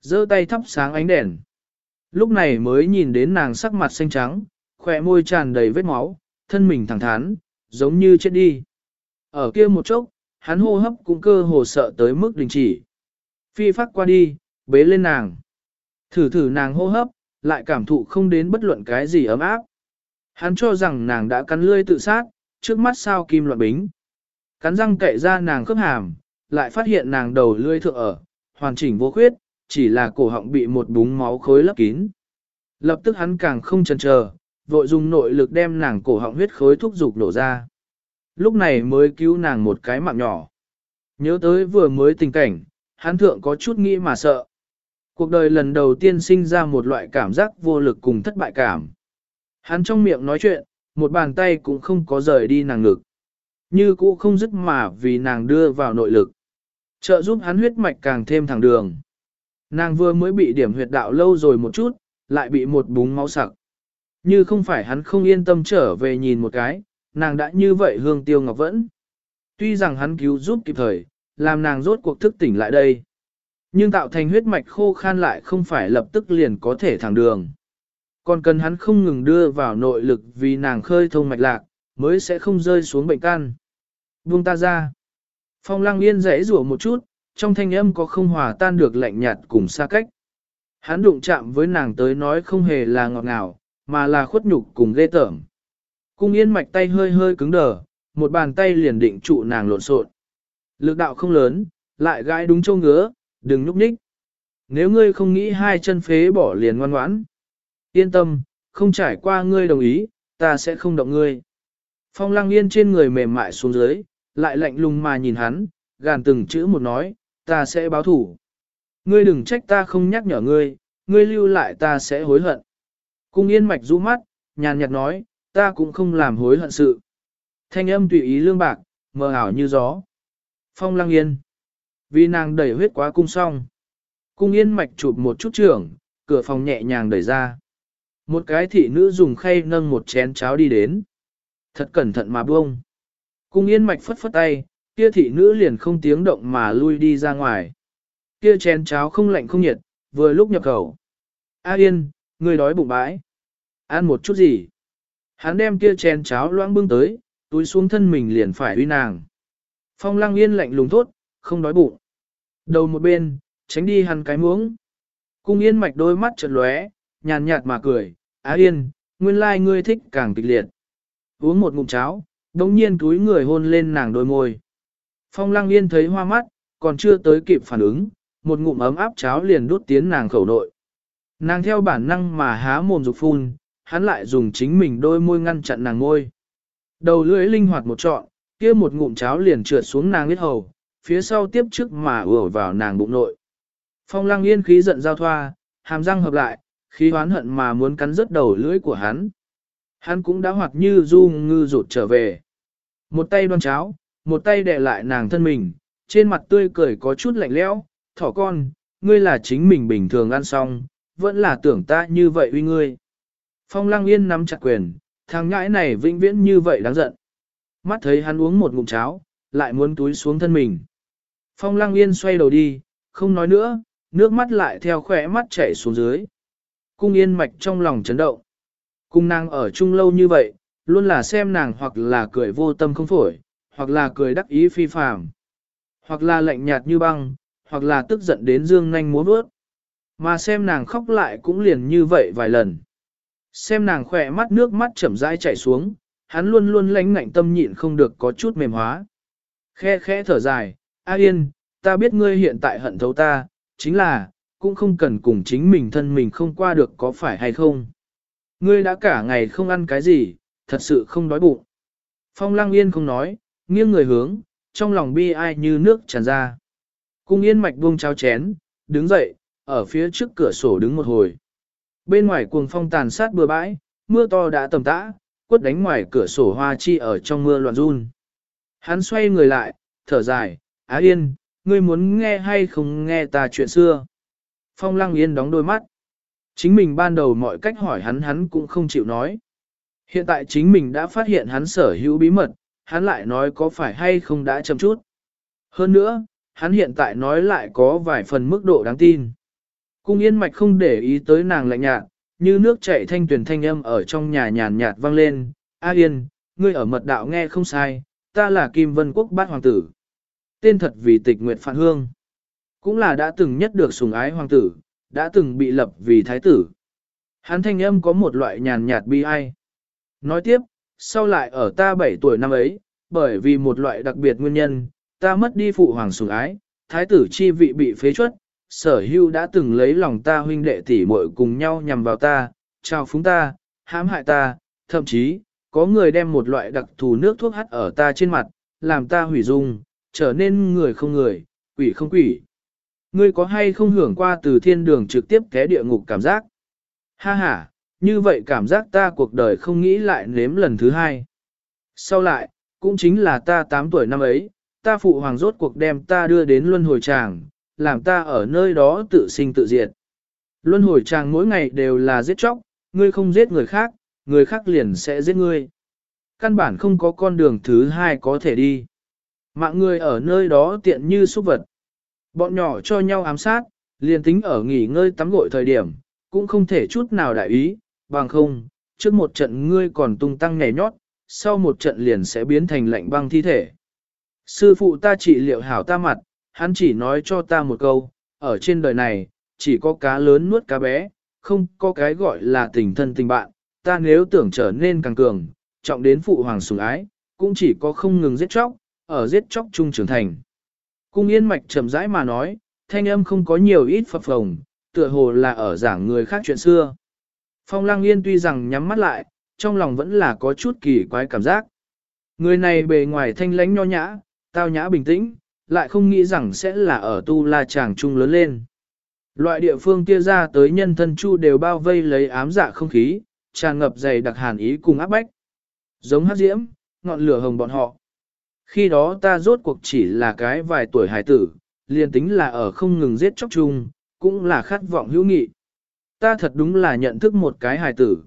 giơ tay thắp sáng ánh đèn. Lúc này mới nhìn đến nàng sắc mặt xanh trắng, khỏe môi tràn đầy vết máu, thân mình thẳng thắn, giống như chết đi. Ở kia một chốc, hắn hô hấp cũng cơ hồ sợ tới mức đình chỉ. Phi phát qua đi, bế lên nàng. Thử thử nàng hô hấp, lại cảm thụ không đến bất luận cái gì ấm áp. Hắn cho rằng nàng đã cắn lươi tự sát, trước mắt sao kim loạn bính. Cắn răng cậy ra nàng khớp hàm, lại phát hiện nàng đầu lươi thượng ở, hoàn chỉnh vô khuyết, chỉ là cổ họng bị một búng máu khối lấp kín. Lập tức hắn càng không chần chờ, vội dùng nội lực đem nàng cổ họng huyết khối thúc dục nổ ra. Lúc này mới cứu nàng một cái mạng nhỏ. Nhớ tới vừa mới tình cảnh, hắn thượng có chút nghĩ mà sợ. Cuộc đời lần đầu tiên sinh ra một loại cảm giác vô lực cùng thất bại cảm. Hắn trong miệng nói chuyện, một bàn tay cũng không có rời đi nàng ngực. Như cũ không dứt mà vì nàng đưa vào nội lực. Trợ giúp hắn huyết mạch càng thêm thẳng đường. Nàng vừa mới bị điểm huyệt đạo lâu rồi một chút, lại bị một búng máu sặc. Như không phải hắn không yên tâm trở về nhìn một cái, nàng đã như vậy hương tiêu ngọc vẫn. Tuy rằng hắn cứu giúp kịp thời, làm nàng rốt cuộc thức tỉnh lại đây. Nhưng tạo thành huyết mạch khô khan lại không phải lập tức liền có thể thẳng đường. Còn cần hắn không ngừng đưa vào nội lực vì nàng khơi thông mạch lạc, mới sẽ không rơi xuống bệnh can. Buông ta ra. Phong lăng yên rẽ rủa một chút, trong thanh âm có không hòa tan được lạnh nhạt cùng xa cách. Hắn đụng chạm với nàng tới nói không hề là ngọt ngào, mà là khuất nhục cùng ghê tởm. Cung yên mạch tay hơi hơi cứng đờ, một bàn tay liền định trụ nàng lộn xộn. Lực đạo không lớn, lại gãi đúng châu ngứa, đừng nhúc nhích. Nếu ngươi không nghĩ hai chân phế bỏ liền ngoan ngoãn. Yên tâm, không trải qua ngươi đồng ý, ta sẽ không động ngươi. Phong lăng yên trên người mềm mại xuống dưới, lại lạnh lùng mà nhìn hắn, gàn từng chữ một nói, ta sẽ báo thủ. Ngươi đừng trách ta không nhắc nhở ngươi, ngươi lưu lại ta sẽ hối hận. Cung yên mạch rũ mắt, nhàn nhạt nói, ta cũng không làm hối hận sự. Thanh âm tùy ý lương bạc, mờ ảo như gió. Phong lăng yên. Vì nàng đẩy huyết quá cung xong. Cung yên mạch chụp một chút trưởng, cửa phòng nhẹ nhàng đẩy ra. Một cái thị nữ dùng khay nâng một chén cháo đi đến. Thật cẩn thận mà buông. Cung yên mạch phất phất tay, kia thị nữ liền không tiếng động mà lui đi ra ngoài. Kia chén cháo không lạnh không nhiệt, vừa lúc nhập khẩu. A yên, người đói bụng bãi. Ăn một chút gì? Hắn đem kia chén cháo loãng bưng tới, túi xuống thân mình liền phải uy nàng. Phong lăng yên lạnh lùng thốt, không đói bụng. Đầu một bên, tránh đi hắn cái muỗng. Cung yên mạch đôi mắt chợt lóe, nhàn nhạt mà cười, á yên, nguyên lai ngươi thích càng kịch liệt. Uống một ngụm cháo, đồng nhiên túi người hôn lên nàng đôi môi. Phong lăng yên thấy hoa mắt, còn chưa tới kịp phản ứng, một ngụm ấm áp cháo liền đút tiến nàng khẩu nội. Nàng theo bản năng mà há mồm dục phun, hắn lại dùng chính mình đôi môi ngăn chặn nàng môi. Đầu lưỡi linh hoạt một trọn, kia một ngụm cháo liền trượt xuống nàng huyết hầu, phía sau tiếp trước mà ùa vào nàng bụng nội. Phong lăng yên khí giận giao thoa, hàm răng hợp lại, khí hoán hận mà muốn cắn rớt đầu lưỡi của hắn. Hắn cũng đã hoạt như du ngư rụt trở về. Một tay đoan cháo, một tay đè lại nàng thân mình, trên mặt tươi cười có chút lạnh lẽo, thỏ con, ngươi là chính mình bình thường ăn xong, vẫn là tưởng ta như vậy uy ngươi. Phong lăng yên nắm chặt quyền, thằng ngãi này vĩnh viễn như vậy đáng giận. Mắt thấy hắn uống một ngụm cháo, lại muốn túi xuống thân mình. Phong lăng yên xoay đầu đi, không nói nữa, nước mắt lại theo khỏe mắt chảy xuống dưới. Cung yên mạch trong lòng chấn động. Cung nàng ở chung lâu như vậy, luôn là xem nàng hoặc là cười vô tâm không phổi, hoặc là cười đắc ý phi phàm, hoặc là lạnh nhạt như băng, hoặc là tức giận đến dương nhanh múa bước. Mà xem nàng khóc lại cũng liền như vậy vài lần. Xem nàng khỏe mắt nước mắt chậm rãi chảy xuống, hắn luôn luôn lánh ngạnh tâm nhịn không được có chút mềm hóa. Khe khẽ thở dài, A Yên, ta biết ngươi hiện tại hận thấu ta, chính là, cũng không cần cùng chính mình thân mình không qua được có phải hay không. Ngươi đã cả ngày không ăn cái gì, thật sự không đói bụng. Phong Lăng Yên không nói, nghiêng người hướng, trong lòng bi ai như nước tràn ra. Cung Yên mạch buông cháo chén, đứng dậy, ở phía trước cửa sổ đứng một hồi. Bên ngoài cuồng phong tàn sát bừa bãi, mưa to đã tầm tã, quất đánh ngoài cửa sổ hoa chi ở trong mưa loạn run. Hắn xoay người lại, thở dài, Á Yên, ngươi muốn nghe hay không nghe ta chuyện xưa. Phong Lăng Yên đóng đôi mắt. Chính mình ban đầu mọi cách hỏi hắn hắn cũng không chịu nói. Hiện tại chính mình đã phát hiện hắn sở hữu bí mật, hắn lại nói có phải hay không đã chậm chút. Hơn nữa, hắn hiện tại nói lại có vài phần mức độ đáng tin. Cung yên mạch không để ý tới nàng lạnh nhạt, như nước chảy thanh tuyển thanh âm ở trong nhà nhàn nhạt vang lên. A yên, ngươi ở mật đạo nghe không sai, ta là Kim Vân Quốc bát hoàng tử. Tên thật vì tịch nguyệt phản hương. Cũng là đã từng nhất được sủng ái hoàng tử, đã từng bị lập vì thái tử. Hắn thanh âm có một loại nhàn nhạt bi ai. Nói tiếp, sau lại ở ta 7 tuổi năm ấy, bởi vì một loại đặc biệt nguyên nhân, ta mất đi phụ hoàng sủng ái, thái tử chi vị bị phế chuất, sở hưu đã từng lấy lòng ta huynh đệ tỷ muội cùng nhau nhằm vào ta, trao phúng ta, hãm hại ta, thậm chí, có người đem một loại đặc thù nước thuốc hắt ở ta trên mặt, làm ta hủy dung, trở nên người không người, quỷ không quỷ. Ngươi có hay không hưởng qua từ thiên đường trực tiếp té địa ngục cảm giác? Ha ha, như vậy cảm giác ta cuộc đời không nghĩ lại nếm lần thứ hai. Sau lại, cũng chính là ta 8 tuổi năm ấy, ta phụ hoàng rốt cuộc đem ta đưa đến luân hồi tràng, làm ta ở nơi đó tự sinh tự diệt. Luân hồi tràng mỗi ngày đều là giết chóc, ngươi không giết người khác, người khác liền sẽ giết ngươi. Căn bản không có con đường thứ hai có thể đi. Mạng người ở nơi đó tiện như súc vật. Bọn nhỏ cho nhau ám sát, liền tính ở nghỉ ngơi tắm gội thời điểm, cũng không thể chút nào đại ý, bằng không, trước một trận ngươi còn tung tăng nhảy nhót, sau một trận liền sẽ biến thành lạnh băng thi thể. Sư phụ ta trị liệu hảo ta mặt, hắn chỉ nói cho ta một câu, ở trên đời này, chỉ có cá lớn nuốt cá bé, không có cái gọi là tình thân tình bạn, ta nếu tưởng trở nên càng cường, trọng đến phụ hoàng sủng ái, cũng chỉ có không ngừng giết chóc, ở giết chóc chung trưởng thành. Cung yên mạch chậm rãi mà nói, thanh âm không có nhiều ít phập phồng, tựa hồ là ở giảng người khác chuyện xưa. Phong lang yên tuy rằng nhắm mắt lại, trong lòng vẫn là có chút kỳ quái cảm giác. Người này bề ngoài thanh lãnh nho nhã, tao nhã bình tĩnh, lại không nghĩ rằng sẽ là ở tu la chàng trung lớn lên. Loại địa phương kia ra tới nhân thân chu đều bao vây lấy ám dạ không khí, tràn ngập dày đặc hàn ý cùng áp bách. Giống hát diễm, ngọn lửa hồng bọn họ. Khi đó ta rốt cuộc chỉ là cái vài tuổi hải tử, liền tính là ở không ngừng giết chóc chung, cũng là khát vọng hữu nghị. Ta thật đúng là nhận thức một cái hài tử.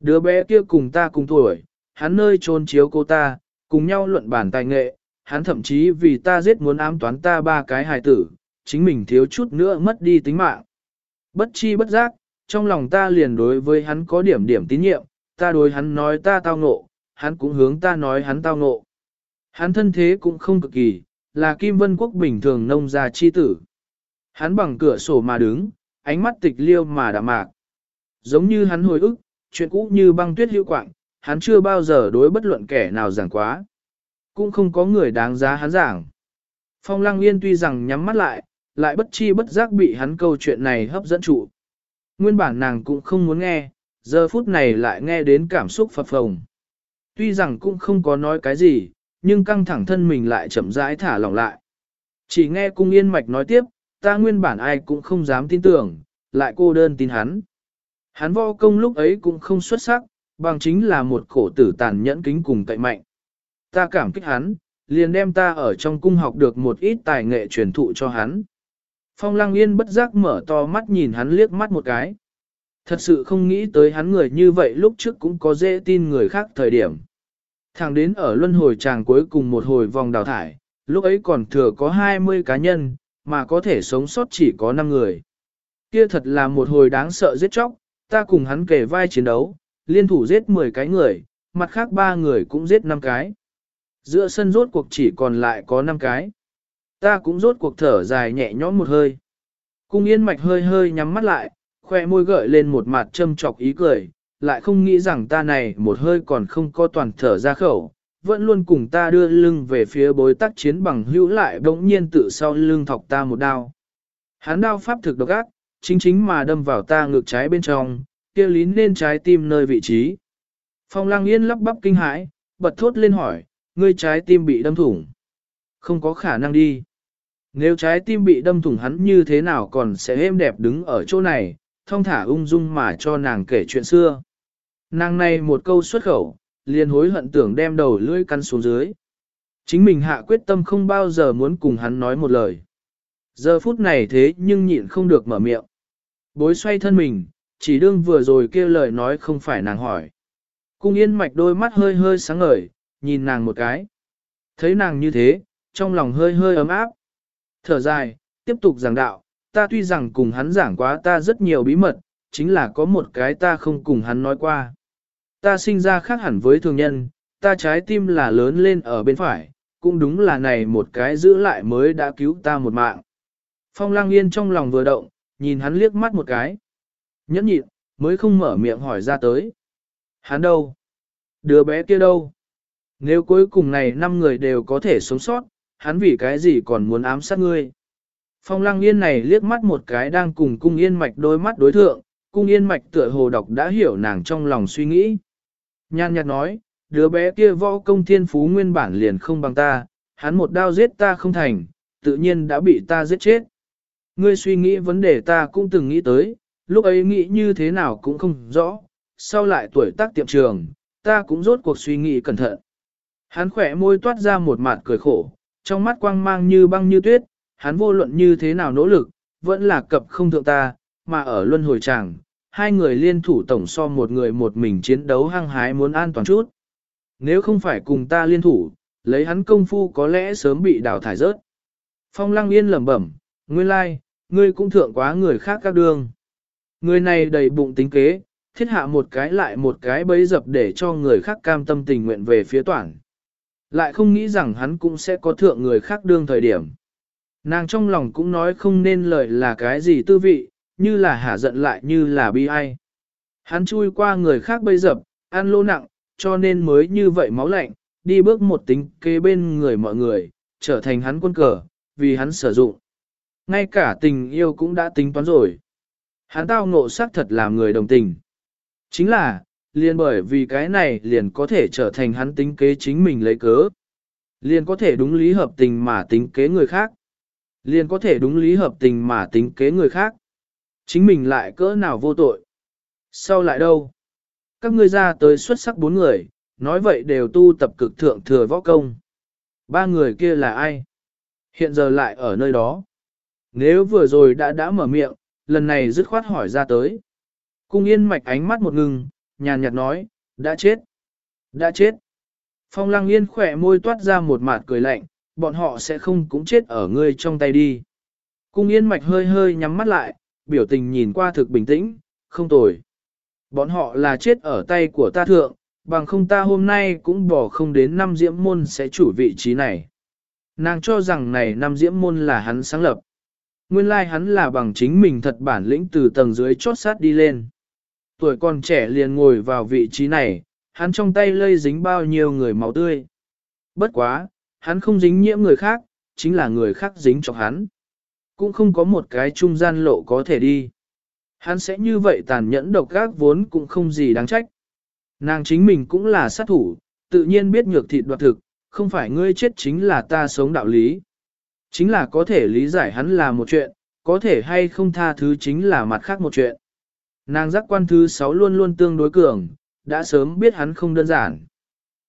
Đứa bé kia cùng ta cùng tuổi, hắn nơi trôn chiếu cô ta, cùng nhau luận bản tài nghệ, hắn thậm chí vì ta giết muốn ám toán ta ba cái hài tử, chính mình thiếu chút nữa mất đi tính mạng. Bất chi bất giác, trong lòng ta liền đối với hắn có điểm điểm tín nhiệm, ta đối hắn nói ta tao ngộ, hắn cũng hướng ta nói hắn tao ngộ. Hắn thân thế cũng không cực kỳ, là Kim Vân Quốc bình thường nông gia chi tử. Hắn bằng cửa sổ mà đứng, ánh mắt tịch liêu mà đạm mạc. Giống như hắn hồi ức, chuyện cũ như băng tuyết hữu quạng, hắn chưa bao giờ đối bất luận kẻ nào giảng quá. Cũng không có người đáng giá hắn giảng. Phong Lăng Yên tuy rằng nhắm mắt lại, lại bất chi bất giác bị hắn câu chuyện này hấp dẫn trụ. Nguyên bản nàng cũng không muốn nghe, giờ phút này lại nghe đến cảm xúc phập phồng. Tuy rằng cũng không có nói cái gì, nhưng căng thẳng thân mình lại chậm rãi thả lỏng lại. Chỉ nghe cung yên mạch nói tiếp, ta nguyên bản ai cũng không dám tin tưởng, lại cô đơn tin hắn. Hắn võ công lúc ấy cũng không xuất sắc, bằng chính là một cổ tử tàn nhẫn kính cùng cậy mạnh. Ta cảm kích hắn, liền đem ta ở trong cung học được một ít tài nghệ truyền thụ cho hắn. Phong lăng yên bất giác mở to mắt nhìn hắn liếc mắt một cái. Thật sự không nghĩ tới hắn người như vậy lúc trước cũng có dễ tin người khác thời điểm. Thẳng đến ở luân hồi tràng cuối cùng một hồi vòng đào thải, lúc ấy còn thừa có 20 cá nhân, mà có thể sống sót chỉ có 5 người. Kia thật là một hồi đáng sợ giết chóc, ta cùng hắn kề vai chiến đấu, liên thủ giết 10 cái người, mặt khác ba người cũng giết 5 cái. Giữa sân rốt cuộc chỉ còn lại có 5 cái. Ta cũng rốt cuộc thở dài nhẹ nhõm một hơi. Cung yên mạch hơi hơi nhắm mắt lại, khoe môi gợi lên một mặt châm chọc ý cười, lại không nghĩ rằng ta này một hơi còn không có toàn thở ra khẩu, vẫn luôn cùng ta đưa lưng về phía bối tác chiến bằng hữu lại bỗng nhiên tự sau lưng thọc ta một đao. Hắn đao pháp thực độc ác, chính chính mà đâm vào ta ngược trái bên trong, kia lín lên trái tim nơi vị trí. Phong lang yên lắp bắp kinh hãi, bật thốt lên hỏi, ngươi trái tim bị đâm thủng. Không có khả năng đi. Nếu trái tim bị đâm thủng hắn như thế nào còn sẽ êm đẹp đứng ở chỗ này, thông thả ung dung mà cho nàng kể chuyện xưa. Nàng này một câu xuất khẩu, liền hối hận tưởng đem đầu lưỡi căn xuống dưới. Chính mình hạ quyết tâm không bao giờ muốn cùng hắn nói một lời. Giờ phút này thế nhưng nhịn không được mở miệng. Bối xoay thân mình, chỉ đương vừa rồi kêu lời nói không phải nàng hỏi. Cung yên mạch đôi mắt hơi hơi sáng ngời, nhìn nàng một cái. Thấy nàng như thế, trong lòng hơi hơi ấm áp. Thở dài, tiếp tục giảng đạo, ta tuy rằng cùng hắn giảng quá ta rất nhiều bí mật, chính là có một cái ta không cùng hắn nói qua. Ta sinh ra khác hẳn với thường nhân, ta trái tim là lớn lên ở bên phải, cũng đúng là này một cái giữ lại mới đã cứu ta một mạng. Phong lang yên trong lòng vừa động, nhìn hắn liếc mắt một cái. Nhẫn nhịn, mới không mở miệng hỏi ra tới. Hắn đâu? Đứa bé kia đâu? Nếu cuối cùng này năm người đều có thể sống sót, hắn vì cái gì còn muốn ám sát ngươi? Phong lăng yên này liếc mắt một cái đang cùng cung yên mạch đôi mắt đối thượng, cung yên mạch tựa hồ độc đã hiểu nàng trong lòng suy nghĩ. Nhan nhạt nói, đứa bé kia võ công thiên phú nguyên bản liền không bằng ta, hắn một đao giết ta không thành, tự nhiên đã bị ta giết chết. Ngươi suy nghĩ vấn đề ta cũng từng nghĩ tới, lúc ấy nghĩ như thế nào cũng không rõ, sau lại tuổi tác tiệm trường, ta cũng rốt cuộc suy nghĩ cẩn thận. Hắn khỏe môi toát ra một mặt cười khổ, trong mắt quang mang như băng như tuyết, hắn vô luận như thế nào nỗ lực, vẫn là cập không thượng ta, mà ở luân hồi tràng, hai người liên thủ tổng so một người một mình chiến đấu hăng hái muốn an toàn chút. Nếu không phải cùng ta liên thủ, lấy hắn công phu có lẽ sớm bị đào thải rớt. Phong lăng yên lẩm bẩm, nguyên lai, ngươi cũng thượng quá người khác các đường. Người này đầy bụng tính kế, thiết hạ một cái lại một cái bấy dập để cho người khác cam tâm tình nguyện về phía toàn. Lại không nghĩ rằng hắn cũng sẽ có thượng người khác đương thời điểm. Nàng trong lòng cũng nói không nên lời là cái gì tư vị, như là hả giận lại như là bi ai. Hắn chui qua người khác bây dập, ăn lô nặng, cho nên mới như vậy máu lạnh, đi bước một tính kế bên người mọi người, trở thành hắn quân cờ, vì hắn sử dụng. Ngay cả tình yêu cũng đã tính toán rồi. Hắn tao ngộ xác thật làm người đồng tình. Chính là, liền bởi vì cái này liền có thể trở thành hắn tính kế chính mình lấy cớ. Liền có thể đúng lý hợp tình mà tính kế người khác. Liền có thể đúng lý hợp tình mà tính kế người khác. Chính mình lại cỡ nào vô tội. Sau lại đâu? Các ngươi ra tới xuất sắc bốn người, nói vậy đều tu tập cực thượng thừa võ công. Ba người kia là ai? Hiện giờ lại ở nơi đó. Nếu vừa rồi đã đã mở miệng, lần này dứt khoát hỏi ra tới. Cung yên mạch ánh mắt một ngừng, nhàn nhạt nói, đã chết. Đã chết. Phong lăng yên khỏe môi toát ra một mạt cười lạnh, bọn họ sẽ không cũng chết ở ngươi trong tay đi. Cung yên mạch hơi hơi nhắm mắt lại, biểu tình nhìn qua thực bình tĩnh, không tồi. Bọn họ là chết ở tay của ta thượng, bằng không ta hôm nay cũng bỏ không đến năm diễm môn sẽ chủ vị trí này. Nàng cho rằng này năm diễm môn là hắn sáng lập. Nguyên lai like hắn là bằng chính mình thật bản lĩnh từ tầng dưới chót sát đi lên. Tuổi còn trẻ liền ngồi vào vị trí này, hắn trong tay lây dính bao nhiêu người máu tươi. Bất quá, hắn không dính nhiễm người khác, chính là người khác dính cho hắn. Cũng không có một cái trung gian lộ có thể đi. Hắn sẽ như vậy tàn nhẫn độc gác vốn cũng không gì đáng trách. Nàng chính mình cũng là sát thủ, tự nhiên biết nhược thịt đoạt thực, không phải ngươi chết chính là ta sống đạo lý. Chính là có thể lý giải hắn là một chuyện, có thể hay không tha thứ chính là mặt khác một chuyện. Nàng giác quan thứ sáu luôn luôn tương đối cường, đã sớm biết hắn không đơn giản.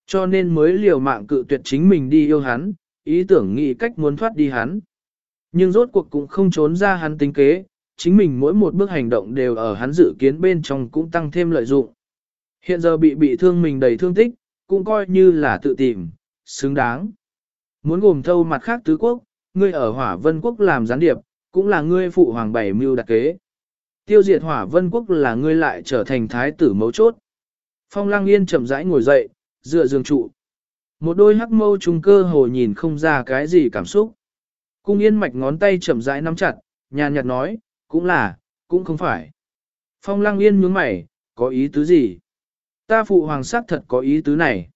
Cho nên mới liều mạng cự tuyệt chính mình đi yêu hắn, ý tưởng nghĩ cách muốn thoát đi hắn. Nhưng rốt cuộc cũng không trốn ra hắn tính kế, chính mình mỗi một bước hành động đều ở hắn dự kiến bên trong cũng tăng thêm lợi dụng. Hiện giờ bị bị thương mình đầy thương tích, cũng coi như là tự tìm, xứng đáng. Muốn gồm thâu mặt khác tứ quốc, ngươi ở hỏa vân quốc làm gián điệp, cũng là ngươi phụ hoàng bảy mưu đặc kế. Tiêu diệt hỏa vân quốc là ngươi lại trở thành thái tử mấu chốt. Phong lang yên chậm rãi ngồi dậy, dựa giường trụ. Một đôi hắc mâu trùng cơ hồ nhìn không ra cái gì cảm xúc. Cung yên mạch ngón tay chậm rãi nắm chặt, nhàn nhạt nói, cũng là, cũng không phải. Phong lang yên nhướng mày, có ý tứ gì? Ta phụ hoàng sắc thật có ý tứ này.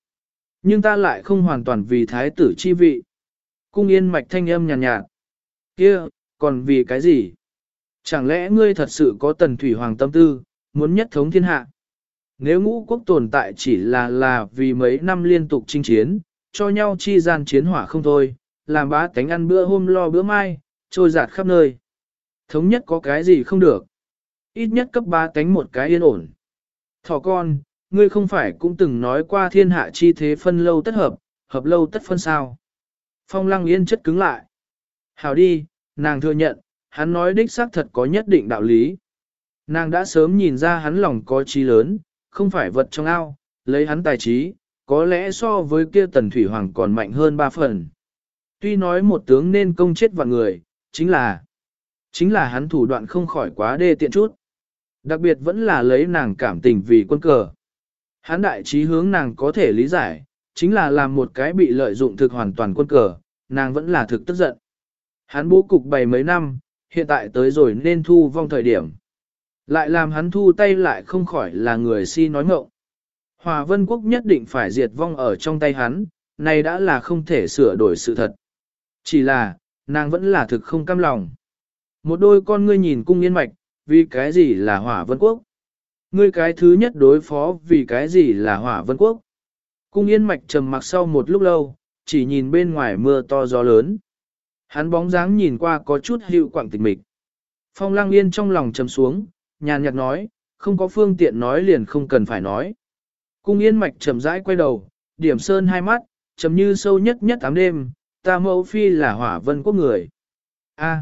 Nhưng ta lại không hoàn toàn vì thái tử chi vị. Cung yên mạch thanh âm nhàn nhạt, nhạt. kia, còn vì cái gì? Chẳng lẽ ngươi thật sự có tần thủy hoàng tâm tư, muốn nhất thống thiên hạ? Nếu ngũ quốc tồn tại chỉ là là vì mấy năm liên tục chinh chiến, cho nhau chi gian chiến hỏa không thôi, làm bá tánh ăn bữa hôm lo bữa mai, trôi giạt khắp nơi. Thống nhất có cái gì không được. Ít nhất cấp ba tánh một cái yên ổn. Thỏ con, ngươi không phải cũng từng nói qua thiên hạ chi thế phân lâu tất hợp, hợp lâu tất phân sao. Phong lăng yên chất cứng lại. Hảo đi, nàng thừa nhận, hắn nói đích xác thật có nhất định đạo lý. Nàng đã sớm nhìn ra hắn lòng có trí lớn, không phải vật trong ao, lấy hắn tài trí, có lẽ so với kia tần thủy hoàng còn mạnh hơn ba phần. Tuy nói một tướng nên công chết vạn người, chính là Chính là hắn thủ đoạn không khỏi quá đê tiện chút. Đặc biệt vẫn là lấy nàng cảm tình vì quân cờ. Hắn đại trí hướng nàng có thể lý giải, chính là làm một cái bị lợi dụng thực hoàn toàn quân cờ, nàng vẫn là thực tức giận. Hắn bố cục bày mấy năm, hiện tại tới rồi nên thu vong thời điểm. Lại làm hắn thu tay lại không khỏi là người si nói ngộng. Hòa vân quốc nhất định phải diệt vong ở trong tay hắn, này đã là không thể sửa đổi sự thật. Chỉ là, nàng vẫn là thực không cam lòng. Một đôi con ngươi nhìn cung yên mạch, vì cái gì là hỏa vân quốc? Ngươi cái thứ nhất đối phó vì cái gì là hỏa vân quốc? Cung yên mạch trầm mặc sau một lúc lâu, chỉ nhìn bên ngoài mưa to gió lớn. Hắn bóng dáng nhìn qua có chút hiệu quạng tịch mịch. Phong lang yên trong lòng trầm xuống, nhàn nhạt nói, không có phương tiện nói liền không cần phải nói. Cung yên mạch trầm rãi quay đầu, điểm sơn hai mắt, trầm như sâu nhất nhất tám đêm, ta mẫu phi là hỏa vân quốc người. A.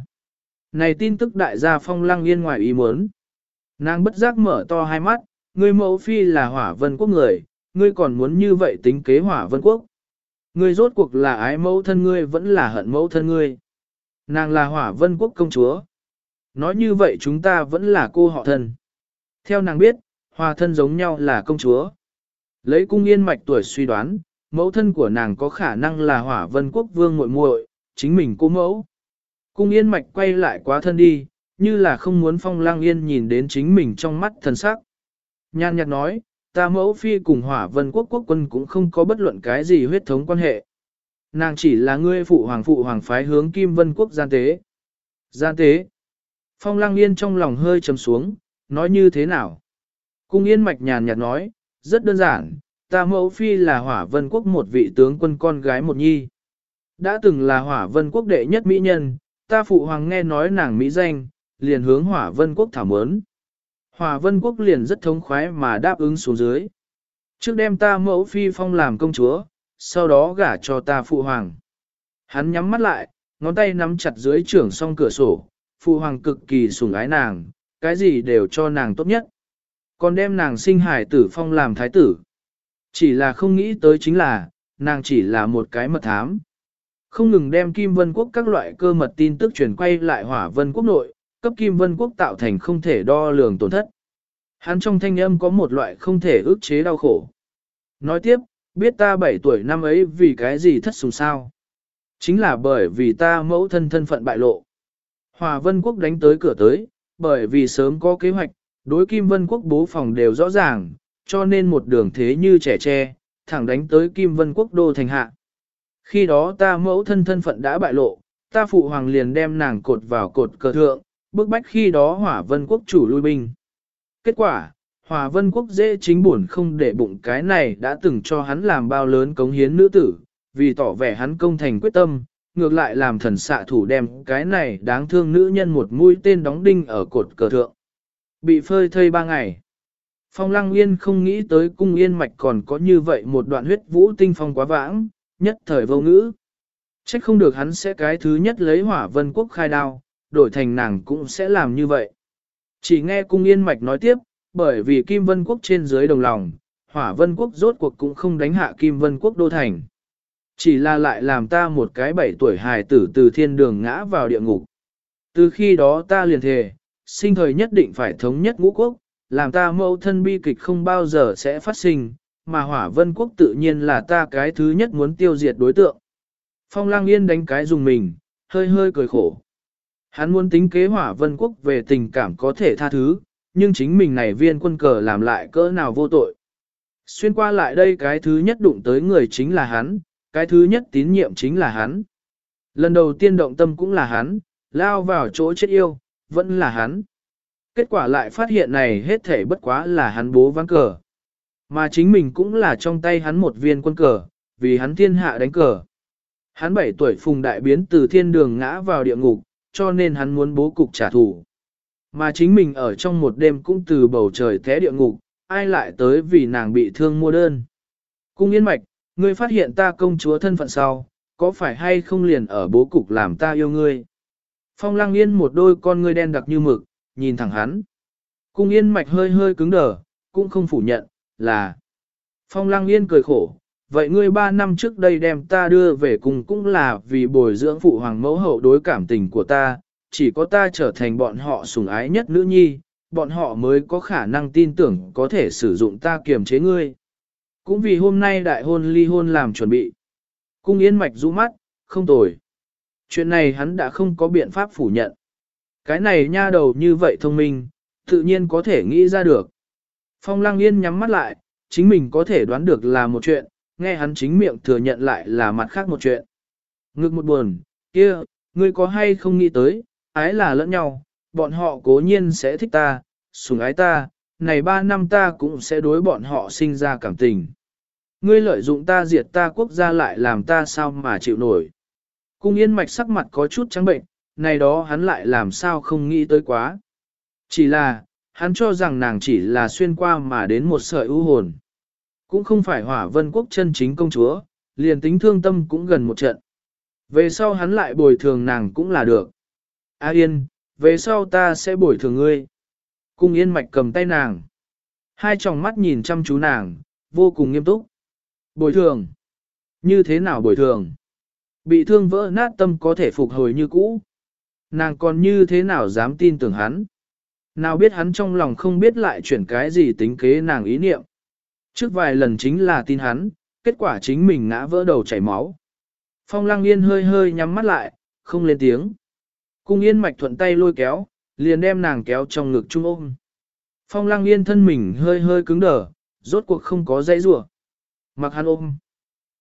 này tin tức đại gia phong lăng yên ngoài ý muốn. Nàng bất giác mở to hai mắt, ngươi mẫu phi là hỏa vân quốc người, ngươi còn muốn như vậy tính kế hỏa vân quốc. Ngươi rốt cuộc là ái mẫu thân ngươi vẫn là hận mẫu thân ngươi. Nàng là hỏa vân quốc công chúa. Nói như vậy chúng ta vẫn là cô họ thân. Theo nàng biết, hòa thân giống nhau là công chúa. Lấy cung yên mạch tuổi suy đoán, mẫu thân của nàng có khả năng là hỏa vân quốc vương muội muội, chính mình cô mẫu. Cung yên mạch quay lại quá thân đi, như là không muốn phong lang yên nhìn đến chính mình trong mắt thần sắc. Nhan nhạt nói, ta mẫu phi cùng hỏa vân quốc quốc quân cũng không có bất luận cái gì huyết thống quan hệ. Nàng chỉ là ngươi phụ hoàng phụ hoàng phái hướng kim vân quốc gian tế. Gian tế. Phong lang yên trong lòng hơi trầm xuống, nói như thế nào? Cung yên mạch nhàn nhạt nói, rất đơn giản, ta mẫu phi là hỏa vân quốc một vị tướng quân con gái một nhi. Đã từng là hỏa vân quốc đệ nhất mỹ nhân, ta phụ hoàng nghe nói nàng mỹ danh, liền hướng hỏa vân quốc thảo mớn. Hỏa vân quốc liền rất thống khoái mà đáp ứng xuống dưới. Trước đem ta mẫu phi phong làm công chúa, sau đó gả cho ta phụ hoàng. Hắn nhắm mắt lại, ngón tay nắm chặt dưới trưởng song cửa sổ, phụ hoàng cực kỳ sủng ái nàng, cái gì đều cho nàng tốt nhất. Còn đem nàng sinh hải tử phong làm thái tử. Chỉ là không nghĩ tới chính là, nàng chỉ là một cái mật thám. Không ngừng đem Kim Vân Quốc các loại cơ mật tin tức truyền quay lại hỏa vân quốc nội, cấp Kim Vân Quốc tạo thành không thể đo lường tổn thất. Hắn trong thanh âm có một loại không thể ức chế đau khổ. Nói tiếp, biết ta 7 tuổi năm ấy vì cái gì thất sùng sao. Chính là bởi vì ta mẫu thân thân phận bại lộ. Hòa Vân Quốc đánh tới cửa tới, bởi vì sớm có kế hoạch, đối Kim Vân Quốc bố phòng đều rõ ràng, cho nên một đường thế như trẻ tre, thẳng đánh tới Kim Vân Quốc đô thành hạ. Khi đó ta mẫu thân thân phận đã bại lộ, ta phụ hoàng liền đem nàng cột vào cột cờ thượng, bức bách khi đó hỏa vân quốc chủ lui binh. Kết quả, hỏa vân quốc dễ chính buồn không để bụng cái này đã từng cho hắn làm bao lớn cống hiến nữ tử, vì tỏ vẻ hắn công thành quyết tâm, ngược lại làm thần xạ thủ đem cái này đáng thương nữ nhân một mũi tên đóng đinh ở cột cờ thượng. Bị phơi thây ba ngày. Phong Lăng Yên không nghĩ tới cung yên mạch còn có như vậy một đoạn huyết vũ tinh phong quá vãng, nhất thời vô ngữ. Trách không được hắn sẽ cái thứ nhất lấy hỏa vân quốc khai đao, đổi thành nàng cũng sẽ làm như vậy. Chỉ nghe cung yên mạch nói tiếp, bởi vì Kim Vân Quốc trên dưới đồng lòng, hỏa vân quốc rốt cuộc cũng không đánh hạ Kim Vân Quốc đô thành. Chỉ là lại làm ta một cái bảy tuổi hài tử từ thiên đường ngã vào địa ngục. Từ khi đó ta liền thề, sinh thời nhất định phải thống nhất ngũ quốc, làm ta mẫu thân bi kịch không bao giờ sẽ phát sinh, mà hỏa vân quốc tự nhiên là ta cái thứ nhất muốn tiêu diệt đối tượng. Phong lang yên đánh cái dùng mình, hơi hơi cười khổ. Hắn muốn tính kế hỏa vân quốc về tình cảm có thể tha thứ, nhưng chính mình này viên quân cờ làm lại cỡ nào vô tội. Xuyên qua lại đây cái thứ nhất đụng tới người chính là hắn, cái thứ nhất tín nhiệm chính là hắn. Lần đầu tiên động tâm cũng là hắn, lao vào chỗ chết yêu, vẫn là hắn. Kết quả lại phát hiện này hết thể bất quá là hắn bố ván cờ. Mà chính mình cũng là trong tay hắn một viên quân cờ, vì hắn thiên hạ đánh cờ. Hắn 7 tuổi phùng đại biến từ thiên đường ngã vào địa ngục, cho nên hắn muốn bố cục trả thù. Mà chính mình ở trong một đêm cũng từ bầu trời té địa ngục, ai lại tới vì nàng bị thương mua đơn. Cung yên mạch, ngươi phát hiện ta công chúa thân phận sau, có phải hay không liền ở bố cục làm ta yêu ngươi? Phong lăng yên một đôi con ngươi đen đặc như mực, nhìn thẳng hắn. Cung yên mạch hơi hơi cứng đờ, cũng không phủ nhận, là. Phong lăng yên cười khổ, vậy ngươi ba năm trước đây đem ta đưa về cùng cũng là vì bồi dưỡng phụ hoàng mẫu hậu đối cảm tình của ta, chỉ có ta trở thành bọn họ sủng ái nhất nữ nhi, bọn họ mới có khả năng tin tưởng có thể sử dụng ta kiềm chế ngươi. Cũng vì hôm nay đại hôn ly hôn làm chuẩn bị. Cung yên mạch rũ mắt, không tồi. Chuyện này hắn đã không có biện pháp phủ nhận. Cái này nha đầu như vậy thông minh, tự nhiên có thể nghĩ ra được. Phong Lang Yên nhắm mắt lại, chính mình có thể đoán được là một chuyện, nghe hắn chính miệng thừa nhận lại là mặt khác một chuyện. Ngực một buồn, kia, ngươi có hay không nghĩ tới, ái là lẫn nhau, bọn họ cố nhiên sẽ thích ta, sủng ái ta, này ba năm ta cũng sẽ đối bọn họ sinh ra cảm tình. Ngươi lợi dụng ta diệt ta quốc gia lại làm ta sao mà chịu nổi. Cung yên mạch sắc mặt có chút trắng bệnh, này đó hắn lại làm sao không nghĩ tới quá. Chỉ là, hắn cho rằng nàng chỉ là xuyên qua mà đến một sợi ưu hồn. Cũng không phải hỏa vân quốc chân chính công chúa, liền tính thương tâm cũng gần một trận. Về sau hắn lại bồi thường nàng cũng là được. A yên, về sau ta sẽ bồi thường ngươi. Cung yên mạch cầm tay nàng. Hai tròng mắt nhìn chăm chú nàng, vô cùng nghiêm túc. Bồi thường. Như thế nào bồi thường? Bị thương vỡ nát tâm có thể phục hồi như cũ. Nàng còn như thế nào dám tin tưởng hắn? Nào biết hắn trong lòng không biết lại chuyển cái gì tính kế nàng ý niệm. Trước vài lần chính là tin hắn, kết quả chính mình ngã vỡ đầu chảy máu. Phong lăng yên hơi hơi nhắm mắt lại, không lên tiếng. Cung yên mạch thuận tay lôi kéo, liền đem nàng kéo trong ngực trung ôm. Phong lăng yên thân mình hơi hơi cứng đờ, rốt cuộc không có dãy rủa Mặc hắn ôm.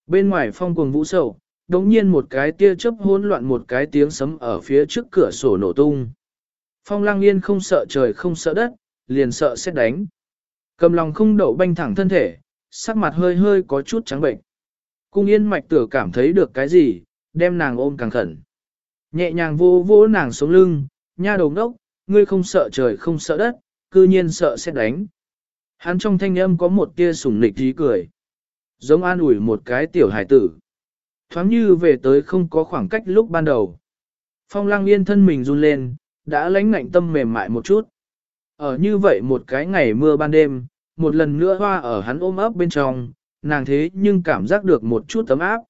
Bên ngoài phong cuồng vũ sầu, đống nhiên một cái tia chớp hỗn loạn một cái tiếng sấm ở phía trước cửa sổ nổ tung. Phong lăng yên không sợ trời không sợ đất, liền sợ xét đánh. Cầm lòng không đậu banh thẳng thân thể, sắc mặt hơi hơi có chút trắng bệnh. Cung yên mạch tử cảm thấy được cái gì, đem nàng ôm càng khẩn. Nhẹ nhàng vô vỗ nàng xuống lưng, nha đầu ngốc, ngươi không sợ trời không sợ đất, cư nhiên sợ xét đánh. Hắn trong thanh âm có một tia sủng nịch tí cười. Giống an ủi một cái tiểu hải tử. Thoáng như về tới không có khoảng cách lúc ban đầu. Phong lăng yên thân mình run lên, đã lánh ngạnh tâm mềm mại một chút. Ở như vậy một cái ngày mưa ban đêm, một lần nữa hoa ở hắn ôm ấp bên trong, nàng thế nhưng cảm giác được một chút tấm áp.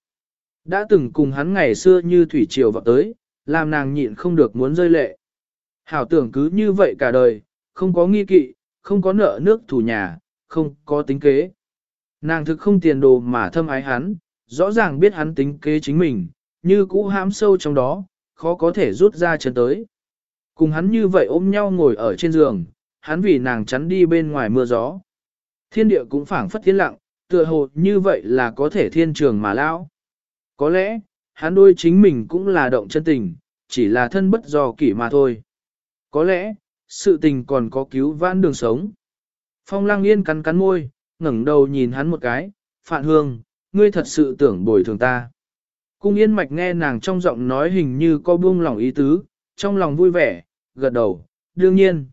Đã từng cùng hắn ngày xưa như thủy triều vào tới, làm nàng nhịn không được muốn rơi lệ. Hảo tưởng cứ như vậy cả đời, không có nghi kỵ, không có nợ nước thủ nhà, không có tính kế. Nàng thực không tiền đồ mà thâm ái hắn, rõ ràng biết hắn tính kế chính mình, như cũ hãm sâu trong đó, khó có thể rút ra chân tới. Cùng hắn như vậy ôm nhau ngồi ở trên giường, hắn vì nàng chắn đi bên ngoài mưa gió. Thiên địa cũng phảng phất thiên lặng, tựa hồ như vậy là có thể thiên trường mà lão. Có lẽ, hắn đôi chính mình cũng là động chân tình, chỉ là thân bất do kỷ mà thôi. Có lẽ, sự tình còn có cứu vãn đường sống. Phong lăng yên cắn cắn môi, ngẩng đầu nhìn hắn một cái, Phạn Hương, ngươi thật sự tưởng bồi thường ta. Cung yên mạch nghe nàng trong giọng nói hình như có buông lòng ý tứ, trong lòng vui vẻ, gật đầu, đương nhiên.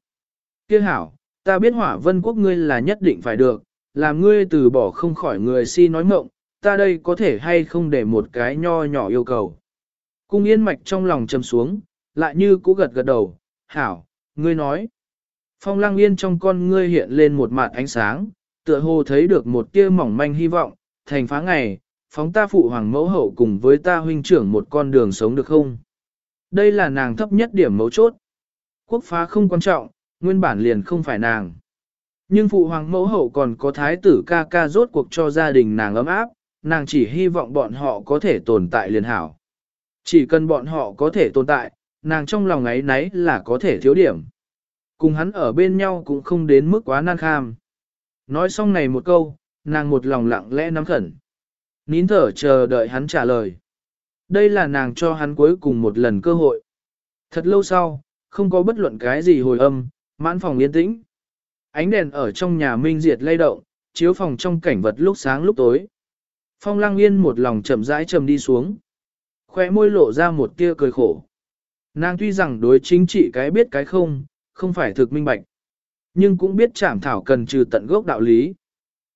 Kia hảo, ta biết hỏa vân quốc ngươi là nhất định phải được, làm ngươi từ bỏ không khỏi người si nói mộng, ta đây có thể hay không để một cái nho nhỏ yêu cầu. Cung yên mạch trong lòng trầm xuống, lại như cũ gật gật đầu, hảo, ngươi nói. Phong lăng yên trong con ngươi hiện lên một mặt ánh sáng, tựa hồ thấy được một tia mỏng manh hy vọng, thành phá ngày, phóng ta phụ hoàng mẫu hậu cùng với ta huynh trưởng một con đường sống được không? Đây là nàng thấp nhất điểm mấu chốt. Quốc phá không quan trọng, nguyên bản liền không phải nàng. Nhưng phụ hoàng mẫu hậu còn có thái tử ca ca rốt cuộc cho gia đình nàng ấm áp, nàng chỉ hy vọng bọn họ có thể tồn tại liền hảo. Chỉ cần bọn họ có thể tồn tại, nàng trong lòng ấy nấy là có thể thiếu điểm. Cùng hắn ở bên nhau cũng không đến mức quá nan kham. Nói xong này một câu, nàng một lòng lặng lẽ nắm khẩn. Nín thở chờ đợi hắn trả lời. Đây là nàng cho hắn cuối cùng một lần cơ hội. Thật lâu sau, không có bất luận cái gì hồi âm, mãn phòng yên tĩnh. Ánh đèn ở trong nhà minh diệt lay động, chiếu phòng trong cảnh vật lúc sáng lúc tối. Phong lăng yên một lòng chậm rãi trầm đi xuống. Khoe môi lộ ra một tia cười khổ. Nàng tuy rằng đối chính trị cái biết cái không, không phải thực minh bạch. Nhưng cũng biết chảm thảo cần trừ tận gốc đạo lý.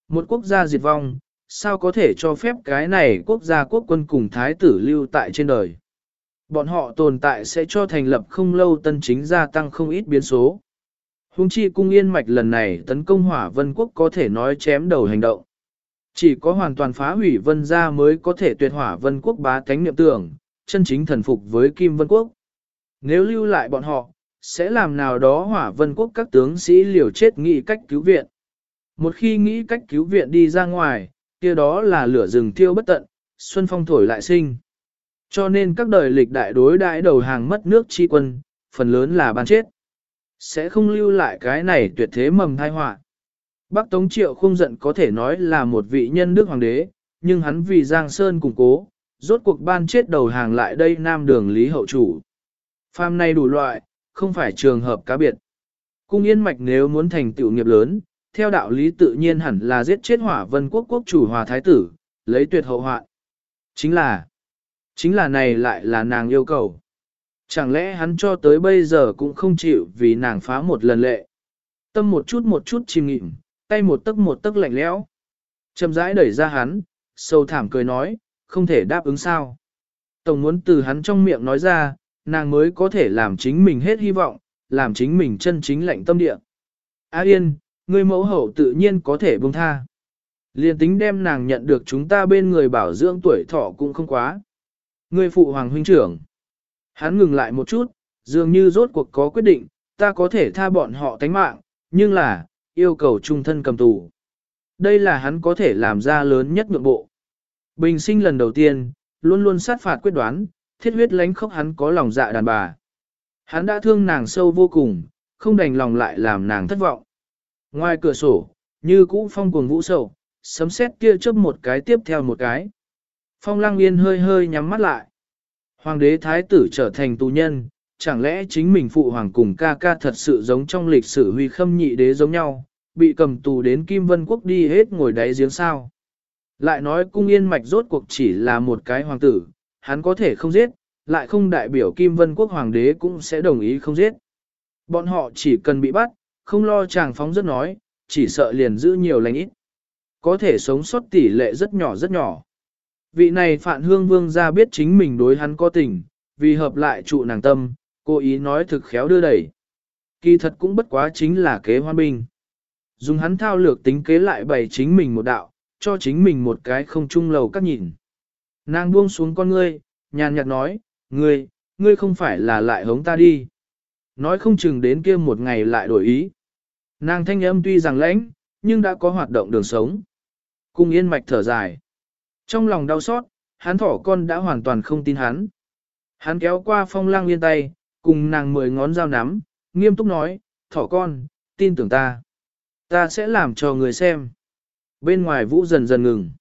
Một quốc gia diệt vong, sao có thể cho phép cái này quốc gia quốc quân cùng thái tử lưu tại trên đời. Bọn họ tồn tại sẽ cho thành lập không lâu tân chính gia tăng không ít biến số. Hùng chi cung yên mạch lần này tấn công hỏa vân quốc có thể nói chém đầu hành động. Chỉ có hoàn toàn phá hủy vân gia mới có thể tuyệt hỏa vân quốc bá tánh niệm tưởng, chân chính thần phục với kim vân quốc. Nếu lưu lại bọn họ, sẽ làm nào đó hỏa vân quốc các tướng sĩ liều chết nghị cách cứu viện. Một khi nghĩ cách cứu viện đi ra ngoài, kia đó là lửa rừng thiêu bất tận, xuân phong thổi lại sinh. Cho nên các đời lịch đại đối đại đầu hàng mất nước chi quân, phần lớn là ban chết. Sẽ không lưu lại cái này tuyệt thế mầm thai họa. Bắc Tống Triệu không giận có thể nói là một vị nhân đức hoàng đế, nhưng hắn vì Giang Sơn củng cố, rốt cuộc ban chết đầu hàng lại đây nam đường lý hậu chủ. Phàm này đủ loại, không phải trường hợp cá biệt. Cung yên mạch nếu muốn thành tựu nghiệp lớn, theo đạo lý tự nhiên hẳn là giết chết hỏa vân quốc quốc chủ hòa thái tử, lấy tuyệt hậu hoạn. Chính là, chính là này lại là nàng yêu cầu. Chẳng lẽ hắn cho tới bây giờ cũng không chịu vì nàng phá một lần lệ. Tâm một chút một chút chìm nghịm, tay một tấc một tấc lạnh lẽo. Chậm rãi đẩy ra hắn, sâu thảm cười nói, không thể đáp ứng sao. Tổng muốn từ hắn trong miệng nói ra, nàng mới có thể làm chính mình hết hy vọng, làm chính mình chân chính lạnh tâm địa. A Yên, người mẫu hậu tự nhiên có thể buông tha. Liên tính đem nàng nhận được chúng ta bên người bảo dưỡng tuổi thọ cũng không quá. Người phụ hoàng huynh trưởng. Hắn ngừng lại một chút, dường như rốt cuộc có quyết định, ta có thể tha bọn họ tánh mạng, nhưng là, yêu cầu trung thân cầm tù. Đây là hắn có thể làm ra lớn nhất nhượng bộ. Bình sinh lần đầu tiên, luôn luôn sát phạt quyết đoán, thiết huyết lánh khóc hắn có lòng dạ đàn bà. Hắn đã thương nàng sâu vô cùng, không đành lòng lại làm nàng thất vọng. Ngoài cửa sổ, như cũ phong cuồng vũ sầu, sấm sét kia chớp một cái tiếp theo một cái. Phong lăng yên hơi hơi nhắm mắt lại. Hoàng đế thái tử trở thành tù nhân, chẳng lẽ chính mình phụ hoàng cùng ca ca thật sự giống trong lịch sử huy khâm nhị đế giống nhau, bị cầm tù đến Kim Vân Quốc đi hết ngồi đáy giếng sao. Lại nói cung yên mạch rốt cuộc chỉ là một cái hoàng tử, hắn có thể không giết, lại không đại biểu Kim Vân Quốc hoàng đế cũng sẽ đồng ý không giết. Bọn họ chỉ cần bị bắt, không lo chàng phóng rất nói, chỉ sợ liền giữ nhiều lành ít. Có thể sống sót tỷ lệ rất nhỏ rất nhỏ. Vị này Phạn Hương Vương ra biết chính mình đối hắn có tình, vì hợp lại trụ nàng tâm, cố ý nói thực khéo đưa đẩy. Kỳ thật cũng bất quá chính là kế hoan binh. Dùng hắn thao lược tính kế lại bày chính mình một đạo, cho chính mình một cái không chung lầu các nhìn. Nàng buông xuống con ngươi, nhàn nhạt nói, ngươi, ngươi không phải là lại hống ta đi. Nói không chừng đến kia một ngày lại đổi ý. Nàng thanh âm tuy rằng lãnh, nhưng đã có hoạt động đường sống. Cung yên mạch thở dài. Trong lòng đau xót, hắn thỏ con đã hoàn toàn không tin hắn. Hắn kéo qua phong lang liên tay, cùng nàng mười ngón dao nắm, nghiêm túc nói, thỏ con, tin tưởng ta. Ta sẽ làm cho người xem. Bên ngoài vũ dần dần ngừng.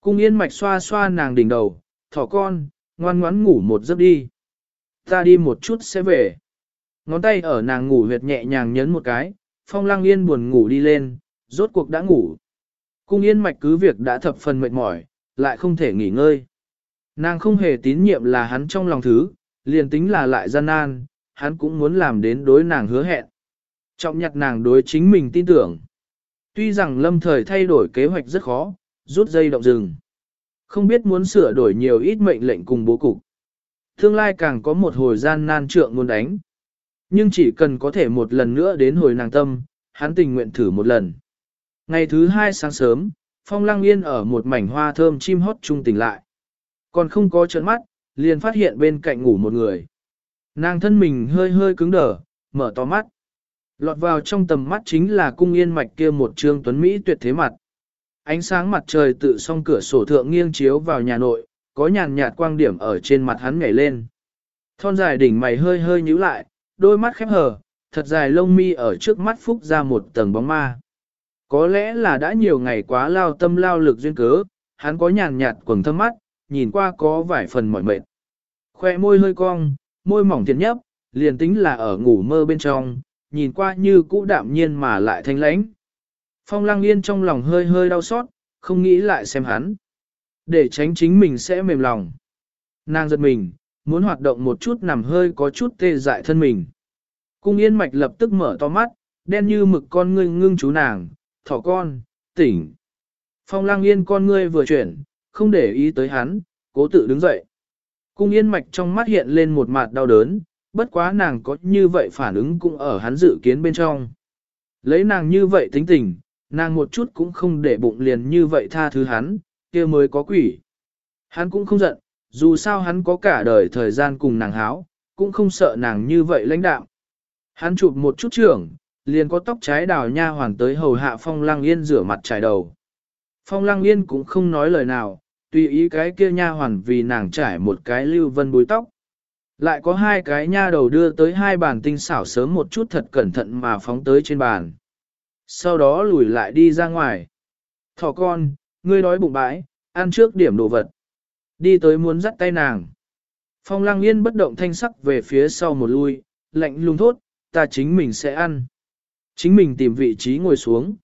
Cung yên mạch xoa xoa nàng đỉnh đầu, thỏ con, ngoan ngoãn ngủ một giấc đi. Ta đi một chút sẽ về. Ngón tay ở nàng ngủ huyệt nhẹ nhàng nhấn một cái, phong lang yên buồn ngủ đi lên, rốt cuộc đã ngủ. Cung yên mạch cứ việc đã thập phần mệt mỏi, lại không thể nghỉ ngơi. Nàng không hề tín nhiệm là hắn trong lòng thứ, liền tính là lại gian nan, hắn cũng muốn làm đến đối nàng hứa hẹn. Trọng nhặt nàng đối chính mình tin tưởng. Tuy rằng lâm thời thay đổi kế hoạch rất khó, rút dây động rừng. Không biết muốn sửa đổi nhiều ít mệnh lệnh cùng bố cục. Tương lai càng có một hồi gian nan trượng muốn đánh. Nhưng chỉ cần có thể một lần nữa đến hồi nàng tâm, hắn tình nguyện thử một lần. Ngày thứ hai sáng sớm, Phong Lăng Yên ở một mảnh hoa thơm chim hót trung tỉnh lại. Còn không có trấn mắt, liền phát hiện bên cạnh ngủ một người. Nàng thân mình hơi hơi cứng đờ, mở to mắt. Lọt vào trong tầm mắt chính là cung yên mạch kia một trương tuấn Mỹ tuyệt thế mặt. Ánh sáng mặt trời tự song cửa sổ thượng nghiêng chiếu vào nhà nội, có nhàn nhạt quang điểm ở trên mặt hắn nhảy lên. Thon dài đỉnh mày hơi hơi nhíu lại, đôi mắt khép hờ, thật dài lông mi ở trước mắt phúc ra một tầng bóng ma. Có lẽ là đã nhiều ngày quá lao tâm lao lực duyên cớ, hắn có nhàn nhạt quầng thâm mắt, nhìn qua có vài phần mỏi mệt. Khoe môi hơi cong, môi mỏng thiệt nhấp, liền tính là ở ngủ mơ bên trong, nhìn qua như cũ đạm nhiên mà lại thanh lãnh. Phong lăng yên trong lòng hơi hơi đau xót, không nghĩ lại xem hắn. Để tránh chính mình sẽ mềm lòng. Nàng giật mình, muốn hoạt động một chút nằm hơi có chút tê dại thân mình. Cung yên mạch lập tức mở to mắt, đen như mực con ngươi ngưng chú nàng, thỏ con, tỉnh. Phong lang yên con ngươi vừa chuyển, không để ý tới hắn, cố tự đứng dậy. Cung yên mạch trong mắt hiện lên một mặt đau đớn, bất quá nàng có như vậy phản ứng cũng ở hắn dự kiến bên trong. Lấy nàng như vậy tính tình, nàng một chút cũng không để bụng liền như vậy tha thứ hắn, kia mới có quỷ. Hắn cũng không giận, dù sao hắn có cả đời thời gian cùng nàng háo, cũng không sợ nàng như vậy lãnh đạo. Hắn chụp một chút trưởng, liền có tóc trái đào nha hoàn tới hầu hạ Phong Lăng Yên rửa mặt trải đầu. Phong Lăng Yên cũng không nói lời nào, tùy ý cái kia nha hoàn vì nàng trải một cái lưu vân búi tóc. Lại có hai cái nha đầu đưa tới hai bàn tinh xảo sớm một chút thật cẩn thận mà phóng tới trên bàn. Sau đó lùi lại đi ra ngoài. Thỏ con, ngươi đói bụng bãi, ăn trước điểm đồ vật. Đi tới muốn dắt tay nàng. Phong lăng yên bất động thanh sắc về phía sau một lui, lạnh lùng thốt, ta chính mình sẽ ăn. Chính mình tìm vị trí ngồi xuống.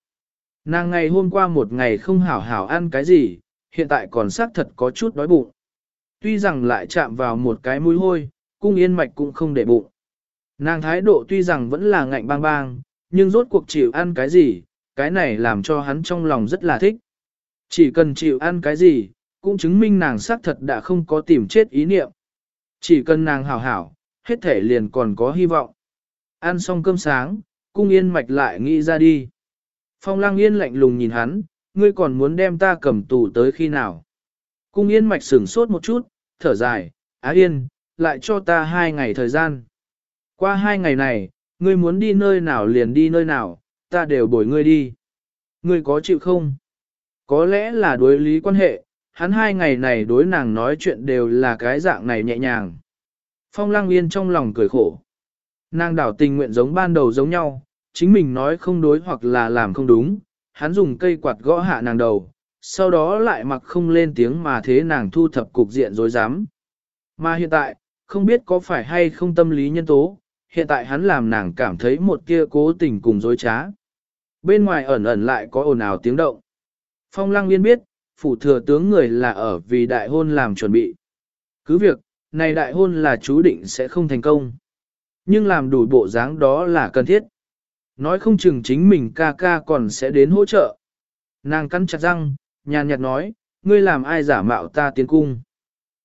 Nàng ngày hôm qua một ngày không hảo hảo ăn cái gì, hiện tại còn xác thật có chút đói bụng. Tuy rằng lại chạm vào một cái mũi hôi, cung yên mạch cũng không để bụng. Nàng thái độ tuy rằng vẫn là ngạnh bang bang, nhưng rốt cuộc chịu ăn cái gì, cái này làm cho hắn trong lòng rất là thích. Chỉ cần chịu ăn cái gì, cũng chứng minh nàng xác thật đã không có tìm chết ý niệm. Chỉ cần nàng hảo hảo, hết thể liền còn có hy vọng. Ăn xong cơm sáng, cung yên mạch lại nghĩ ra đi. Phong lang yên lạnh lùng nhìn hắn, ngươi còn muốn đem ta cầm tù tới khi nào. Cung yên mạch sửng sốt một chút, thở dài, á yên, lại cho ta hai ngày thời gian. Qua hai ngày này, ngươi muốn đi nơi nào liền đi nơi nào, ta đều bồi ngươi đi. Ngươi có chịu không? Có lẽ là đối lý quan hệ, hắn hai ngày này đối nàng nói chuyện đều là cái dạng này nhẹ nhàng. Phong Lang Yên trong lòng cười khổ. Nàng đảo tình nguyện giống ban đầu giống nhau, chính mình nói không đối hoặc là làm không đúng, hắn dùng cây quạt gõ hạ nàng đầu, sau đó lại mặc không lên tiếng mà thế nàng thu thập cục diện dối dám. Mà hiện tại, không biết có phải hay không tâm lý nhân tố, hiện tại hắn làm nàng cảm thấy một kia cố tình cùng dối trá. Bên ngoài ẩn ẩn lại có ồn ào tiếng động. Phong Lăng Yên biết, phủ thừa tướng người là ở vì đại hôn làm chuẩn bị. Cứ việc, này đại hôn là chú định sẽ không thành công. Nhưng làm đủ bộ dáng đó là cần thiết. Nói không chừng chính mình ca ca còn sẽ đến hỗ trợ. Nàng cắn chặt răng, nhàn nhạt nói, ngươi làm ai giả mạo ta tiến cung.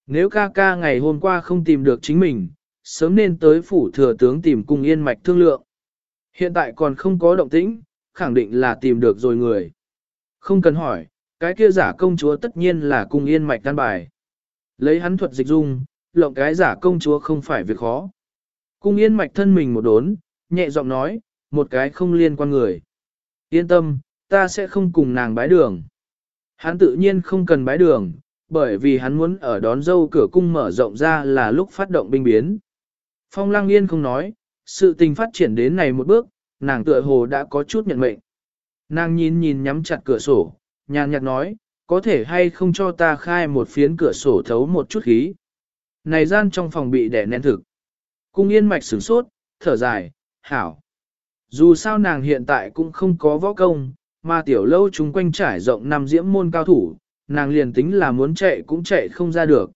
Nếu ca ca ngày hôm qua không tìm được chính mình, sớm nên tới phủ thừa tướng tìm cung yên mạch thương lượng. Hiện tại còn không có động tĩnh, khẳng định là tìm được rồi người. Không cần hỏi, cái kia giả công chúa tất nhiên là cung yên mạch tan bài. Lấy hắn thuật dịch dung, lộng cái giả công chúa không phải việc khó. Cung yên mạch thân mình một đốn, nhẹ giọng nói, một cái không liên quan người. Yên tâm, ta sẽ không cùng nàng bái đường. Hắn tự nhiên không cần bái đường, bởi vì hắn muốn ở đón dâu cửa cung mở rộng ra là lúc phát động binh biến. Phong Lang Yên không nói, sự tình phát triển đến này một bước, nàng tựa hồ đã có chút nhận mệnh. Nàng nhìn nhìn nhắm chặt cửa sổ, nhàn nhạt nói, có thể hay không cho ta khai một phiến cửa sổ thấu một chút khí. Này gian trong phòng bị đẻ nén thực. Cung yên mạch sửng sốt, thở dài, hảo. Dù sao nàng hiện tại cũng không có võ công, mà tiểu lâu chúng quanh trải rộng năm diễm môn cao thủ, nàng liền tính là muốn chạy cũng chạy không ra được.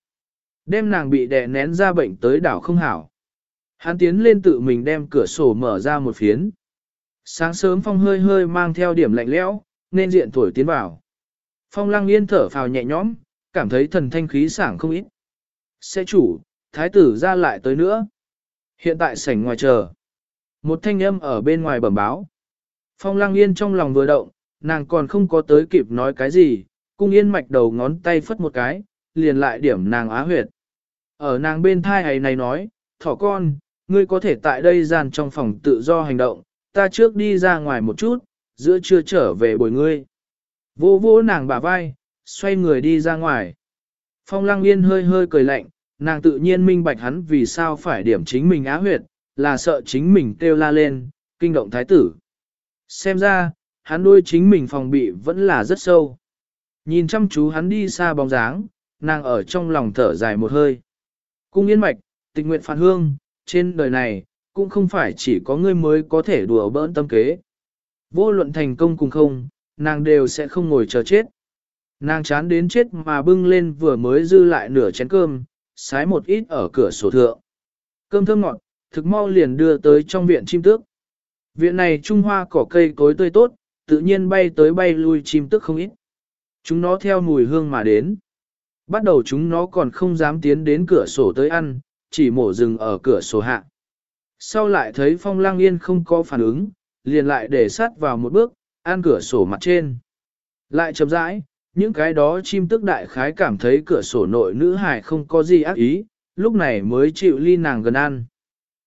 Đem nàng bị đè nén ra bệnh tới đảo không hảo. Hắn tiến lên tự mình đem cửa sổ mở ra một phiến. Sáng sớm phong hơi hơi mang theo điểm lạnh lẽo, nên diện thổi tiến vào. Phong lăng yên thở phào nhẹ nhõm, cảm thấy thần thanh khí sảng không ít. Sẽ chủ, thái tử ra lại tới nữa. Hiện tại sảnh ngoài chờ. Một thanh âm ở bên ngoài bẩm báo. Phong lăng yên trong lòng vừa động, nàng còn không có tới kịp nói cái gì, cung yên mạch đầu ngón tay phất một cái, liền lại điểm nàng á huyệt. Ở nàng bên thai ấy này nói, thỏ con, ngươi có thể tại đây gian trong phòng tự do hành động, ta trước đi ra ngoài một chút, giữa trưa trở về bồi ngươi. Vô vô nàng bả vai, xoay người đi ra ngoài. Phong lăng yên hơi hơi cười lạnh, nàng tự nhiên minh bạch hắn vì sao phải điểm chính mình á huyệt, là sợ chính mình kêu la lên, kinh động thái tử. Xem ra, hắn đôi chính mình phòng bị vẫn là rất sâu. Nhìn chăm chú hắn đi xa bóng dáng, nàng ở trong lòng thở dài một hơi. Cung yên mạch, tình nguyện phản hương, trên đời này, cũng không phải chỉ có ngươi mới có thể đùa bỡn tâm kế. Vô luận thành công cùng không, nàng đều sẽ không ngồi chờ chết. Nàng chán đến chết mà bưng lên vừa mới dư lại nửa chén cơm, sái một ít ở cửa sổ thượng. Cơm thơm ngọt, thực mau liền đưa tới trong viện chim tước. Viện này trung hoa cỏ cây cối tươi tốt, tự nhiên bay tới bay lui chim tước không ít. Chúng nó theo mùi hương mà đến. Bắt đầu chúng nó còn không dám tiến đến cửa sổ tới ăn, chỉ mổ rừng ở cửa sổ hạ. Sau lại thấy phong lang yên không có phản ứng, liền lại để sát vào một bước, an cửa sổ mặt trên. Lại chậm rãi, những cái đó chim tức đại khái cảm thấy cửa sổ nội nữ hải không có gì ác ý, lúc này mới chịu ly nàng gần ăn.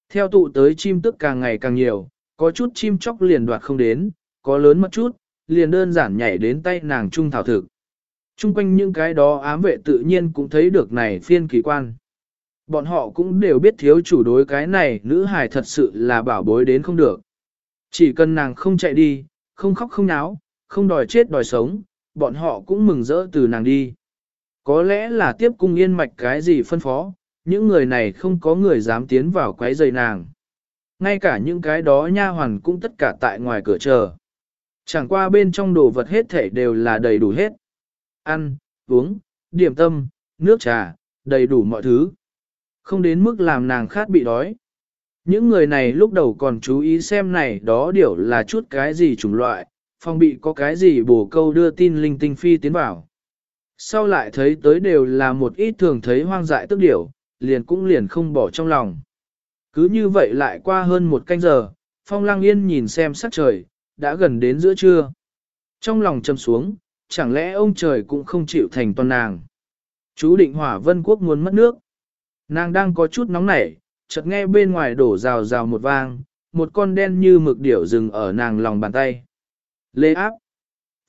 Theo tụ tới chim tức càng ngày càng nhiều, có chút chim chóc liền đoạt không đến, có lớn mất chút, liền đơn giản nhảy đến tay nàng trung thảo thực. Trung quanh những cái đó ám vệ tự nhiên cũng thấy được này phiên kỳ quan. Bọn họ cũng đều biết thiếu chủ đối cái này nữ hài thật sự là bảo bối đến không được. Chỉ cần nàng không chạy đi, không khóc không náo, không đòi chết đòi sống, bọn họ cũng mừng rỡ từ nàng đi. Có lẽ là tiếp cung yên mạch cái gì phân phó, những người này không có người dám tiến vào quấy rầy nàng. Ngay cả những cái đó nha hoàn cũng tất cả tại ngoài cửa chờ. Chẳng qua bên trong đồ vật hết thể đều là đầy đủ hết. Ăn, uống, điểm tâm, nước trà, đầy đủ mọi thứ. Không đến mức làm nàng khát bị đói. Những người này lúc đầu còn chú ý xem này đó điều là chút cái gì chủng loại, phong bị có cái gì bổ câu đưa tin linh tinh phi tiến vào. Sau lại thấy tới đều là một ít thường thấy hoang dại tức điểu, liền cũng liền không bỏ trong lòng. Cứ như vậy lại qua hơn một canh giờ, phong lang yên nhìn xem sắc trời, đã gần đến giữa trưa. Trong lòng châm xuống, chẳng lẽ ông trời cũng không chịu thành toàn nàng. Chú định hỏa vân quốc muốn mất nước. Nàng đang có chút nóng nảy, chợt nghe bên ngoài đổ rào rào một vang, một con đen như mực điểu dừng ở nàng lòng bàn tay. Lê áp.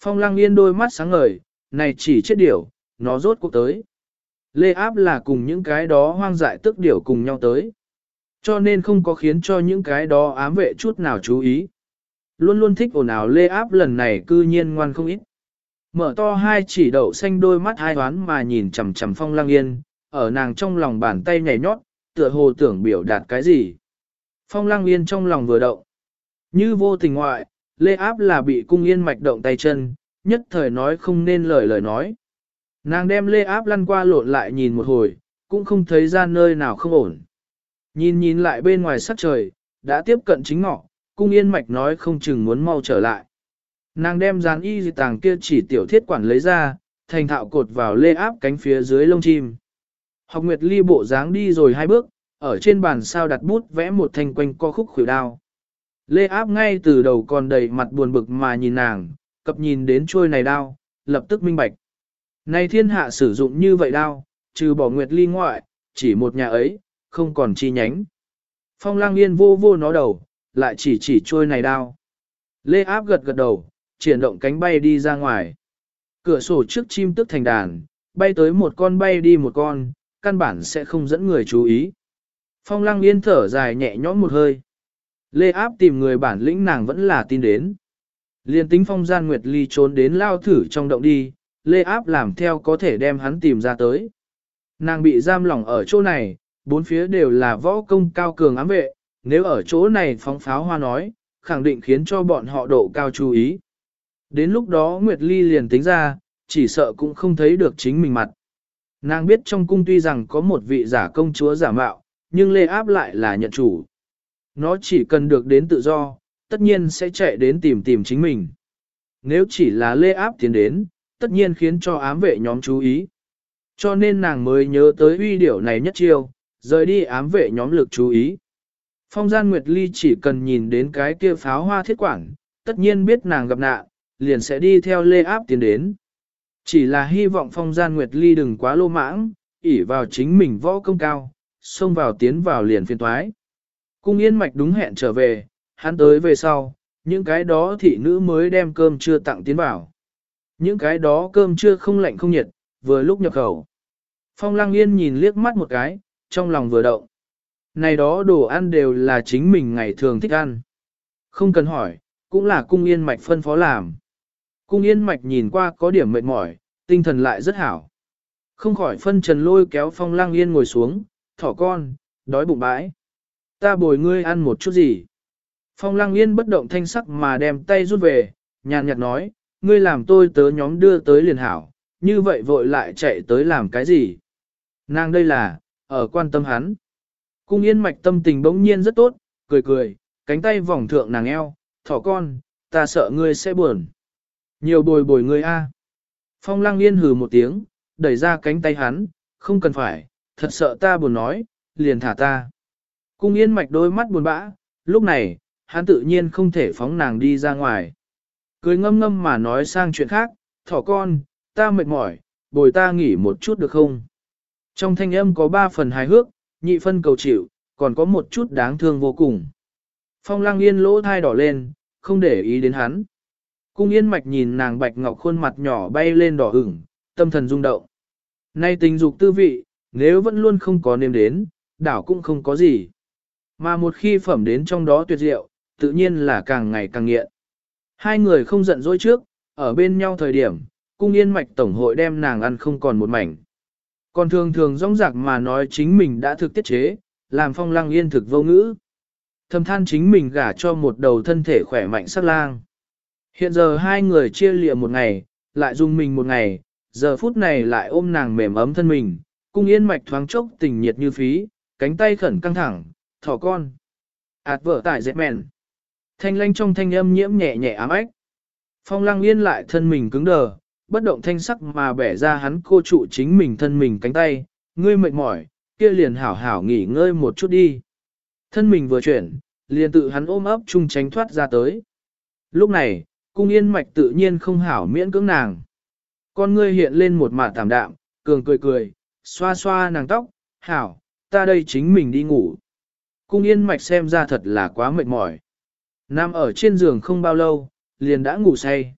Phong lăng yên đôi mắt sáng ngời, này chỉ chết điểu, nó rốt cuộc tới. Lê áp là cùng những cái đó hoang dại tức điểu cùng nhau tới. Cho nên không có khiến cho những cái đó ám vệ chút nào chú ý. Luôn luôn thích ồn ào lê áp lần này cư nhiên ngoan không ít. Mở to hai chỉ đậu xanh đôi mắt hai toán mà nhìn chằm chằm phong lang yên, ở nàng trong lòng bàn tay nhảy nhót, tựa hồ tưởng biểu đạt cái gì. Phong lang yên trong lòng vừa động. Như vô tình ngoại, lê áp là bị cung yên mạch động tay chân, nhất thời nói không nên lời lời nói. Nàng đem lê áp lăn qua lộn lại nhìn một hồi, cũng không thấy ra nơi nào không ổn. Nhìn nhìn lại bên ngoài sắc trời, đã tiếp cận chính ngọ, cung yên mạch nói không chừng muốn mau trở lại. Nàng đem dán y tàng kia chỉ tiểu thiết quản lấy ra, thành thạo cột vào lê áp cánh phía dưới lông chim. Học Nguyệt Ly bộ dáng đi rồi hai bước, ở trên bàn sao đặt bút vẽ một thanh quanh co khúc khuỷu đao. Lê áp ngay từ đầu còn đầy mặt buồn bực mà nhìn nàng, cập nhìn đến trôi này đao, lập tức minh bạch. Này thiên hạ sử dụng như vậy đao, trừ bỏ Nguyệt Ly ngoại, chỉ một nhà ấy, không còn chi nhánh. Phong lang yên vô vô nó đầu, lại chỉ chỉ trôi này đao. Lê áp gật gật đầu, triển động cánh bay đi ra ngoài. Cửa sổ trước chim tức thành đàn, bay tới một con bay đi một con, căn bản sẽ không dẫn người chú ý. Phong lăng yên thở dài nhẹ nhõm một hơi. Lê áp tìm người bản lĩnh nàng vẫn là tin đến. Liên tính phong gian nguyệt ly trốn đến lao thử trong động đi, lê áp làm theo có thể đem hắn tìm ra tới. Nàng bị giam lỏng ở chỗ này, bốn phía đều là võ công cao cường ám vệ, nếu ở chỗ này phóng pháo hoa nói, khẳng định khiến cho bọn họ độ cao chú ý. Đến lúc đó Nguyệt Ly liền tính ra, chỉ sợ cũng không thấy được chính mình mặt. Nàng biết trong cung tuy rằng có một vị giả công chúa giả mạo, nhưng Lê Áp lại là nhận chủ. Nó chỉ cần được đến tự do, tất nhiên sẽ chạy đến tìm tìm chính mình. Nếu chỉ là Lê Áp tiến đến, tất nhiên khiến cho ám vệ nhóm chú ý. Cho nên nàng mới nhớ tới uy điểu này nhất chiêu, rời đi ám vệ nhóm lực chú ý. Phong gian Nguyệt Ly chỉ cần nhìn đến cái kia pháo hoa thiết quản, tất nhiên biết nàng gặp nạn, liền sẽ đi theo lê áp tiến đến. Chỉ là hy vọng phong gian Nguyệt Ly đừng quá lô mãng, ỉ vào chính mình võ công cao, xông vào tiến vào liền phiên thoái. Cung yên mạch đúng hẹn trở về, hắn tới về sau, những cái đó thị nữ mới đem cơm trưa tặng tiến vào. Những cái đó cơm trưa không lạnh không nhiệt, vừa lúc nhập khẩu. Phong lăng yên nhìn liếc mắt một cái, trong lòng vừa động. Này đó đồ ăn đều là chính mình ngày thường thích ăn. Không cần hỏi, cũng là cung yên mạch phân phó làm. Cung yên mạch nhìn qua có điểm mệt mỏi, tinh thần lại rất hảo. Không khỏi phân trần lôi kéo phong lang yên ngồi xuống, thỏ con, đói bụng bãi. Ta bồi ngươi ăn một chút gì. Phong lang yên bất động thanh sắc mà đem tay rút về, nhàn nhạt nói, ngươi làm tôi tớ nhóm đưa tới liền hảo, như vậy vội lại chạy tới làm cái gì. Nàng đây là, ở quan tâm hắn. Cung yên mạch tâm tình bỗng nhiên rất tốt, cười cười, cánh tay vòng thượng nàng eo, thỏ con, ta sợ ngươi sẽ buồn. Nhiều bồi bồi người a. Phong lăng yên hừ một tiếng, đẩy ra cánh tay hắn, không cần phải, thật sợ ta buồn nói, liền thả ta. Cung yên mạch đôi mắt buồn bã, lúc này, hắn tự nhiên không thể phóng nàng đi ra ngoài. Cười ngâm ngâm mà nói sang chuyện khác, thỏ con, ta mệt mỏi, bồi ta nghỉ một chút được không? Trong thanh âm có ba phần hài hước, nhị phân cầu chịu, còn có một chút đáng thương vô cùng. Phong lăng yên lỗ thai đỏ lên, không để ý đến hắn. Cung yên mạch nhìn nàng bạch ngọc khuôn mặt nhỏ bay lên đỏ ửng, tâm thần rung động. Nay tình dục tư vị, nếu vẫn luôn không có nêm đến, đảo cũng không có gì. Mà một khi phẩm đến trong đó tuyệt diệu, tự nhiên là càng ngày càng nghiện. Hai người không giận dỗi trước, ở bên nhau thời điểm, cung yên mạch tổng hội đem nàng ăn không còn một mảnh. Còn thường thường rong rạc mà nói chính mình đã thực tiết chế, làm phong lăng yên thực vô ngữ. Thầm than chính mình gả cho một đầu thân thể khỏe mạnh sắc lang. Hiện giờ hai người chia lịa một ngày, lại dùng mình một ngày, giờ phút này lại ôm nàng mềm ấm thân mình, cung yên mạch thoáng chốc tình nhiệt như phí, cánh tay khẩn căng thẳng, thỏ con. Ảt vợ tải dẹp mẹn. Thanh lanh trong thanh âm nhiễm nhẹ nhẹ ám ách. Phong lăng yên lại thân mình cứng đờ, bất động thanh sắc mà bẻ ra hắn cô trụ chính mình thân mình cánh tay, ngươi mệt mỏi, kia liền hảo hảo nghỉ ngơi một chút đi. Thân mình vừa chuyển, liền tự hắn ôm ấp chung tránh thoát ra tới. Lúc này, cung yên mạch tự nhiên không hảo miễn cưỡng nàng. Con ngươi hiện lên một mặt tạm đạm, cường cười cười, xoa xoa nàng tóc, hảo, ta đây chính mình đi ngủ. Cung yên mạch xem ra thật là quá mệt mỏi. Nam ở trên giường không bao lâu, liền đã ngủ say.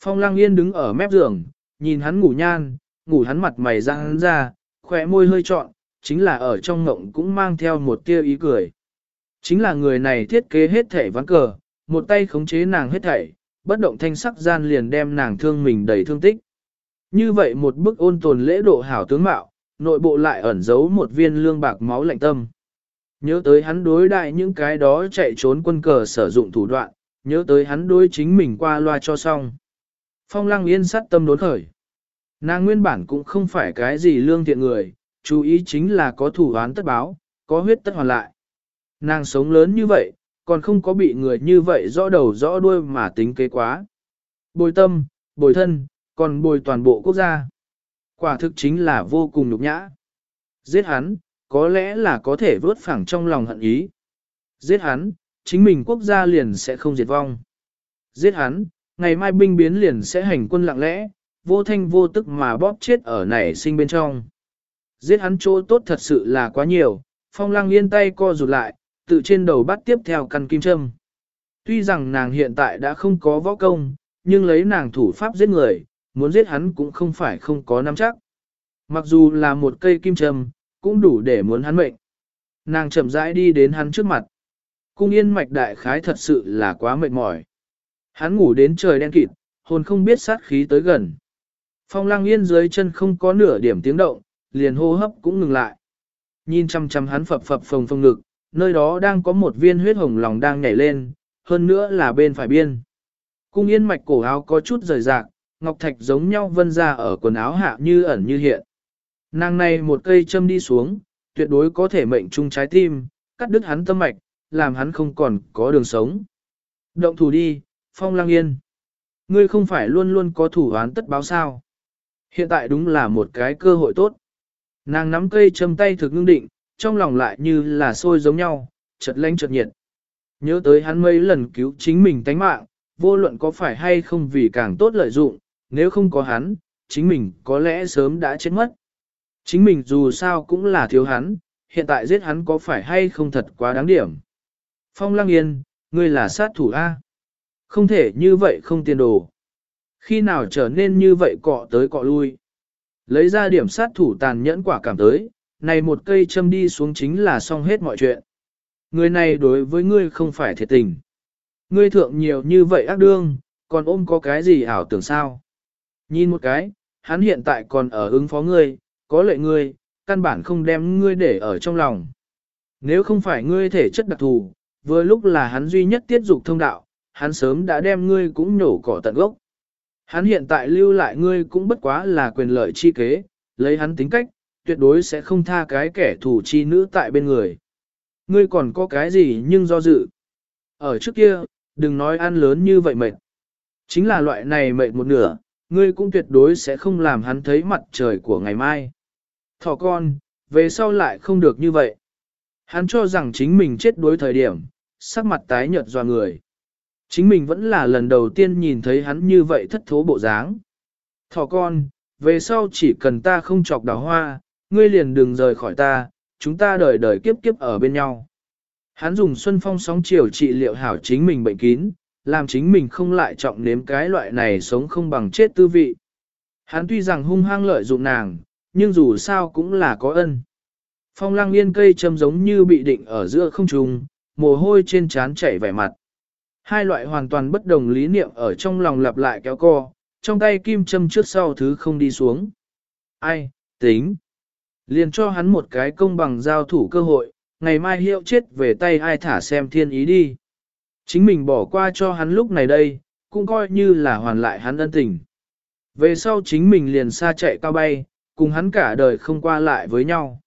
Phong lăng yên đứng ở mép giường, nhìn hắn ngủ nhan, ngủ hắn mặt mày ra hắn ra, khỏe môi hơi trọn, chính là ở trong ngộng cũng mang theo một tia ý cười. Chính là người này thiết kế hết thảy ván cờ, một tay khống chế nàng hết thảy, bất động thanh sắc gian liền đem nàng thương mình đầy thương tích. Như vậy một bức ôn tồn lễ độ hảo tướng mạo, nội bộ lại ẩn giấu một viên lương bạc máu lạnh tâm. Nhớ tới hắn đối đại những cái đó chạy trốn quân cờ sử dụng thủ đoạn, nhớ tới hắn đối chính mình qua loa cho xong. Phong lăng yên sát tâm đốn khởi. Nàng nguyên bản cũng không phải cái gì lương thiện người, chú ý chính là có thủ án tất báo, có huyết tất hoàn lại. Nàng sống lớn như vậy, còn không có bị người như vậy rõ đầu rõ đuôi mà tính kế quá. Bồi tâm, bồi thân, còn bồi toàn bộ quốc gia. Quả thực chính là vô cùng nhục nhã. Giết hắn, có lẽ là có thể vớt phẳng trong lòng hận ý. Giết hắn, chính mình quốc gia liền sẽ không diệt vong. Giết hắn, ngày mai binh biến liền sẽ hành quân lặng lẽ, vô thanh vô tức mà bóp chết ở nảy sinh bên trong. Giết hắn chỗ tốt thật sự là quá nhiều, phong lăng yên tay co rụt lại, tự trên đầu bắt tiếp theo căn kim châm. Tuy rằng nàng hiện tại đã không có võ công, nhưng lấy nàng thủ pháp giết người, muốn giết hắn cũng không phải không có nắm chắc. Mặc dù là một cây kim châm, cũng đủ để muốn hắn mệnh. Nàng chậm rãi đi đến hắn trước mặt. Cung yên mạch đại khái thật sự là quá mệt mỏi. Hắn ngủ đến trời đen kịt, hồn không biết sát khí tới gần. Phong lăng yên dưới chân không có nửa điểm tiếng động, liền hô hấp cũng ngừng lại. Nhìn chăm chăm hắn phập phập phồng phồng ngực, nơi đó đang có một viên huyết hồng lòng đang nhảy lên, hơn nữa là bên phải biên. Cung yên mạch cổ áo có chút rời rạc, ngọc thạch giống nhau vân ra ở quần áo hạ như ẩn như hiện. Nàng này một cây châm đi xuống, tuyệt đối có thể mệnh trung trái tim, cắt đứt hắn tâm mạch, làm hắn không còn có đường sống. Động thủ đi, Phong Lang Yên. Ngươi không phải luôn luôn có thủ án tất báo sao. Hiện tại đúng là một cái cơ hội tốt. Nàng nắm cây châm tay thực ngưng định, trong lòng lại như là sôi giống nhau, chợt lánh chợt nhiệt. Nhớ tới hắn mấy lần cứu chính mình tánh mạng, vô luận có phải hay không vì càng tốt lợi dụng, nếu không có hắn, chính mình có lẽ sớm đã chết mất. Chính mình dù sao cũng là thiếu hắn, hiện tại giết hắn có phải hay không thật quá đáng điểm. Phong Lăng Yên, ngươi là sát thủ A. Không thể như vậy không tiền đồ. Khi nào trở nên như vậy cọ tới cọ lui. Lấy ra điểm sát thủ tàn nhẫn quả cảm tới, này một cây châm đi xuống chính là xong hết mọi chuyện. Người này đối với ngươi không phải thiệt tình. Ngươi thượng nhiều như vậy ác đương, còn ôm có cái gì ảo tưởng sao? Nhìn một cái, hắn hiện tại còn ở ứng phó ngươi, có lệ ngươi, căn bản không đem ngươi để ở trong lòng. Nếu không phải ngươi thể chất đặc thù, vừa lúc là hắn duy nhất tiết dục thông đạo, hắn sớm đã đem ngươi cũng nhổ cỏ tận gốc. Hắn hiện tại lưu lại ngươi cũng bất quá là quyền lợi chi kế, lấy hắn tính cách, tuyệt đối sẽ không tha cái kẻ thù chi nữ tại bên người. Ngươi còn có cái gì nhưng do dự. Ở trước kia, đừng nói ăn lớn như vậy mệt. Chính là loại này mệt một nửa, ngươi cũng tuyệt đối sẽ không làm hắn thấy mặt trời của ngày mai. Thỏ con, về sau lại không được như vậy. Hắn cho rằng chính mình chết đối thời điểm, sắc mặt tái nhợt do người. Chính mình vẫn là lần đầu tiên nhìn thấy hắn như vậy thất thố bộ dáng. Thỏ con, về sau chỉ cần ta không chọc đào hoa, ngươi liền đừng rời khỏi ta, chúng ta đời đời kiếp kiếp ở bên nhau. Hắn dùng xuân phong sóng chiều trị liệu hảo chính mình bệnh kín, làm chính mình không lại trọng nếm cái loại này sống không bằng chết tư vị. Hắn tuy rằng hung hăng lợi dụng nàng, nhưng dù sao cũng là có ân. Phong lăng yên cây châm giống như bị định ở giữa không trung, mồ hôi trên trán chảy vẻ mặt. Hai loại hoàn toàn bất đồng lý niệm ở trong lòng lặp lại kéo co, trong tay kim châm trước sau thứ không đi xuống. Ai, tính. Liền cho hắn một cái công bằng giao thủ cơ hội, ngày mai hiệu chết về tay ai thả xem thiên ý đi. Chính mình bỏ qua cho hắn lúc này đây, cũng coi như là hoàn lại hắn ân tình. Về sau chính mình liền xa chạy cao bay, cùng hắn cả đời không qua lại với nhau.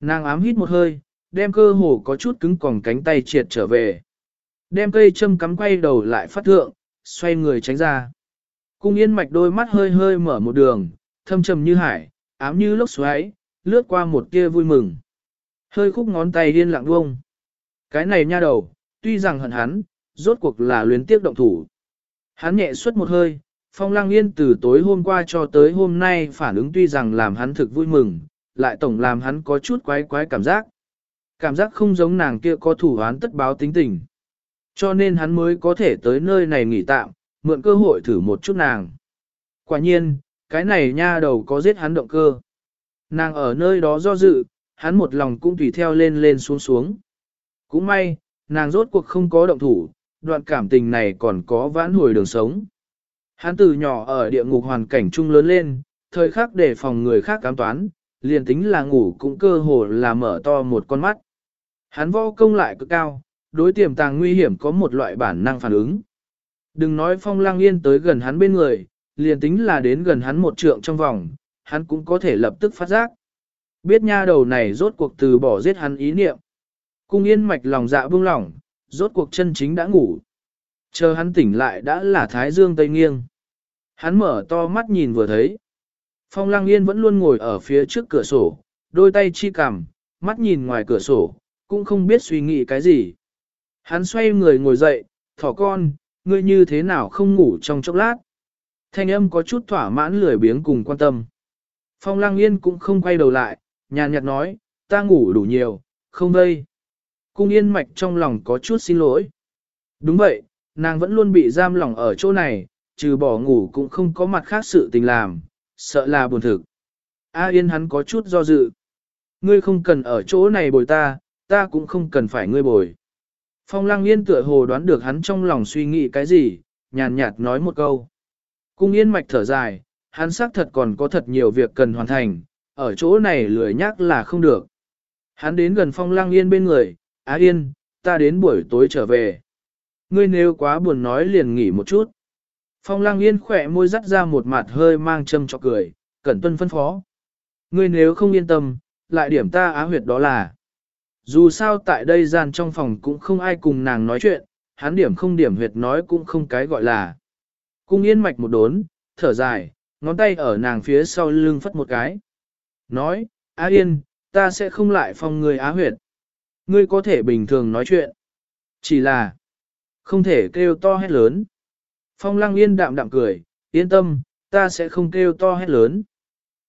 Nàng ám hít một hơi, đem cơ hồ có chút cứng còn cánh tay triệt trở về. Đem cây châm cắm quay đầu lại phát thượng, xoay người tránh ra. Cung yên mạch đôi mắt hơi hơi mở một đường, thâm trầm như hải, ám như lốc xoáy, lướt qua một tia vui mừng. Hơi khúc ngón tay điên lặng vông. Cái này nha đầu, tuy rằng hận hắn, rốt cuộc là luyến tiếc động thủ. Hắn nhẹ suốt một hơi, phong lang yên từ tối hôm qua cho tới hôm nay phản ứng tuy rằng làm hắn thực vui mừng, lại tổng làm hắn có chút quái quái cảm giác. Cảm giác không giống nàng kia có thủ án tất báo tính tình. Cho nên hắn mới có thể tới nơi này nghỉ tạm, mượn cơ hội thử một chút nàng. Quả nhiên, cái này nha đầu có giết hắn động cơ. Nàng ở nơi đó do dự, hắn một lòng cũng tùy theo lên lên xuống xuống. Cũng may, nàng rốt cuộc không có động thủ, đoạn cảm tình này còn có vãn hồi đường sống. Hắn từ nhỏ ở địa ngục hoàn cảnh chung lớn lên, thời khắc để phòng người khác cám toán, liền tính là ngủ cũng cơ hồ là mở to một con mắt. Hắn võ công lại cực cao, đối tiềm tàng nguy hiểm có một loại bản năng phản ứng. Đừng nói phong lang yên tới gần hắn bên người, liền tính là đến gần hắn một trượng trong vòng, hắn cũng có thể lập tức phát giác. Biết nha đầu này rốt cuộc từ bỏ giết hắn ý niệm. Cung yên mạch lòng dạ buông lỏng, rốt cuộc chân chính đã ngủ. Chờ hắn tỉnh lại đã là thái dương tây nghiêng. Hắn mở to mắt nhìn vừa thấy. Phong Lang Yên vẫn luôn ngồi ở phía trước cửa sổ, đôi tay chi cằm, mắt nhìn ngoài cửa sổ, cũng không biết suy nghĩ cái gì. Hắn xoay người ngồi dậy, thỏ con, ngươi như thế nào không ngủ trong chốc lát. Thanh âm có chút thỏa mãn lười biếng cùng quan tâm. Phong Lang Yên cũng không quay đầu lại, nhàn nhạt nói, ta ngủ đủ nhiều, không đây. Cung Yên mạch trong lòng có chút xin lỗi. Đúng vậy, nàng vẫn luôn bị giam lỏng ở chỗ này, trừ bỏ ngủ cũng không có mặt khác sự tình làm, sợ là buồn thực. A Yên hắn có chút do dự. Ngươi không cần ở chỗ này bồi ta, ta cũng không cần phải ngươi bồi. Phong Lăng Yên tựa hồ đoán được hắn trong lòng suy nghĩ cái gì, nhàn nhạt nói một câu. Cung Yên mạch thở dài, hắn xác thật còn có thật nhiều việc cần hoàn thành, ở chỗ này lười nhắc là không được. Hắn đến gần Phong Lăng Yên bên người, Á Yên, ta đến buổi tối trở về. Ngươi nếu quá buồn nói liền nghỉ một chút. Phong Lăng Yên khỏe môi dắt ra một mặt hơi mang châm cho cười, cẩn tuân phân phó. Ngươi nếu không yên tâm, lại điểm ta á huyệt đó là. Dù sao tại đây gian trong phòng cũng không ai cùng nàng nói chuyện, hắn điểm không điểm huyệt nói cũng không cái gọi là. Cung yên mạch một đốn, thở dài, ngón tay ở nàng phía sau lưng phất một cái. Nói, Á Yên, ta sẽ không lại phong người á huyệt. Ngươi có thể bình thường nói chuyện. Chỉ là, không thể kêu to hét lớn. Phong lăng yên đạm đạm cười, yên tâm, ta sẽ không kêu to hét lớn.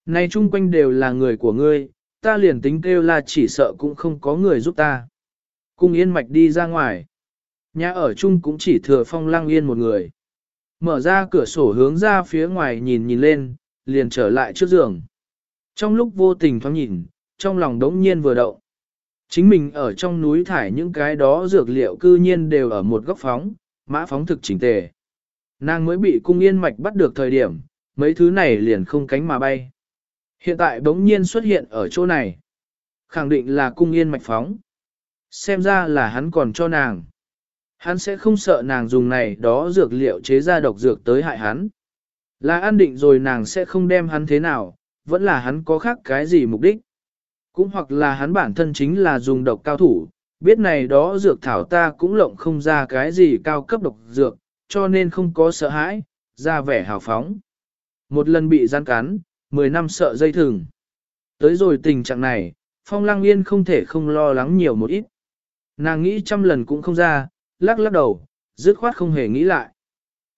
Này chung quanh đều là người của ngươi, ta liền tính kêu là chỉ sợ cũng không có người giúp ta. Cung yên mạch đi ra ngoài. Nhà ở chung cũng chỉ thừa phong lăng yên một người. Mở ra cửa sổ hướng ra phía ngoài nhìn nhìn lên, liền trở lại trước giường. Trong lúc vô tình thoáng nhìn, trong lòng đống nhiên vừa động. Chính mình ở trong núi thải những cái đó dược liệu cư nhiên đều ở một góc phóng, mã phóng thực chỉnh tề. Nàng mới bị cung yên mạch bắt được thời điểm, mấy thứ này liền không cánh mà bay. Hiện tại bỗng nhiên xuất hiện ở chỗ này. Khẳng định là cung yên mạch phóng. Xem ra là hắn còn cho nàng. Hắn sẽ không sợ nàng dùng này đó dược liệu chế ra độc dược tới hại hắn. Là an định rồi nàng sẽ không đem hắn thế nào, vẫn là hắn có khác cái gì mục đích. Cũng hoặc là hắn bản thân chính là dùng độc cao thủ, biết này đó dược thảo ta cũng lộng không ra cái gì cao cấp độc dược, cho nên không có sợ hãi, ra vẻ hào phóng. Một lần bị gian cắn, 10 năm sợ dây thừng. Tới rồi tình trạng này, Phong Lăng Yên không thể không lo lắng nhiều một ít. Nàng nghĩ trăm lần cũng không ra, lắc lắc đầu, dứt khoát không hề nghĩ lại.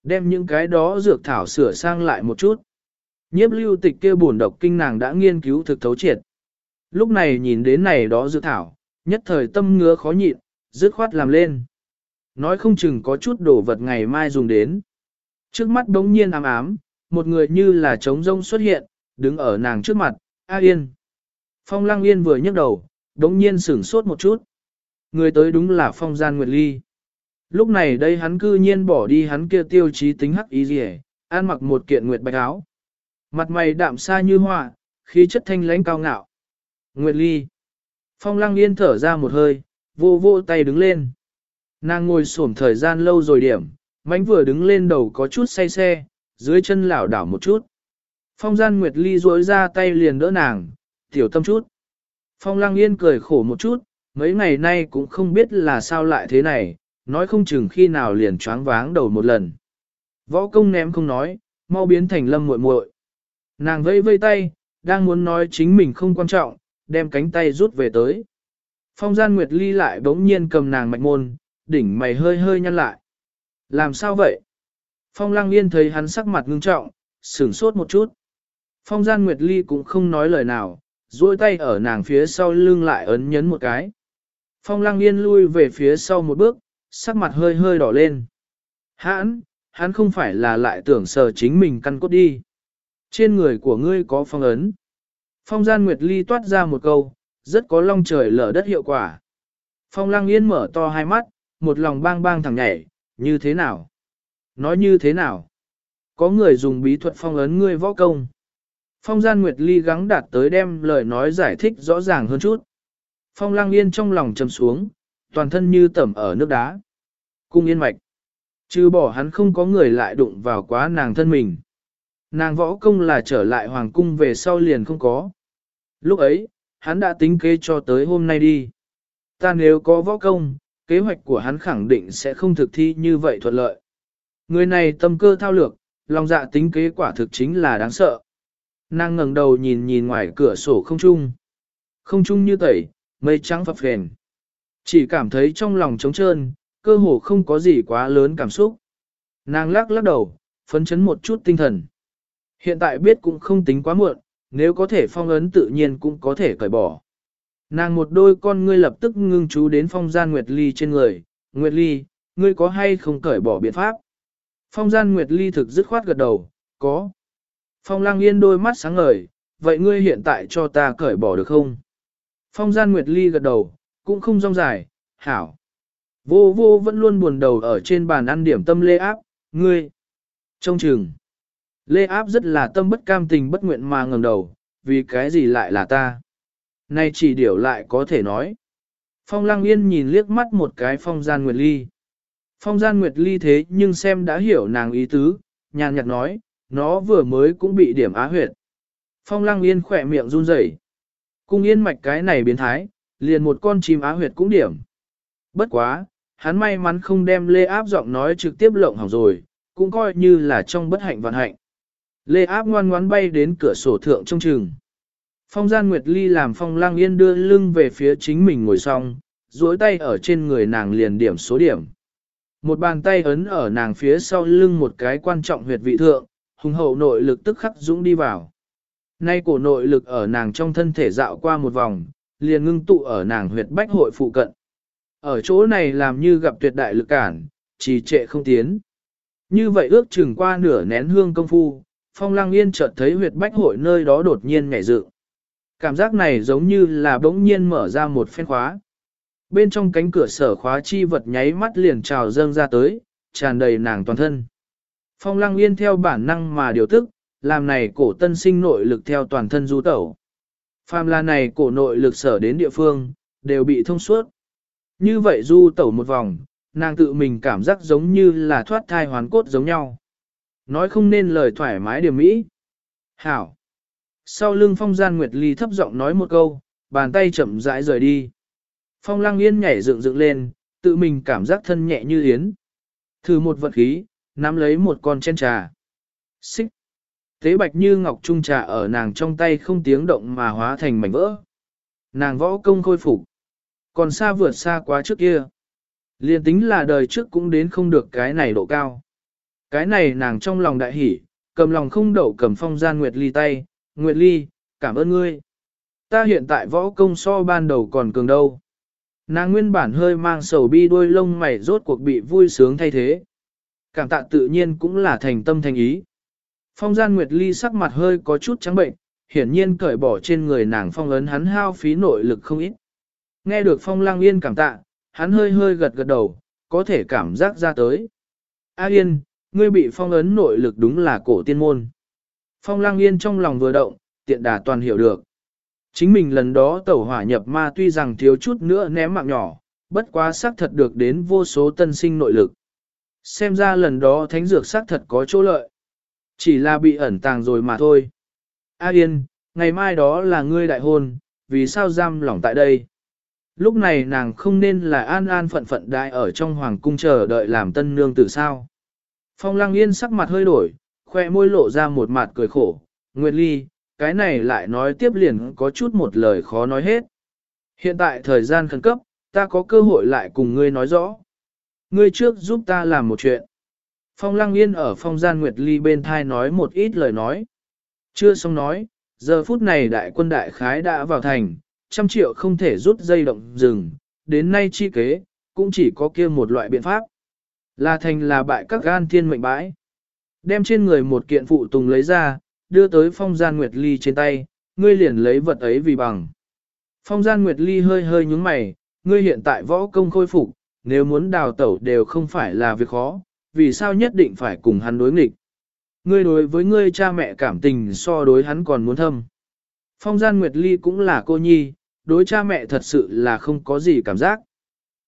Đem những cái đó dược thảo sửa sang lại một chút. Nhiếp lưu tịch kia buồn độc kinh nàng đã nghiên cứu thực thấu triệt. Lúc này nhìn đến này đó dược thảo, nhất thời tâm ngứa khó nhịn, dứt khoát làm lên. Nói không chừng có chút đồ vật ngày mai dùng đến. Trước mắt đống nhiên ám ám, một người như là trống rông xuất hiện, đứng ở nàng trước mặt, A Yên. Phong Lăng Yên vừa nhấc đầu, đống nhiên sửng sốt một chút. Người tới đúng là Phong Gian Nguyệt Ly. Lúc này đây hắn cư nhiên bỏ đi hắn kia tiêu chí tính hắc ý gì an mặc một kiện nguyệt bạch áo. Mặt mày đạm xa như họa, khí chất thanh lãnh cao ngạo. Nguyệt Ly. Phong Lăng Yên thở ra một hơi, vô vô tay đứng lên. Nàng ngồi xổm thời gian lâu rồi điểm, mánh vừa đứng lên đầu có chút say xe, dưới chân lảo đảo một chút. Phong gian Nguyệt Ly duỗi ra tay liền đỡ nàng, tiểu tâm chút. Phong Lăng Yên cười khổ một chút, mấy ngày nay cũng không biết là sao lại thế này, nói không chừng khi nào liền choáng váng đầu một lần. Võ công ném không nói, mau biến thành lâm muội muội. Nàng vây vây tay, đang muốn nói chính mình không quan trọng, đem cánh tay rút về tới. Phong gian Nguyệt Ly lại bỗng nhiên cầm nàng mạch môn, đỉnh mày hơi hơi nhăn lại. Làm sao vậy? Phong Lăng Yên thấy hắn sắc mặt ngưng trọng, sửng sốt một chút. Phong gian Nguyệt Ly cũng không nói lời nào, duỗi tay ở nàng phía sau lưng lại ấn nhấn một cái. Phong Lăng Yên lui về phía sau một bước, sắc mặt hơi hơi đỏ lên. Hãn, hắn không phải là lại tưởng sờ chính mình căn cốt đi. Trên người của ngươi có phong ấn. Phong gian Nguyệt Ly toát ra một câu, rất có long trời lở đất hiệu quả. Phong Lăng Yên mở to hai mắt, một lòng bang bang thẳng nhảy, như thế nào? Nói như thế nào? Có người dùng bí thuật phong ấn ngươi võ công. Phong gian Nguyệt Ly gắng đạt tới đem lời nói giải thích rõ ràng hơn chút. Phong Lăng Yên trong lòng trầm xuống, toàn thân như tẩm ở nước đá. Cung yên mạch. Chứ bỏ hắn không có người lại đụng vào quá nàng thân mình. Nàng võ công là trở lại hoàng cung về sau liền không có. Lúc ấy, hắn đã tính kế cho tới hôm nay đi. Ta nếu có võ công, kế hoạch của hắn khẳng định sẽ không thực thi như vậy thuận lợi. Người này tâm cơ thao lược, lòng dạ tính kế quả thực chính là đáng sợ. Nàng ngẩng đầu nhìn nhìn ngoài cửa sổ không trung. Không trung như tẩy, mây trắng phập phền. Chỉ cảm thấy trong lòng trống trơn, cơ hồ không có gì quá lớn cảm xúc. Nàng lắc lắc đầu, phấn chấn một chút tinh thần. Hiện tại biết cũng không tính quá muộn, nếu có thể phong ấn tự nhiên cũng có thể cởi bỏ. Nàng một đôi con ngươi lập tức ngưng chú đến phong gian Nguyệt Ly trên người. Nguyệt Ly, ngươi có hay không cởi bỏ biện pháp? Phong gian Nguyệt Ly thực dứt khoát gật đầu, có. Phong lang yên đôi mắt sáng ngời, vậy ngươi hiện tại cho ta cởi bỏ được không? Phong gian Nguyệt Ly gật đầu, cũng không rong dài, hảo. Vô vô vẫn luôn buồn đầu ở trên bàn ăn điểm tâm lê áp, ngươi. Trong trường, Lê áp rất là tâm bất cam tình bất nguyện mà ngẩng đầu, vì cái gì lại là ta. Nay chỉ điều lại có thể nói. Phong Lăng Yên nhìn liếc mắt một cái Phong Gian Nguyệt Ly. Phong Gian Nguyệt Ly thế nhưng xem đã hiểu nàng ý tứ, nhàn nhạt nói, nó vừa mới cũng bị điểm á huyệt. Phong Lăng Yên khỏe miệng run rẩy. Cung yên mạch cái này biến thái, liền một con chim á huyệt cũng điểm. Bất quá, hắn may mắn không đem Lê Áp giọng nói trực tiếp lộng hỏng rồi, cũng coi như là trong bất hạnh vận hạnh. Lê Áp ngoan ngoãn bay đến cửa sổ thượng trong trường. Phong gian Nguyệt Ly làm Phong Lang Yên đưa lưng về phía chính mình ngồi xong, duỗi tay ở trên người nàng liền điểm số điểm. Một bàn tay ấn ở nàng phía sau lưng một cái quan trọng huyệt vị thượng, hùng hậu nội lực tức khắc dũng đi vào. Nay cổ nội lực ở nàng trong thân thể dạo qua một vòng, liền ngưng tụ ở nàng huyệt bách hội phụ cận. Ở chỗ này làm như gặp tuyệt đại lực cản, trì trệ không tiến. Như vậy ước chừng qua nửa nén hương công phu, Phong Lăng Yên chợt thấy huyệt bách hội nơi đó đột nhiên nhảy dựng. Cảm giác này giống như là bỗng nhiên mở ra một phen khóa. Bên trong cánh cửa sở khóa chi vật nháy mắt liền trào dâng ra tới, tràn đầy nàng toàn thân. Phong Lăng Yên theo bản năng mà điều tức, làm này cổ tân sinh nội lực theo toàn thân du tẩu. Phàm là này cổ nội lực sở đến địa phương, đều bị thông suốt. Như vậy du tẩu một vòng, nàng tự mình cảm giác giống như là thoát thai hoàn cốt giống nhau. Nói không nên lời thoải mái điểm mỹ. Hảo. Sau lưng phong gian Nguyệt Ly thấp giọng nói một câu, bàn tay chậm rãi rời đi. Phong lăng yên nhảy dựng dựng lên, tự mình cảm giác thân nhẹ như yến. Thử một vật khí, nắm lấy một con chen trà. Xích. Tế bạch như ngọc trung trà ở nàng trong tay không tiếng động mà hóa thành mảnh vỡ. Nàng võ công khôi phục. Còn xa vượt xa quá trước kia. Liên tính là đời trước cũng đến không được cái này độ cao. Cái này nàng trong lòng đại hỉ, cầm lòng không đậu cầm phong gian Nguyệt Ly tay, Nguyệt Ly, cảm ơn ngươi. Ta hiện tại võ công so ban đầu còn cường đâu. Nàng nguyên bản hơi mang sầu bi đôi lông mày rốt cuộc bị vui sướng thay thế. Cảm tạ tự nhiên cũng là thành tâm thành ý. Phong gian Nguyệt Ly sắc mặt hơi có chút trắng bệnh, hiển nhiên cởi bỏ trên người nàng phong ấn hắn hao phí nội lực không ít. Nghe được phong lang yên cảm tạ, hắn hơi hơi gật gật đầu, có thể cảm giác ra tới. A yên, ngươi bị phong ấn nội lực đúng là cổ tiên môn. Phong lang yên trong lòng vừa động, tiện đà toàn hiểu được. Chính mình lần đó tẩu hỏa nhập ma tuy rằng thiếu chút nữa ném mạng nhỏ, bất quá xác thật được đến vô số tân sinh nội lực. Xem ra lần đó thánh dược xác thật có chỗ lợi. Chỉ là bị ẩn tàng rồi mà thôi. A Yên, ngày mai đó là ngươi đại hôn, vì sao giam lỏng tại đây? Lúc này nàng không nên là an an phận phận đại ở trong hoàng cung chờ đợi làm tân nương tử sao. Phong lăng yên sắc mặt hơi đổi, khoe môi lộ ra một mặt cười khổ. Nguyệt Ly, cái này lại nói tiếp liền có chút một lời khó nói hết. Hiện tại thời gian khẩn cấp, ta có cơ hội lại cùng ngươi nói rõ. Ngươi trước giúp ta làm một chuyện. Phong lăng yên ở phong gian Nguyệt Ly bên thai nói một ít lời nói. Chưa xong nói, giờ phút này đại quân đại khái đã vào thành, trăm triệu không thể rút dây động rừng, đến nay chi kế, cũng chỉ có kia một loại biện pháp. Là thành là bại các gan thiên mệnh bãi. Đem trên người một kiện phụ tùng lấy ra, đưa tới phong gian Nguyệt Ly trên tay, ngươi liền lấy vật ấy vì bằng. Phong gian Nguyệt Ly hơi hơi nhúng mày, ngươi hiện tại võ công khôi phục, nếu muốn đào tẩu đều không phải là việc khó, vì sao nhất định phải cùng hắn đối nghịch. Ngươi đối với ngươi cha mẹ cảm tình so đối hắn còn muốn thâm. Phong gian Nguyệt Ly cũng là cô nhi, đối cha mẹ thật sự là không có gì cảm giác.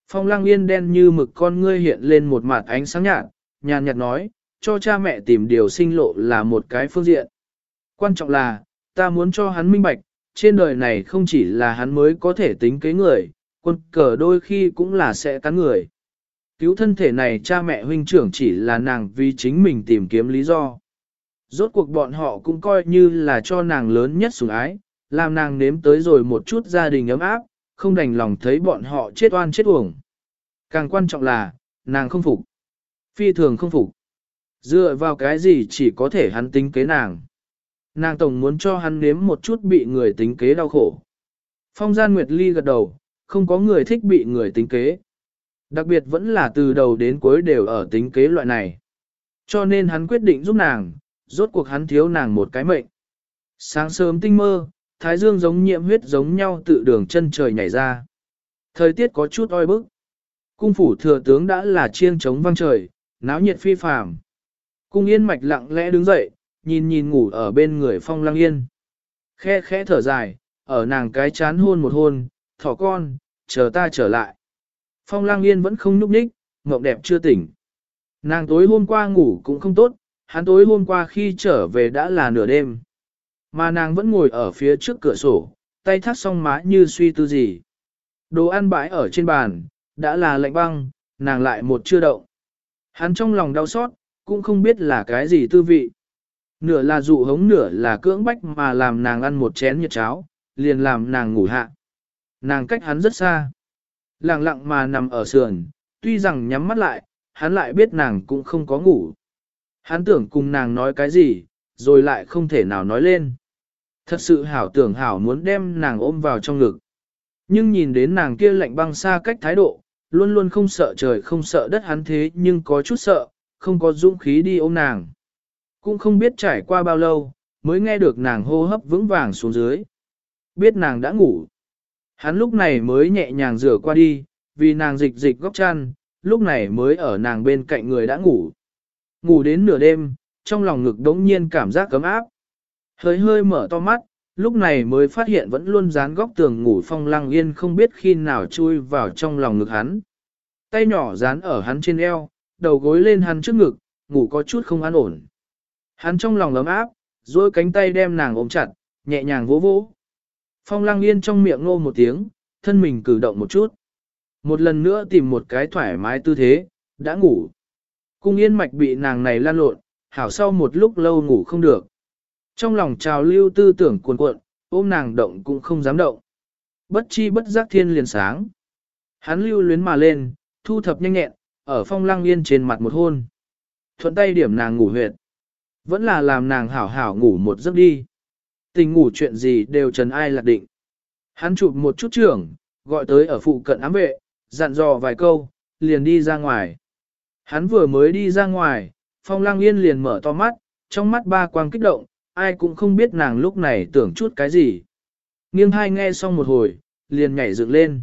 Phong lăng yên đen như mực con ngươi hiện lên một mặt ánh sáng nhạt, nhàn nhạt nói, cho cha mẹ tìm điều sinh lộ là một cái phương diện. Quan trọng là, ta muốn cho hắn minh bạch, trên đời này không chỉ là hắn mới có thể tính kế người, quân cờ đôi khi cũng là sẽ cắn người. Cứu thân thể này cha mẹ huynh trưởng chỉ là nàng vì chính mình tìm kiếm lý do. Rốt cuộc bọn họ cũng coi như là cho nàng lớn nhất sủng ái, làm nàng nếm tới rồi một chút gia đình ấm áp, không đành lòng thấy bọn họ chết oan chết uổng. Càng quan trọng là, nàng không phục. Phi thường không phục. Dựa vào cái gì chỉ có thể hắn tính kế nàng. Nàng tổng muốn cho hắn nếm một chút bị người tính kế đau khổ. Phong gian Nguyệt Ly gật đầu, không có người thích bị người tính kế. Đặc biệt vẫn là từ đầu đến cuối đều ở tính kế loại này. Cho nên hắn quyết định giúp nàng, rốt cuộc hắn thiếu nàng một cái mệnh. Sáng sớm tinh mơ, thái dương giống nhiễm huyết giống nhau tự đường chân trời nhảy ra. Thời tiết có chút oi bức. Cung phủ thừa tướng đã là chiêng trống vang trời, náo nhiệt phi phàm. Cung yên mạch lặng lẽ đứng dậy, nhìn nhìn ngủ ở bên người phong lăng yên. Khe khẽ thở dài, ở nàng cái chán hôn một hôn, thỏ con, chờ ta trở lại. Phong Lang yên vẫn không núp ních, mộng đẹp chưa tỉnh. Nàng tối hôm qua ngủ cũng không tốt, hắn tối hôm qua khi trở về đã là nửa đêm. Mà nàng vẫn ngồi ở phía trước cửa sổ, tay thắt song má như suy tư gì. Đồ ăn bãi ở trên bàn, đã là lạnh băng, nàng lại một chưa động. Hắn trong lòng đau xót, cũng không biết là cái gì tư vị. Nửa là dụ hống nửa là cưỡng bách mà làm nàng ăn một chén nhiệt cháo, liền làm nàng ngủ hạ. Nàng cách hắn rất xa. Lặng lặng mà nằm ở sườn, tuy rằng nhắm mắt lại, hắn lại biết nàng cũng không có ngủ. Hắn tưởng cùng nàng nói cái gì, rồi lại không thể nào nói lên. Thật sự hảo tưởng hảo muốn đem nàng ôm vào trong ngực. Nhưng nhìn đến nàng kia lạnh băng xa cách thái độ, luôn luôn không sợ trời không sợ đất hắn thế nhưng có chút sợ, không có dũng khí đi ôm nàng. Cũng không biết trải qua bao lâu, mới nghe được nàng hô hấp vững vàng xuống dưới. Biết nàng đã ngủ. Hắn lúc này mới nhẹ nhàng rửa qua đi, vì nàng dịch dịch góc chăn, lúc này mới ở nàng bên cạnh người đã ngủ. Ngủ đến nửa đêm, trong lòng ngực đống nhiên cảm giác cấm áp. Hơi hơi mở to mắt, lúc này mới phát hiện vẫn luôn dán góc tường ngủ phong lăng yên không biết khi nào chui vào trong lòng ngực hắn. Tay nhỏ dán ở hắn trên eo, đầu gối lên hắn trước ngực, ngủ có chút không an ổn. Hắn trong lòng ấm áp, duỗi cánh tay đem nàng ôm chặt, nhẹ nhàng vỗ vỗ. Phong lăng yên trong miệng ngô một tiếng, thân mình cử động một chút. Một lần nữa tìm một cái thoải mái tư thế, đã ngủ. Cung yên mạch bị nàng này lan lộn, hảo sau một lúc lâu ngủ không được. Trong lòng trào lưu tư tưởng cuồn cuộn, ôm nàng động cũng không dám động. Bất chi bất giác thiên liền sáng. Hắn lưu luyến mà lên, thu thập nhanh nhẹn, ở phong lăng yên trên mặt một hôn. Thuận tay điểm nàng ngủ huyệt. Vẫn là làm nàng hảo hảo ngủ một giấc đi. Tình ngủ chuyện gì đều trần ai lạc định. Hắn chụp một chút trưởng, gọi tới ở phụ cận ám vệ, dặn dò vài câu, liền đi ra ngoài. Hắn vừa mới đi ra ngoài, Phong Lang Yên liền mở to mắt, trong mắt ba quang kích động, ai cũng không biết nàng lúc này tưởng chút cái gì. Nghiêng hai nghe xong một hồi, liền nhảy dựng lên.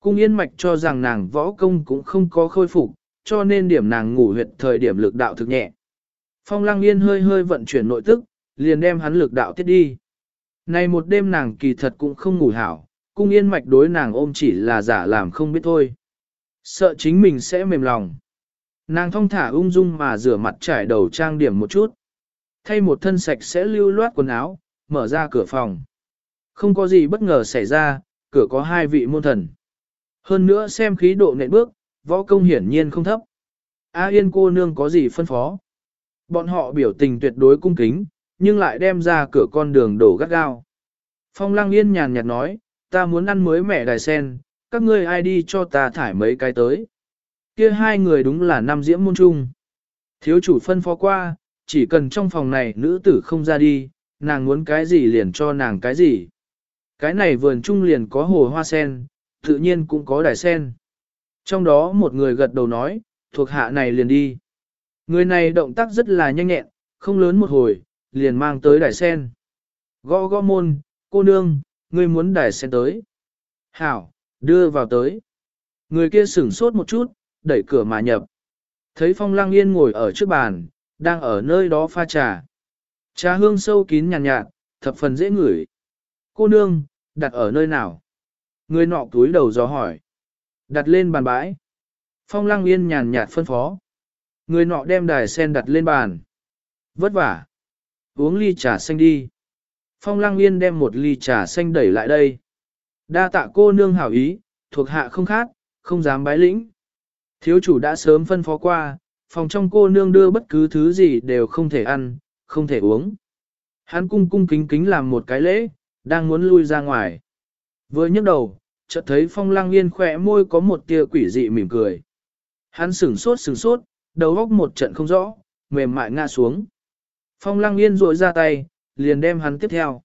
Cung Yên Mạch cho rằng nàng võ công cũng không có khôi phục, cho nên điểm nàng ngủ huyệt thời điểm lực đạo thực nhẹ. Phong Lang Yên hơi hơi vận chuyển nội tức, liền đem hắn lực đạo tiết đi. Nay một đêm nàng kỳ thật cũng không ngủ hảo, cung yên mạch đối nàng ôm chỉ là giả làm không biết thôi. Sợ chính mình sẽ mềm lòng. Nàng thong thả ung dung mà rửa mặt trải đầu trang điểm một chút. Thay một thân sạch sẽ lưu loát quần áo, mở ra cửa phòng. Không có gì bất ngờ xảy ra, cửa có hai vị môn thần. Hơn nữa xem khí độ nện bước, võ công hiển nhiên không thấp. A yên cô nương có gì phân phó. Bọn họ biểu tình tuyệt đối cung kính, nhưng lại đem ra cửa con đường đổ gắt gao. Phong lăng yên nhàn nhạt nói, ta muốn ăn mới mẻ đài sen, các ngươi ai đi cho ta thải mấy cái tới. Kia hai người đúng là Nam diễm môn trung. Thiếu chủ phân phó qua, chỉ cần trong phòng này nữ tử không ra đi, nàng muốn cái gì liền cho nàng cái gì. Cái này vườn trung liền có hồ hoa sen, tự nhiên cũng có đài sen. Trong đó một người gật đầu nói, thuộc hạ này liền đi. Người này động tác rất là nhanh nhẹn, không lớn một hồi, liền mang tới đài sen. Gõ gõ môn, cô nương, ngươi muốn đài sen tới. Hảo, đưa vào tới. Người kia sửng sốt một chút, đẩy cửa mà nhập. Thấy phong lang yên ngồi ở trước bàn, đang ở nơi đó pha trà. Trà hương sâu kín nhàn nhạt, nhạt, thập phần dễ ngửi. Cô nương, đặt ở nơi nào? Người nọ túi đầu gió hỏi. Đặt lên bàn bãi. Phong lang yên nhàn nhạt phân phó. Người nọ đem đài sen đặt lên bàn. Vất vả. Uống ly trà xanh đi. Phong Lăng Yên đem một ly trà xanh đẩy lại đây. Đa tạ cô nương hảo ý, thuộc hạ không khác, không dám bái lĩnh. Thiếu chủ đã sớm phân phó qua, phòng trong cô nương đưa bất cứ thứ gì đều không thể ăn, không thể uống. Hắn cung cung kính kính làm một cái lễ, đang muốn lui ra ngoài. Vừa nhấc đầu, chợt thấy phong lăng yên khỏe môi có một tia quỷ dị mỉm cười. Hắn sửng sốt sửng sốt, đầu óc một trận không rõ, mềm mại ngã xuống. Phong lăng yên rội ra tay, liền đem hắn tiếp theo.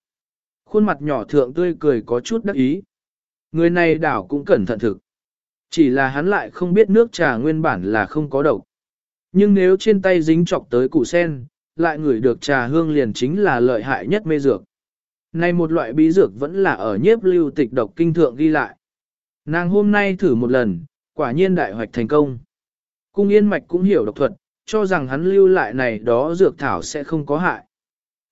Khuôn mặt nhỏ thượng tươi cười có chút đắc ý. Người này đảo cũng cẩn thận thực. Chỉ là hắn lại không biết nước trà nguyên bản là không có độc. Nhưng nếu trên tay dính chọc tới củ sen, lại ngửi được trà hương liền chính là lợi hại nhất mê dược. Này một loại bí dược vẫn là ở nhiếp lưu tịch độc kinh thượng ghi lại. Nàng hôm nay thử một lần, quả nhiên đại hoạch thành công. Cung yên mạch cũng hiểu độc thuật, cho rằng hắn lưu lại này đó dược thảo sẽ không có hại.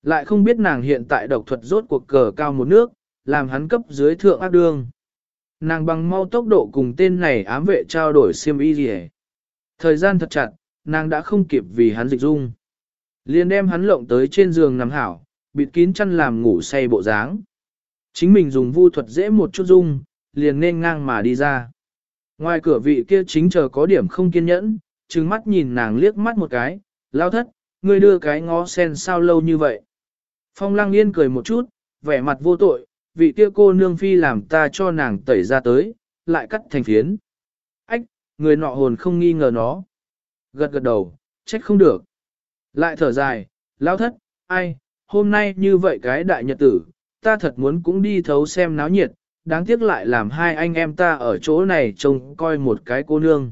Lại không biết nàng hiện tại độc thuật rốt cuộc cờ cao một nước, làm hắn cấp dưới thượng ác đương. Nàng bằng mau tốc độ cùng tên này ám vệ trao đổi xiêm y gì Thời gian thật chặt, nàng đã không kịp vì hắn dịch dung. liền đem hắn lộng tới trên giường nằm hảo, bịt kín chăn làm ngủ say bộ dáng. Chính mình dùng vu thuật dễ một chút dung, liền nên ngang mà đi ra. Ngoài cửa vị kia chính chờ có điểm không kiên nhẫn, trừng mắt nhìn nàng liếc mắt một cái, lao thất, ngươi đưa cái ngó sen sao lâu như vậy. Phong lăng yên cười một chút, vẻ mặt vô tội, vị kia cô nương phi làm ta cho nàng tẩy ra tới, lại cắt thành phiến. Ách, người nọ hồn không nghi ngờ nó. Gật gật đầu, trách không được. Lại thở dài, lao thất, ai, hôm nay như vậy cái đại nhật tử, ta thật muốn cũng đi thấu xem náo nhiệt, đáng tiếc lại làm hai anh em ta ở chỗ này trông coi một cái cô nương.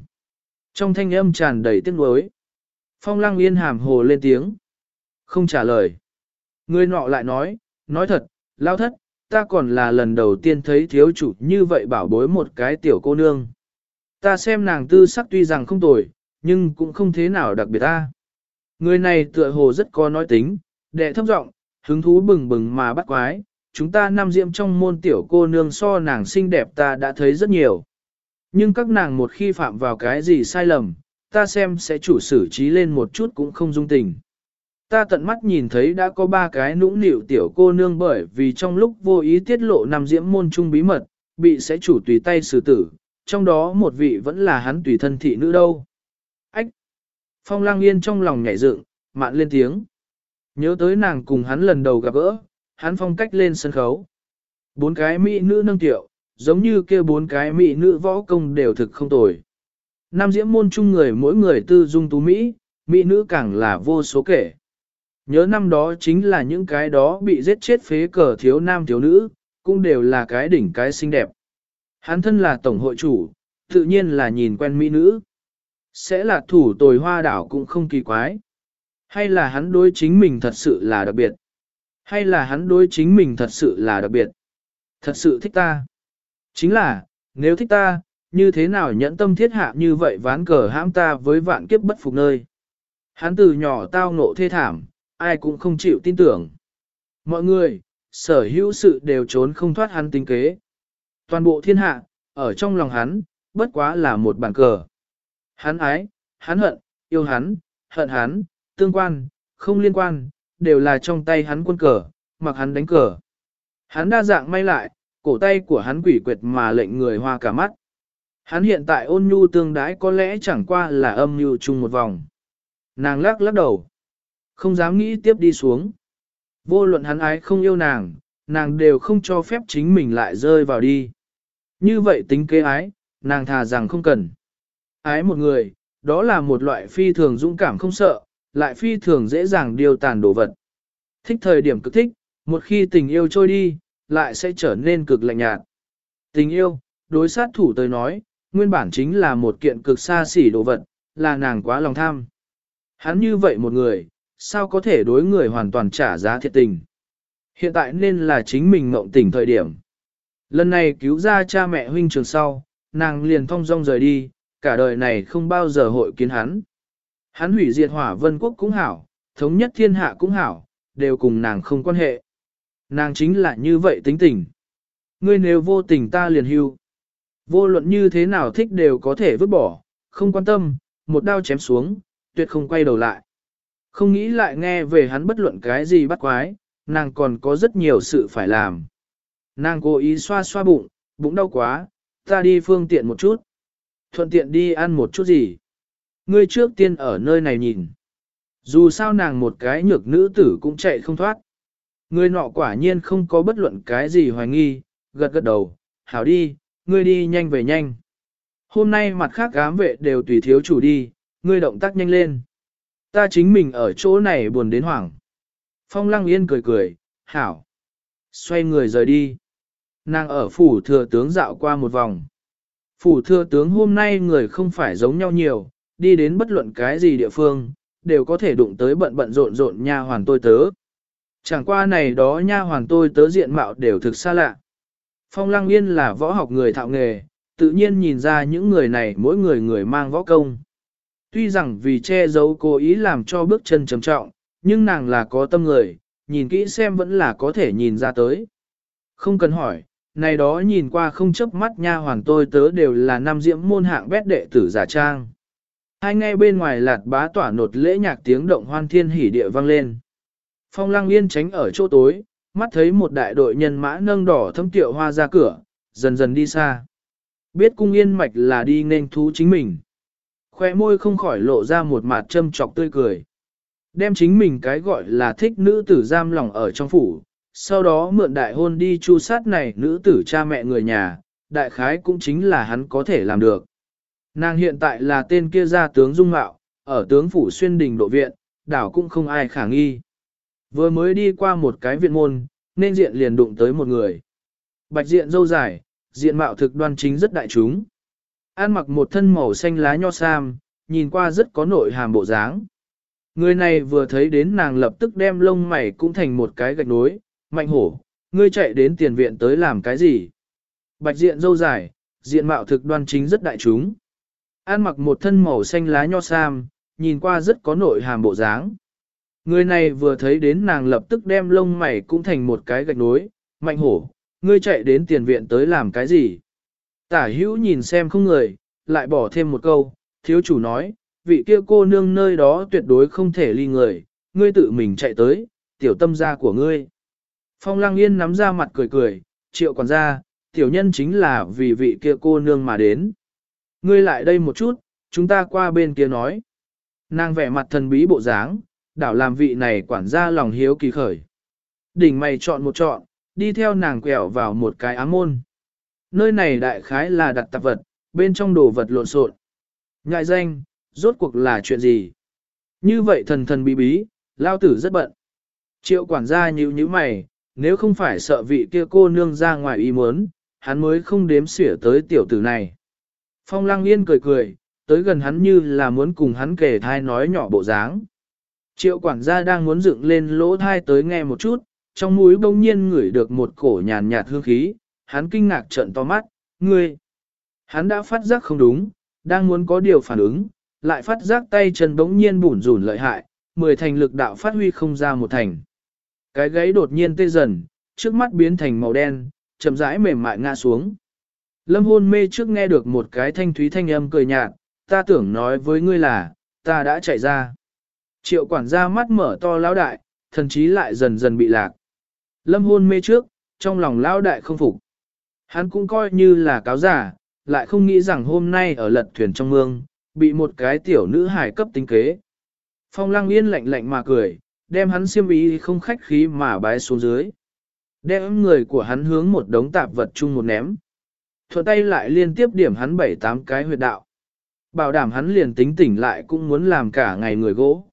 Trong thanh âm tràn đầy tiếc nuối. Phong lăng yên hàm hồ lên tiếng. Không trả lời. Người nọ lại nói, nói thật, lao thất, ta còn là lần đầu tiên thấy thiếu chủ như vậy bảo bối một cái tiểu cô nương. Ta xem nàng tư sắc tuy rằng không tồi, nhưng cũng không thế nào đặc biệt ta. Người này tựa hồ rất có nói tính, đệ thấp giọng, hứng thú bừng bừng mà bắt quái, chúng ta nam diệm trong môn tiểu cô nương so nàng xinh đẹp ta đã thấy rất nhiều. Nhưng các nàng một khi phạm vào cái gì sai lầm, ta xem sẽ chủ xử trí lên một chút cũng không dung tình. Ta tận mắt nhìn thấy đã có ba cái nũng nịu tiểu cô nương bởi vì trong lúc vô ý tiết lộ nằm diễm môn trung bí mật, bị sẽ chủ tùy tay xử tử, trong đó một vị vẫn là hắn tùy thân thị nữ đâu. Ách! Phong lang yên trong lòng nhảy dựng, mạn lên tiếng. Nhớ tới nàng cùng hắn lần đầu gặp gỡ, hắn phong cách lên sân khấu. Bốn cái mỹ nữ nâng tiểu, giống như kia bốn cái mỹ nữ võ công đều thực không tồi. Nam diễm môn chung người mỗi người tư dung tú Mỹ, Mỹ nữ càng là vô số kể. Nhớ năm đó chính là những cái đó bị giết chết phế cờ thiếu nam thiếu nữ, cũng đều là cái đỉnh cái xinh đẹp. Hắn thân là tổng hội chủ, tự nhiên là nhìn quen mỹ nữ. Sẽ là thủ tồi hoa đảo cũng không kỳ quái. Hay là hắn đối chính mình thật sự là đặc biệt. Hay là hắn đối chính mình thật sự là đặc biệt. Thật sự thích ta. Chính là, nếu thích ta, như thế nào nhẫn tâm thiết hạ như vậy ván cờ hãm ta với vạn kiếp bất phục nơi. Hắn từ nhỏ tao ngộ thê thảm, ai cũng không chịu tin tưởng. Mọi người, sở hữu sự đều trốn không thoát hắn tính kế. Toàn bộ thiên hạ, ở trong lòng hắn, bất quá là một bàn cờ. Hắn ái, hắn hận, yêu hắn, hận hắn, tương quan, không liên quan, đều là trong tay hắn quân cờ, mặc hắn đánh cờ. Hắn đa dạng may lại, cổ tay của hắn quỷ quyệt mà lệnh người hoa cả mắt. Hắn hiện tại ôn nhu tương đái có lẽ chẳng qua là âm nhu chung một vòng. Nàng lắc lắc đầu. Không dám nghĩ tiếp đi xuống. Vô luận hắn ái không yêu nàng, nàng đều không cho phép chính mình lại rơi vào đi. Như vậy tính kế ái, nàng thà rằng không cần. Ái một người, đó là một loại phi thường dũng cảm không sợ, lại phi thường dễ dàng điều tàn đồ vật. Thích thời điểm cực thích, một khi tình yêu trôi đi, lại sẽ trở nên cực lạnh nhạt. Tình yêu, đối sát thủ tới nói, nguyên bản chính là một kiện cực xa xỉ đồ vật, là nàng quá lòng tham. Hắn như vậy một người, sao có thể đối người hoàn toàn trả giá thiệt tình. Hiện tại nên là chính mình ngộng tỉnh thời điểm. Lần này cứu ra cha mẹ huynh trường sau, nàng liền thong dong rời đi, cả đời này không bao giờ hội kiến hắn. Hắn hủy diệt hỏa vân quốc cũng hảo, thống nhất thiên hạ cũng hảo, đều cùng nàng không quan hệ. Nàng chính là như vậy tính tình. Ngươi nếu vô tình ta liền hưu. Vô luận như thế nào thích đều có thể vứt bỏ, không quan tâm, một đao chém xuống, tuyệt không quay đầu lại. Không nghĩ lại nghe về hắn bất luận cái gì bắt quái, nàng còn có rất nhiều sự phải làm. Nàng cố ý xoa xoa bụng, bụng đau quá, ta đi phương tiện một chút. Thuận tiện đi ăn một chút gì. Ngươi trước tiên ở nơi này nhìn. Dù sao nàng một cái nhược nữ tử cũng chạy không thoát. Ngươi nọ quả nhiên không có bất luận cái gì hoài nghi, gật gật đầu, hảo đi, ngươi đi nhanh về nhanh. Hôm nay mặt khác ám vệ đều tùy thiếu chủ đi, ngươi động tác nhanh lên. Ta chính mình ở chỗ này buồn đến hoảng. Phong lăng yên cười cười, hảo. Xoay người rời đi. Nàng ở phủ thừa tướng dạo qua một vòng. Phủ thừa tướng hôm nay người không phải giống nhau nhiều, đi đến bất luận cái gì địa phương, đều có thể đụng tới bận bận rộn rộn nha hoàn tôi tớ. Chẳng qua này đó nha hoàn tôi tớ diện mạo đều thực xa lạ. Phong Lăng Yên là võ học người thạo nghề, tự nhiên nhìn ra những người này mỗi người người mang võ công. Tuy rằng vì che giấu cố ý làm cho bước chân trầm trọng, nhưng nàng là có tâm người, nhìn kỹ xem vẫn là có thể nhìn ra tới. Không cần hỏi, này đó nhìn qua không chấp mắt nha hoàn tôi tớ đều là Nam diễm môn hạng bét đệ tử giả trang. Hai ngay bên ngoài lạt bá tỏa nột lễ nhạc tiếng động hoan thiên hỉ địa vang lên. Phong lăng yên tránh ở chỗ tối, mắt thấy một đại đội nhân mã nâng đỏ thâm tiệu hoa ra cửa, dần dần đi xa. Biết cung yên mạch là đi nên thú chính mình. Khoe môi không khỏi lộ ra một mặt châm trọc tươi cười. Đem chính mình cái gọi là thích nữ tử giam lòng ở trong phủ, sau đó mượn đại hôn đi chu sát này nữ tử cha mẹ người nhà, đại khái cũng chính là hắn có thể làm được. Nàng hiện tại là tên kia gia tướng Dung Mạo, ở tướng phủ xuyên đình độ viện, đảo cũng không ai khả nghi. Vừa mới đi qua một cái viện môn, nên diện liền đụng tới một người. Bạch diện dâu dài, diện mạo thực đoan chính rất đại chúng. An mặc một thân màu xanh lá nho sam, nhìn qua rất có nội hàm bộ dáng. Người này vừa thấy đến nàng lập tức đem lông mày cũng thành một cái gạch nối, mạnh hổ, ngươi chạy đến tiền viện tới làm cái gì? Bạch diện dâu dài, diện mạo thực đoan chính rất đại chúng. An mặc một thân màu xanh lá nho sam, nhìn qua rất có nội hàm bộ dáng. Người này vừa thấy đến nàng lập tức đem lông mày cũng thành một cái gạch nối, mạnh hổ, ngươi chạy đến tiền viện tới làm cái gì? Tả hữu nhìn xem không người, lại bỏ thêm một câu, thiếu chủ nói, vị kia cô nương nơi đó tuyệt đối không thể ly người, ngươi tự mình chạy tới, tiểu tâm gia của ngươi. Phong lăng yên nắm ra mặt cười cười, triệu còn ra, tiểu nhân chính là vì vị kia cô nương mà đến. Ngươi lại đây một chút, chúng ta qua bên kia nói. Nàng vẻ mặt thần bí bộ dáng, đảo làm vị này quản gia lòng hiếu kỳ khởi. Đỉnh mày chọn một chọn, đi theo nàng quẹo vào một cái ám môn. Nơi này đại khái là đặt tạp vật, bên trong đồ vật lộn xộn. Ngại danh, rốt cuộc là chuyện gì? Như vậy thần thần bí bí, lao tử rất bận. Triệu quản gia nhíu nhíu mày, nếu không phải sợ vị kia cô nương ra ngoài ý muốn, hắn mới không đếm xỉa tới tiểu tử này. Phong lăng yên cười cười, tới gần hắn như là muốn cùng hắn kể thai nói nhỏ bộ dáng. Triệu quản gia đang muốn dựng lên lỗ thai tới nghe một chút, trong mũi bỗng nhiên ngửi được một cổ nhàn nhạt hương khí, hắn kinh ngạc trợn to mắt, ngươi. Hắn đã phát giác không đúng, đang muốn có điều phản ứng, lại phát giác tay chân bỗng nhiên bủn rủn lợi hại, mười thành lực đạo phát huy không ra một thành. Cái gáy đột nhiên tê dần, trước mắt biến thành màu đen, chậm rãi mềm mại ngã xuống. Lâm hôn mê trước nghe được một cái thanh thúy thanh âm cười nhạt, ta tưởng nói với ngươi là, ta đã chạy ra. Triệu quản gia mắt mở to lão đại, thần chí lại dần dần bị lạc. Lâm hôn mê trước, trong lòng lão đại không phục. Hắn cũng coi như là cáo giả, lại không nghĩ rằng hôm nay ở lật thuyền trong mương, bị một cái tiểu nữ hài cấp tính kế. Phong lăng yên lạnh lạnh mà cười, đem hắn xiêm ý không khách khí mà bái xuống dưới. Đem người của hắn hướng một đống tạp vật chung một ném. Thuận tay lại liên tiếp điểm hắn bảy tám cái huyệt đạo. Bảo đảm hắn liền tính tỉnh lại cũng muốn làm cả ngày người gỗ.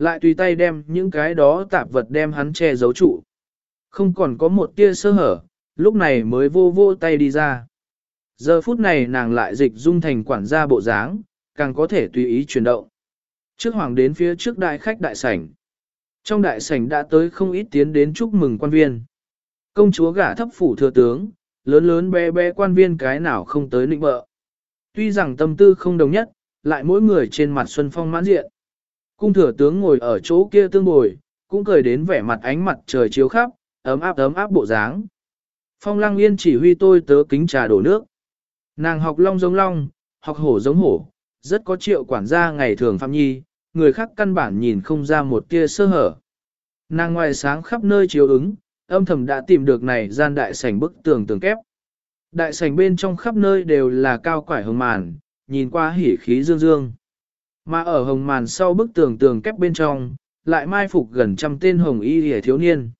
Lại tùy tay đem những cái đó tạp vật đem hắn che giấu trụ. Không còn có một tia sơ hở, lúc này mới vô vô tay đi ra. Giờ phút này nàng lại dịch dung thành quản gia bộ dáng, càng có thể tùy ý chuyển động. Trước hoàng đến phía trước đại khách đại sảnh. Trong đại sảnh đã tới không ít tiến đến chúc mừng quan viên. Công chúa gả thấp phủ thừa tướng, lớn lớn bé bé quan viên cái nào không tới nịnh bợ. Tuy rằng tâm tư không đồng nhất, lại mỗi người trên mặt xuân phong mãn diện. Cung thừa tướng ngồi ở chỗ kia tương bồi, cũng cười đến vẻ mặt ánh mặt trời chiếu khắp, ấm áp ấm áp bộ dáng. Phong lăng yên chỉ huy tôi tớ kính trà đổ nước. Nàng học long giống long, học hổ giống hổ, rất có triệu quản gia ngày thường phạm nhi, người khác căn bản nhìn không ra một tia sơ hở. Nàng ngoài sáng khắp nơi chiếu ứng, âm thầm đã tìm được này gian đại sảnh bức tường tường kép. Đại sảnh bên trong khắp nơi đều là cao quải hồng màn, nhìn qua hỉ khí dương dương. Mà ở hồng màn sau bức tường tường kép bên trong, lại mai phục gần trăm tên hồng y hề thiếu niên.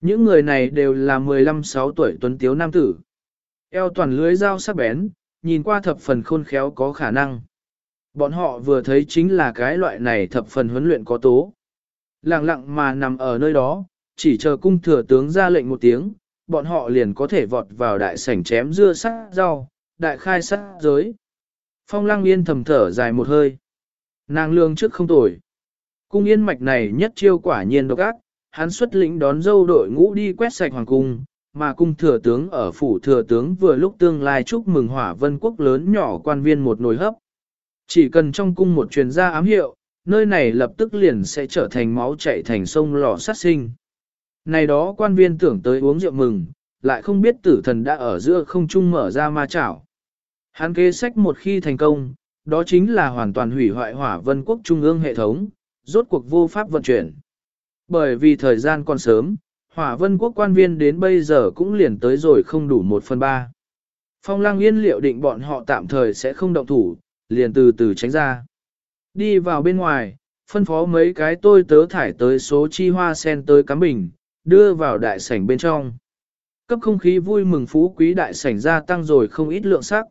Những người này đều là 15-6 tuổi tuấn tiếu nam tử. Eo toàn lưới dao sắc bén, nhìn qua thập phần khôn khéo có khả năng. Bọn họ vừa thấy chính là cái loại này thập phần huấn luyện có tố. Lặng lặng mà nằm ở nơi đó, chỉ chờ cung thừa tướng ra lệnh một tiếng, bọn họ liền có thể vọt vào đại sảnh chém dưa sắc rau, đại khai sắc giới. Phong lăng yên thầm thở dài một hơi. Nàng lương trước không tồi. Cung yên mạch này nhất chiêu quả nhiên độc ác, hắn xuất lĩnh đón dâu đội ngũ đi quét sạch hoàng cung, mà cung thừa tướng ở phủ thừa tướng vừa lúc tương lai chúc mừng hỏa vân quốc lớn nhỏ quan viên một nồi hấp. Chỉ cần trong cung một truyền gia ám hiệu, nơi này lập tức liền sẽ trở thành máu chảy thành sông lò sát sinh. Này đó quan viên tưởng tới uống rượu mừng, lại không biết tử thần đã ở giữa không trung mở ra ma chảo. Hắn kế sách một khi thành công, đó chính là hoàn toàn hủy hoại hỏa vân quốc trung ương hệ thống, rốt cuộc vô pháp vận chuyển. Bởi vì thời gian còn sớm, hỏa vân quốc quan viên đến bây giờ cũng liền tới rồi không đủ một phần ba. Phong lang yên liệu định bọn họ tạm thời sẽ không động thủ, liền từ từ tránh ra. Đi vào bên ngoài, phân phó mấy cái tôi tớ thải tới số chi hoa sen tới cắm bình, đưa vào đại sảnh bên trong. Cấp không khí vui mừng phú quý đại sảnh gia tăng rồi không ít lượng sắc.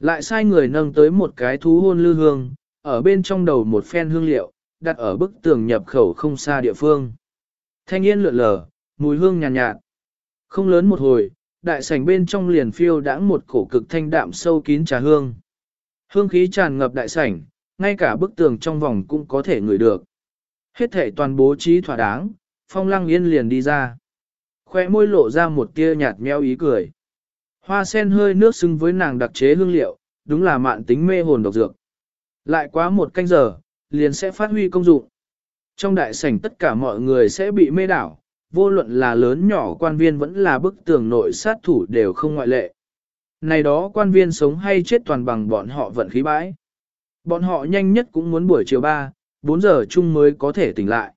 Lại sai người nâng tới một cái thú hôn lư hương, ở bên trong đầu một phen hương liệu, đặt ở bức tường nhập khẩu không xa địa phương. Thanh yên lượn lờ, mùi hương nhàn nhạt, nhạt. Không lớn một hồi, đại sảnh bên trong liền phiêu đãng một cổ cực thanh đạm sâu kín trà hương. Hương khí tràn ngập đại sảnh, ngay cả bức tường trong vòng cũng có thể ngửi được. Hết thể toàn bố trí thỏa đáng, phong lăng yên liền đi ra. Khoe môi lộ ra một tia nhạt meo ý cười. Hoa sen hơi nước xứng với nàng đặc chế hương liệu, đúng là mạn tính mê hồn độc dược. Lại quá một canh giờ, liền sẽ phát huy công dụng. Trong đại sảnh tất cả mọi người sẽ bị mê đảo, vô luận là lớn nhỏ quan viên vẫn là bức tường nội sát thủ đều không ngoại lệ. Này đó quan viên sống hay chết toàn bằng bọn họ vận khí bãi. Bọn họ nhanh nhất cũng muốn buổi chiều 3, 4 giờ chung mới có thể tỉnh lại.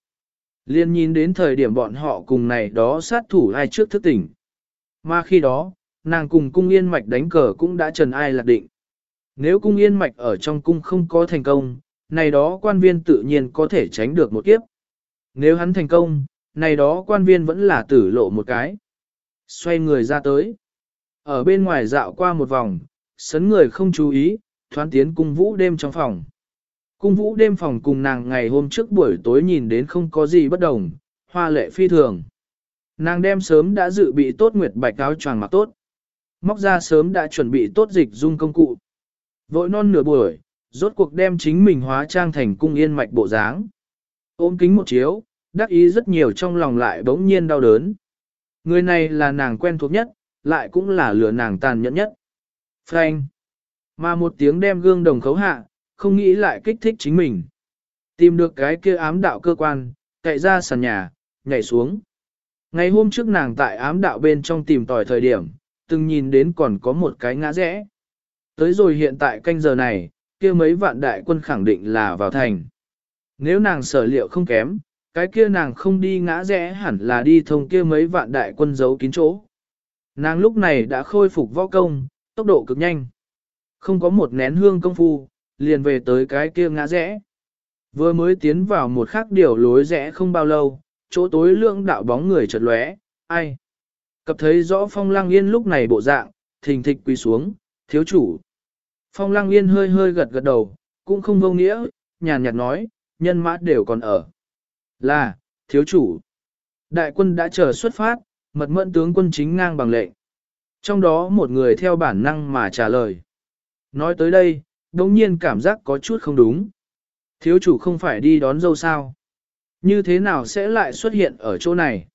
Liên nhìn đến thời điểm bọn họ cùng này đó sát thủ ai trước thức tỉnh. Mà khi đó, nàng cùng cung yên mạch đánh cờ cũng đã trần ai lạc định. Nếu cung yên mạch ở trong cung không có thành công, này đó quan viên tự nhiên có thể tránh được một kiếp. Nếu hắn thành công, này đó quan viên vẫn là tử lộ một cái. Xoay người ra tới. Ở bên ngoài dạo qua một vòng, sấn người không chú ý, thoán tiến cung vũ đêm trong phòng. Cung vũ đêm phòng cùng nàng ngày hôm trước buổi tối nhìn đến không có gì bất đồng, hoa lệ phi thường. Nàng đem sớm đã dự bị tốt nguyệt bạch áo choàng mặc tốt. Móc ra sớm đã chuẩn bị tốt dịch dung công cụ. Vội non nửa buổi, rốt cuộc đem chính mình hóa trang thành cung yên mạch bộ dáng. Ôm kính một chiếu, đắc ý rất nhiều trong lòng lại bỗng nhiên đau đớn. Người này là nàng quen thuộc nhất, lại cũng là lừa nàng tàn nhẫn nhất. Frank. Mà một tiếng đem gương đồng khấu hạ, không nghĩ lại kích thích chính mình. Tìm được cái kia ám đạo cơ quan, cậy ra sàn nhà, nhảy xuống. Ngày hôm trước nàng tại ám đạo bên trong tìm tòi thời điểm, từng nhìn đến còn có một cái ngã rẽ. Tới rồi hiện tại canh giờ này, kia mấy vạn đại quân khẳng định là vào thành. Nếu nàng sở liệu không kém, cái kia nàng không đi ngã rẽ hẳn là đi thông kia mấy vạn đại quân giấu kín chỗ. Nàng lúc này đã khôi phục võ công, tốc độ cực nhanh. Không có một nén hương công phu, liền về tới cái kia ngã rẽ. Vừa mới tiến vào một khắc điều lối rẽ không bao lâu, chỗ tối lượng đạo bóng người chợt lóe, ai? Cập thấy rõ phong lăng yên lúc này bộ dạng, thình thịch quỳ xuống, thiếu chủ. Phong lăng yên hơi hơi gật gật đầu, cũng không vô nghĩa, nhàn nhạt nói, nhân mã đều còn ở. Là, thiếu chủ. Đại quân đã chờ xuất phát, mật mẫn tướng quân chính ngang bằng lệnh. Trong đó một người theo bản năng mà trả lời. Nói tới đây, đồng nhiên cảm giác có chút không đúng. Thiếu chủ không phải đi đón dâu sao? Như thế nào sẽ lại xuất hiện ở chỗ này?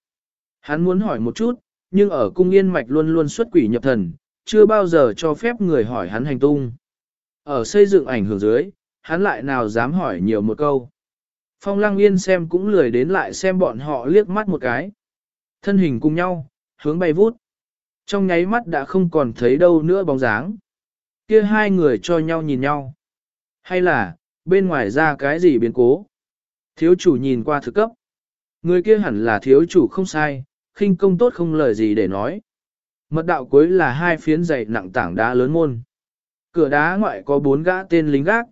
Hắn muốn hỏi một chút, nhưng ở cung yên mạch luôn luôn xuất quỷ nhập thần, chưa bao giờ cho phép người hỏi hắn hành tung. Ở xây dựng ảnh hưởng dưới, hắn lại nào dám hỏi nhiều một câu. Phong lăng yên xem cũng lười đến lại xem bọn họ liếc mắt một cái. Thân hình cùng nhau, hướng bay vút. Trong nháy mắt đã không còn thấy đâu nữa bóng dáng. Kia hai người cho nhau nhìn nhau. Hay là, bên ngoài ra cái gì biến cố? Thiếu chủ nhìn qua thực cấp. Người kia hẳn là thiếu chủ không sai, khinh công tốt không lời gì để nói. Mật đạo cuối là hai phiến dày nặng tảng đá lớn môn. Cửa đá ngoại có bốn gã tên lính gác.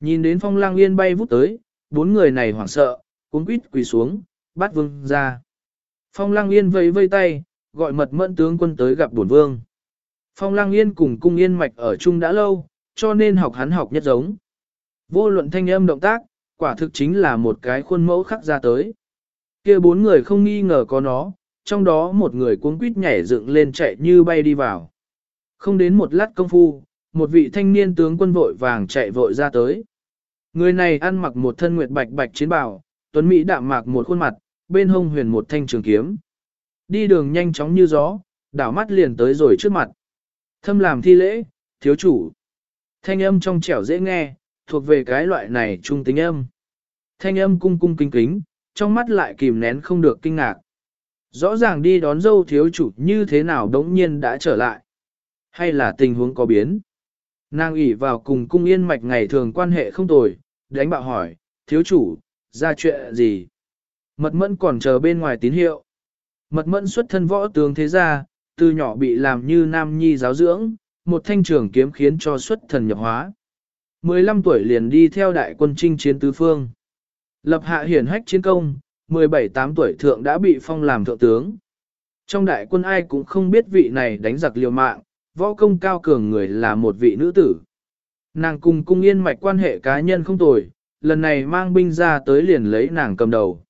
Nhìn đến phong lang yên bay vút tới, bốn người này hoảng sợ, cuốn quýt quỳ xuống, bắt vương ra. Phong lang yên vẫy vây tay, gọi mật mẫn tướng quân tới gặp bổn vương. Phong lang yên cùng cung yên mạch ở chung đã lâu, cho nên học hắn học nhất giống. Vô luận thanh âm động tác, quả thực chính là một cái khuôn mẫu khắc ra tới. kia bốn người không nghi ngờ có nó, trong đó một người cuống quýt nhảy dựng lên chạy như bay đi vào. Không đến một lát công phu, một vị thanh niên tướng quân vội vàng chạy vội ra tới. Người này ăn mặc một thân nguyệt bạch bạch chiến bào, tuấn Mỹ đạm mạc một khuôn mặt, bên hông huyền một thanh trường kiếm. Đi đường nhanh chóng như gió, đảo mắt liền tới rồi trước mặt. Thâm làm thi lễ, thiếu chủ. Thanh âm trong trẻo dễ nghe, thuộc về cái loại này trung tính âm. Thanh âm cung cung kính kính, trong mắt lại kìm nén không được kinh ngạc. Rõ ràng đi đón dâu thiếu chủ như thế nào đống nhiên đã trở lại. Hay là tình huống có biến. Nàng ủy vào cùng cung yên mạch ngày thường quan hệ không tồi, đánh bạo hỏi, thiếu chủ, ra chuyện gì? Mật mẫn còn chờ bên ngoài tín hiệu. Mật mẫn xuất thân võ tướng thế gia, từ nhỏ bị làm như nam nhi giáo dưỡng, một thanh trường kiếm khiến cho xuất thần nhập hóa. 15 tuổi liền đi theo đại quân chinh chiến tứ phương. Lập hạ hiển hách chiến công, 17-8 tuổi thượng đã bị phong làm thượng tướng. Trong đại quân ai cũng không biết vị này đánh giặc liều mạng, võ công cao cường người là một vị nữ tử. Nàng cùng cung yên mạch quan hệ cá nhân không tồi, lần này mang binh ra tới liền lấy nàng cầm đầu.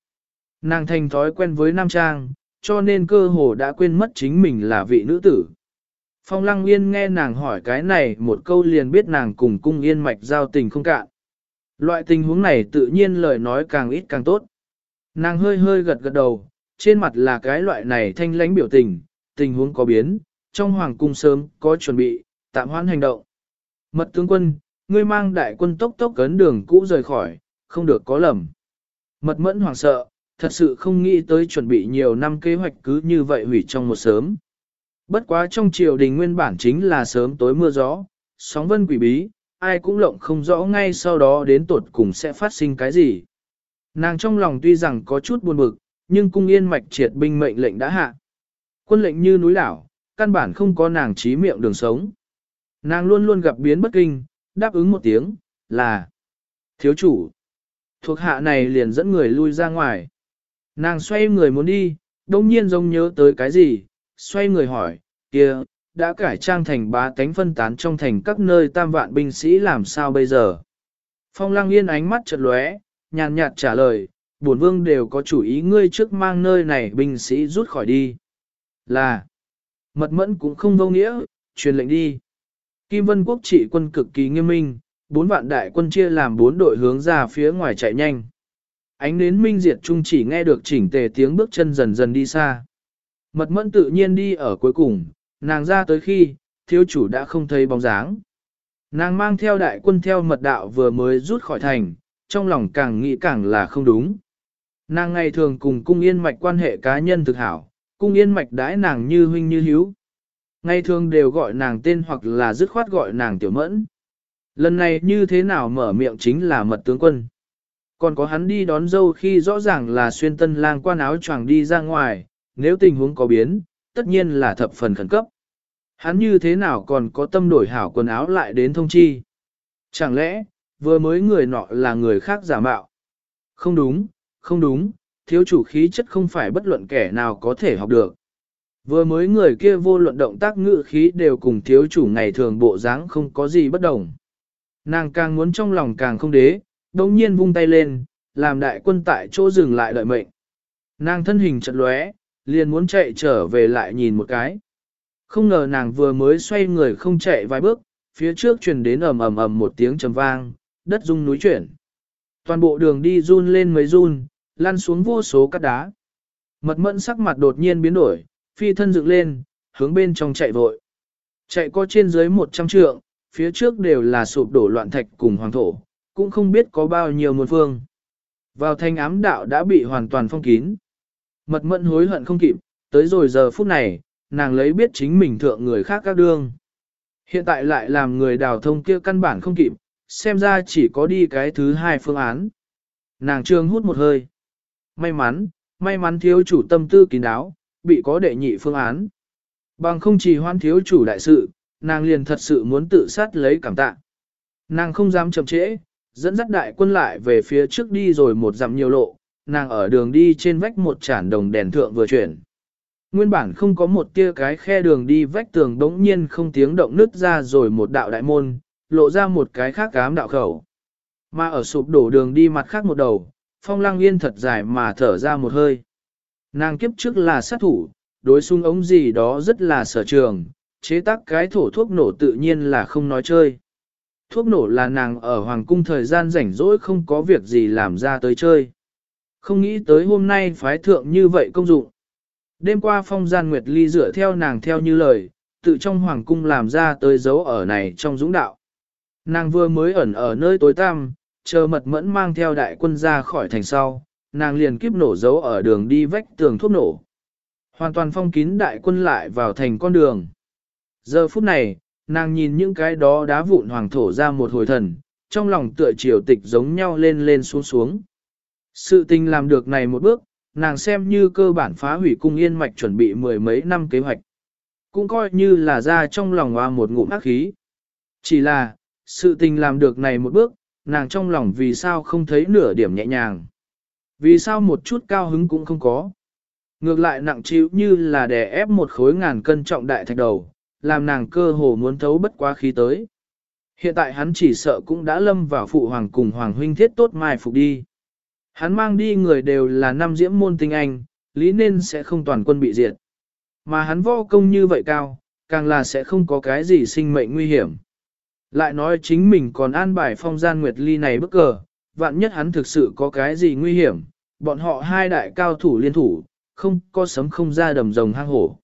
Nàng thành thói quen với Nam Trang, cho nên cơ hồ đã quên mất chính mình là vị nữ tử. Phong Lăng Yên nghe nàng hỏi cái này một câu liền biết nàng cùng cung yên mạch giao tình không cạn. Loại tình huống này tự nhiên lời nói càng ít càng tốt. Nàng hơi hơi gật gật đầu, trên mặt là cái loại này thanh lãnh biểu tình, tình huống có biến, trong hoàng cung sớm có chuẩn bị, tạm hoãn hành động. Mật tướng quân, ngươi mang đại quân tốc tốc cấn đường cũ rời khỏi, không được có lầm. Mật mẫn hoàng sợ, thật sự không nghĩ tới chuẩn bị nhiều năm kế hoạch cứ như vậy hủy trong một sớm. Bất quá trong triều đình nguyên bản chính là sớm tối mưa gió, sóng vân quỷ bí, ai cũng lộng không rõ ngay sau đó đến tột cùng sẽ phát sinh cái gì. Nàng trong lòng tuy rằng có chút buồn bực, nhưng cung yên mạch triệt binh mệnh lệnh đã hạ. Quân lệnh như núi đảo, căn bản không có nàng trí miệng đường sống. Nàng luôn luôn gặp biến bất kinh, đáp ứng một tiếng, là thiếu chủ. Thuộc hạ này liền dẫn người lui ra ngoài. Nàng xoay người muốn đi, đông nhiên giống nhớ tới cái gì, xoay người hỏi, kia, đã cải trang thành ba cánh phân tán trong thành các nơi tam vạn binh sĩ làm sao bây giờ. Phong lăng yên ánh mắt chợt lóe, nhàn nhạt trả lời, bổn vương đều có chủ ý ngươi trước mang nơi này binh sĩ rút khỏi đi. Là, mật mẫn cũng không vô nghĩa, truyền lệnh đi. Kim Vân Quốc trị quân cực kỳ nghiêm minh, bốn vạn đại quân chia làm bốn đội hướng ra phía ngoài chạy nhanh. Ánh nến minh diệt trung chỉ nghe được chỉnh tề tiếng bước chân dần dần đi xa. Mật mẫn tự nhiên đi ở cuối cùng, nàng ra tới khi, thiếu chủ đã không thấy bóng dáng. Nàng mang theo đại quân theo mật đạo vừa mới rút khỏi thành, trong lòng càng nghĩ càng là không đúng. Nàng ngày thường cùng cung yên mạch quan hệ cá nhân thực hảo, cung yên mạch đãi nàng như huynh như hiếu. Ngày thường đều gọi nàng tên hoặc là dứt khoát gọi nàng tiểu mẫn. Lần này như thế nào mở miệng chính là mật tướng quân. Còn có hắn đi đón dâu khi rõ ràng là xuyên tân lang quan áo choàng đi ra ngoài, nếu tình huống có biến, tất nhiên là thập phần khẩn cấp. Hắn như thế nào còn có tâm đổi hảo quần áo lại đến thông chi? Chẳng lẽ, vừa mới người nọ là người khác giả mạo? Không đúng, không đúng, thiếu chủ khí chất không phải bất luận kẻ nào có thể học được. Vừa mới người kia vô luận động tác ngự khí đều cùng thiếu chủ ngày thường bộ dáng không có gì bất đồng. Nàng càng muốn trong lòng càng không đế, đồng nhiên vung tay lên, làm đại quân tại chỗ dừng lại đợi mệnh. Nàng thân hình chật lóe, liền muốn chạy trở về lại nhìn một cái. Không ngờ nàng vừa mới xoay người không chạy vài bước, phía trước truyền đến ầm ầm ầm một tiếng trầm vang, đất rung núi chuyển. Toàn bộ đường đi run lên mấy run, lăn xuống vô số cát đá. Mật mẫn sắc mặt đột nhiên biến đổi, phi thân dựng lên, hướng bên trong chạy vội. Chạy có trên dưới 100 trượng, phía trước đều là sụp đổ loạn thạch cùng hoàng thổ, cũng không biết có bao nhiêu muôn phương. Vào thanh ám đạo đã bị hoàn toàn phong kín. Mật mẫn hối hận không kịp, tới rồi giờ phút này, nàng lấy biết chính mình thượng người khác các đương. Hiện tại lại làm người đào thông kia căn bản không kịp, xem ra chỉ có đi cái thứ hai phương án. Nàng trương hút một hơi. May mắn, may mắn thiếu chủ tâm tư kín đáo, bị có đệ nhị phương án. Bằng không chỉ hoan thiếu chủ đại sự, nàng liền thật sự muốn tự sát lấy cảm tạ. Nàng không dám chậm trễ, dẫn dắt đại quân lại về phía trước đi rồi một dặm nhiều lộ, nàng ở đường đi trên vách một chản đồng đèn thượng vừa chuyển. Nguyên bản không có một tia cái khe đường đi vách tường đống nhiên không tiếng động nứt ra rồi một đạo đại môn, lộ ra một cái khác cám đạo khẩu. Mà ở sụp đổ đường đi mặt khác một đầu, phong lăng yên thật dài mà thở ra một hơi. Nàng kiếp trước là sát thủ, đối xung ống gì đó rất là sở trường, chế tác cái thổ thuốc nổ tự nhiên là không nói chơi. Thuốc nổ là nàng ở hoàng cung thời gian rảnh rỗi không có việc gì làm ra tới chơi. Không nghĩ tới hôm nay phái thượng như vậy công dụng. Đêm qua phong gian nguyệt ly dựa theo nàng theo như lời, tự trong hoàng cung làm ra tới dấu ở này trong dũng đạo. Nàng vừa mới ẩn ở nơi tối tăm, chờ mật mẫn mang theo đại quân ra khỏi thành sau, nàng liền kiếp nổ dấu ở đường đi vách tường thuốc nổ. Hoàn toàn phong kín đại quân lại vào thành con đường. Giờ phút này, nàng nhìn những cái đó đá vụn hoàng thổ ra một hồi thần, trong lòng tựa triều tịch giống nhau lên lên xuống xuống. Sự tình làm được này một bước, nàng xem như cơ bản phá hủy cung yên mạch chuẩn bị mười mấy năm kế hoạch. Cũng coi như là ra trong lòng hoa một ngụm ác khí. Chỉ là, sự tình làm được này một bước, nàng trong lòng vì sao không thấy nửa điểm nhẹ nhàng. Vì sao một chút cao hứng cũng không có. Ngược lại nặng chịu như là đè ép một khối ngàn cân trọng đại thạch đầu, làm nàng cơ hồ muốn thấu bất quá khí tới. Hiện tại hắn chỉ sợ cũng đã lâm vào phụ hoàng cùng hoàng huynh thiết tốt mai phục đi. Hắn mang đi người đều là năm diễm môn tinh anh, lý nên sẽ không toàn quân bị diệt. Mà hắn võ công như vậy cao, càng là sẽ không có cái gì sinh mệnh nguy hiểm. Lại nói chính mình còn an bài phong gian nguyệt ly này bức cờ, vạn nhất hắn thực sự có cái gì nguy hiểm, bọn họ hai đại cao thủ liên thủ, không có sấm không ra đầm rồng hang hổ.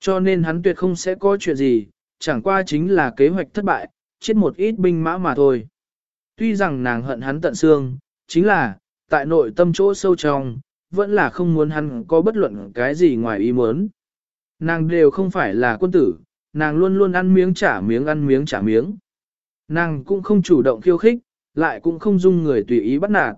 Cho nên hắn tuyệt không sẽ có chuyện gì, chẳng qua chính là kế hoạch thất bại, chết một ít binh mã mà thôi. Tuy rằng nàng hận hắn tận xương, chính là, tại nội tâm chỗ sâu trong, vẫn là không muốn hắn có bất luận cái gì ngoài ý muốn. Nàng đều không phải là quân tử, nàng luôn luôn ăn miếng trả miếng ăn miếng trả miếng. Nàng cũng không chủ động khiêu khích, lại cũng không dung người tùy ý bắt nạt.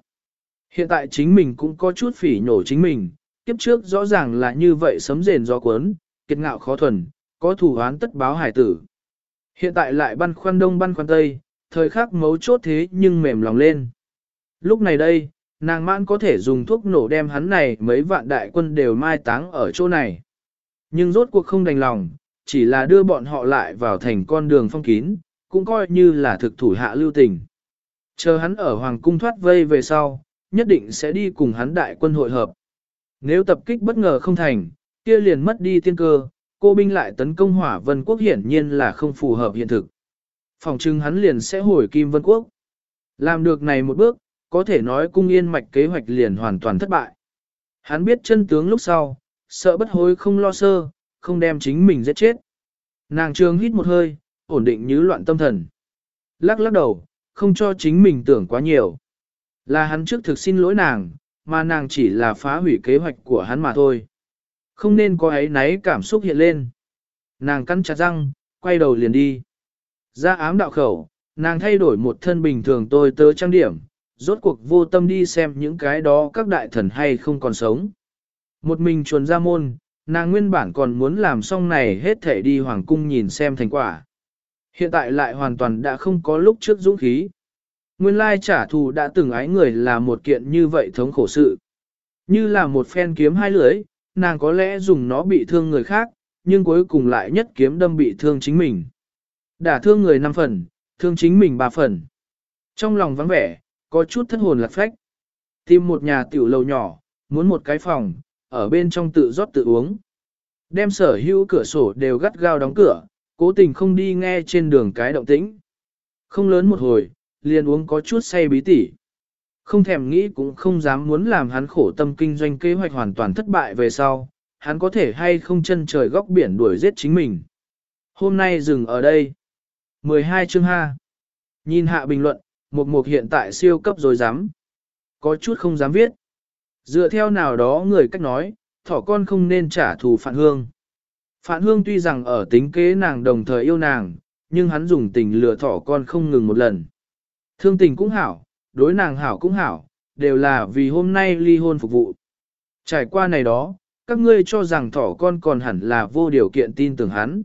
Hiện tại chính mình cũng có chút phỉ nhổ chính mình, kiếp trước rõ ràng là như vậy sấm rền gió cuốn, kiệt ngạo khó thuần, có thủ án tất báo hải tử. Hiện tại lại băn khoăn đông băn khoăn tây, thời khắc mấu chốt thế nhưng mềm lòng lên. Lúc này đây, nàng mãn có thể dùng thuốc nổ đem hắn này mấy vạn đại quân đều mai táng ở chỗ này. Nhưng rốt cuộc không đành lòng, chỉ là đưa bọn họ lại vào thành con đường phong kín, cũng coi như là thực thủ hạ lưu tình. Chờ hắn ở hoàng cung thoát vây về sau, nhất định sẽ đi cùng hắn đại quân hội hợp. Nếu tập kích bất ngờ không thành, kia liền mất đi tiên cơ, cô binh lại tấn công hỏa vân quốc hiển nhiên là không phù hợp hiện thực. Phòng trưng hắn liền sẽ hồi kim vân quốc. Làm được này một bước, có thể nói cung yên mạch kế hoạch liền hoàn toàn thất bại. Hắn biết chân tướng lúc sau, sợ bất hối không lo sơ, không đem chính mình giết chết. Nàng trường hít một hơi, ổn định như loạn tâm thần. Lắc lắc đầu, không cho chính mình tưởng quá nhiều. Là hắn trước thực xin lỗi nàng, mà nàng chỉ là phá hủy kế hoạch của hắn mà thôi. Không nên có ấy náy cảm xúc hiện lên. Nàng cắn chặt răng, quay đầu liền đi. Ra ám đạo khẩu, nàng thay đổi một thân bình thường tôi tớ trang điểm, rốt cuộc vô tâm đi xem những cái đó các đại thần hay không còn sống. Một mình chuồn ra môn, nàng nguyên bản còn muốn làm xong này hết thể đi hoàng cung nhìn xem thành quả. Hiện tại lại hoàn toàn đã không có lúc trước dũng khí. Nguyên lai trả thù đã từng ái người là một kiện như vậy thống khổ sự. Như là một phen kiếm hai lưỡi, nàng có lẽ dùng nó bị thương người khác, nhưng cuối cùng lại nhất kiếm đâm bị thương chính mình. Đả thương người năm phần, thương chính mình ba phần. Trong lòng vắng vẻ, có chút thất hồn lạc phách. Tìm một nhà tiểu lầu nhỏ, muốn một cái phòng, ở bên trong tự rót tự uống. Đem sở hữu cửa sổ đều gắt gao đóng cửa, cố tình không đi nghe trên đường cái động tĩnh. Không lớn một hồi, liền uống có chút say bí tỉ. Không thèm nghĩ cũng không dám muốn làm hắn khổ tâm kinh doanh kế hoạch hoàn toàn thất bại về sau, hắn có thể hay không chân trời góc biển đuổi giết chính mình. Hôm nay dừng ở đây. 12 chương ha. Nhìn hạ bình luận, một mục hiện tại siêu cấp rồi dám. Có chút không dám viết. Dựa theo nào đó người cách nói, thỏ con không nên trả thù phản Hương. Phạn Hương tuy rằng ở tính kế nàng đồng thời yêu nàng, nhưng hắn dùng tình lừa thỏ con không ngừng một lần. Thương tình cũng hảo, đối nàng hảo cũng hảo, đều là vì hôm nay ly hôn phục vụ. Trải qua này đó, các ngươi cho rằng thỏ con còn hẳn là vô điều kiện tin tưởng hắn.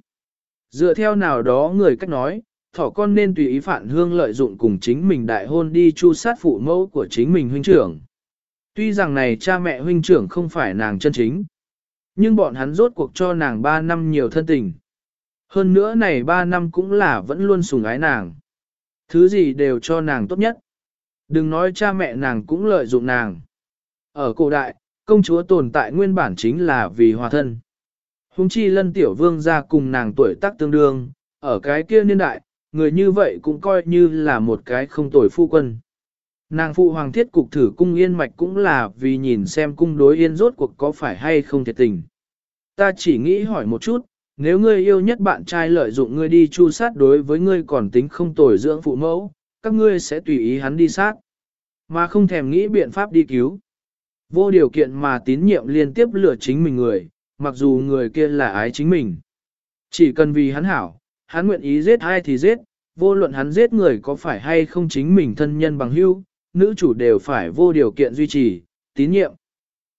Dựa theo nào đó người cách nói, thỏ con nên tùy ý phản hương lợi dụng cùng chính mình đại hôn đi chu sát phụ mẫu của chính mình huynh trưởng. Tuy rằng này cha mẹ huynh trưởng không phải nàng chân chính, nhưng bọn hắn rốt cuộc cho nàng 3 năm nhiều thân tình. Hơn nữa này 3 năm cũng là vẫn luôn sùng ái nàng. Thứ gì đều cho nàng tốt nhất. Đừng nói cha mẹ nàng cũng lợi dụng nàng. Ở cổ đại, công chúa tồn tại nguyên bản chính là vì hòa thân. Hùng chi lân tiểu vương ra cùng nàng tuổi tác tương đương, ở cái kia niên đại, người như vậy cũng coi như là một cái không tồi phu quân. Nàng phụ hoàng thiết cục thử cung yên mạch cũng là vì nhìn xem cung đối yên rốt cuộc có phải hay không thiệt tình. Ta chỉ nghĩ hỏi một chút, nếu ngươi yêu nhất bạn trai lợi dụng ngươi đi chu sát đối với ngươi còn tính không tồi dưỡng phụ mẫu, các ngươi sẽ tùy ý hắn đi sát, mà không thèm nghĩ biện pháp đi cứu. Vô điều kiện mà tín nhiệm liên tiếp lừa chính mình người, mặc dù người kia là ái chính mình. Chỉ cần vì hắn hảo, hắn nguyện ý giết ai thì giết, vô luận hắn giết người có phải hay không chính mình thân nhân bằng hữu, nữ chủ đều phải vô điều kiện duy trì, tín nhiệm.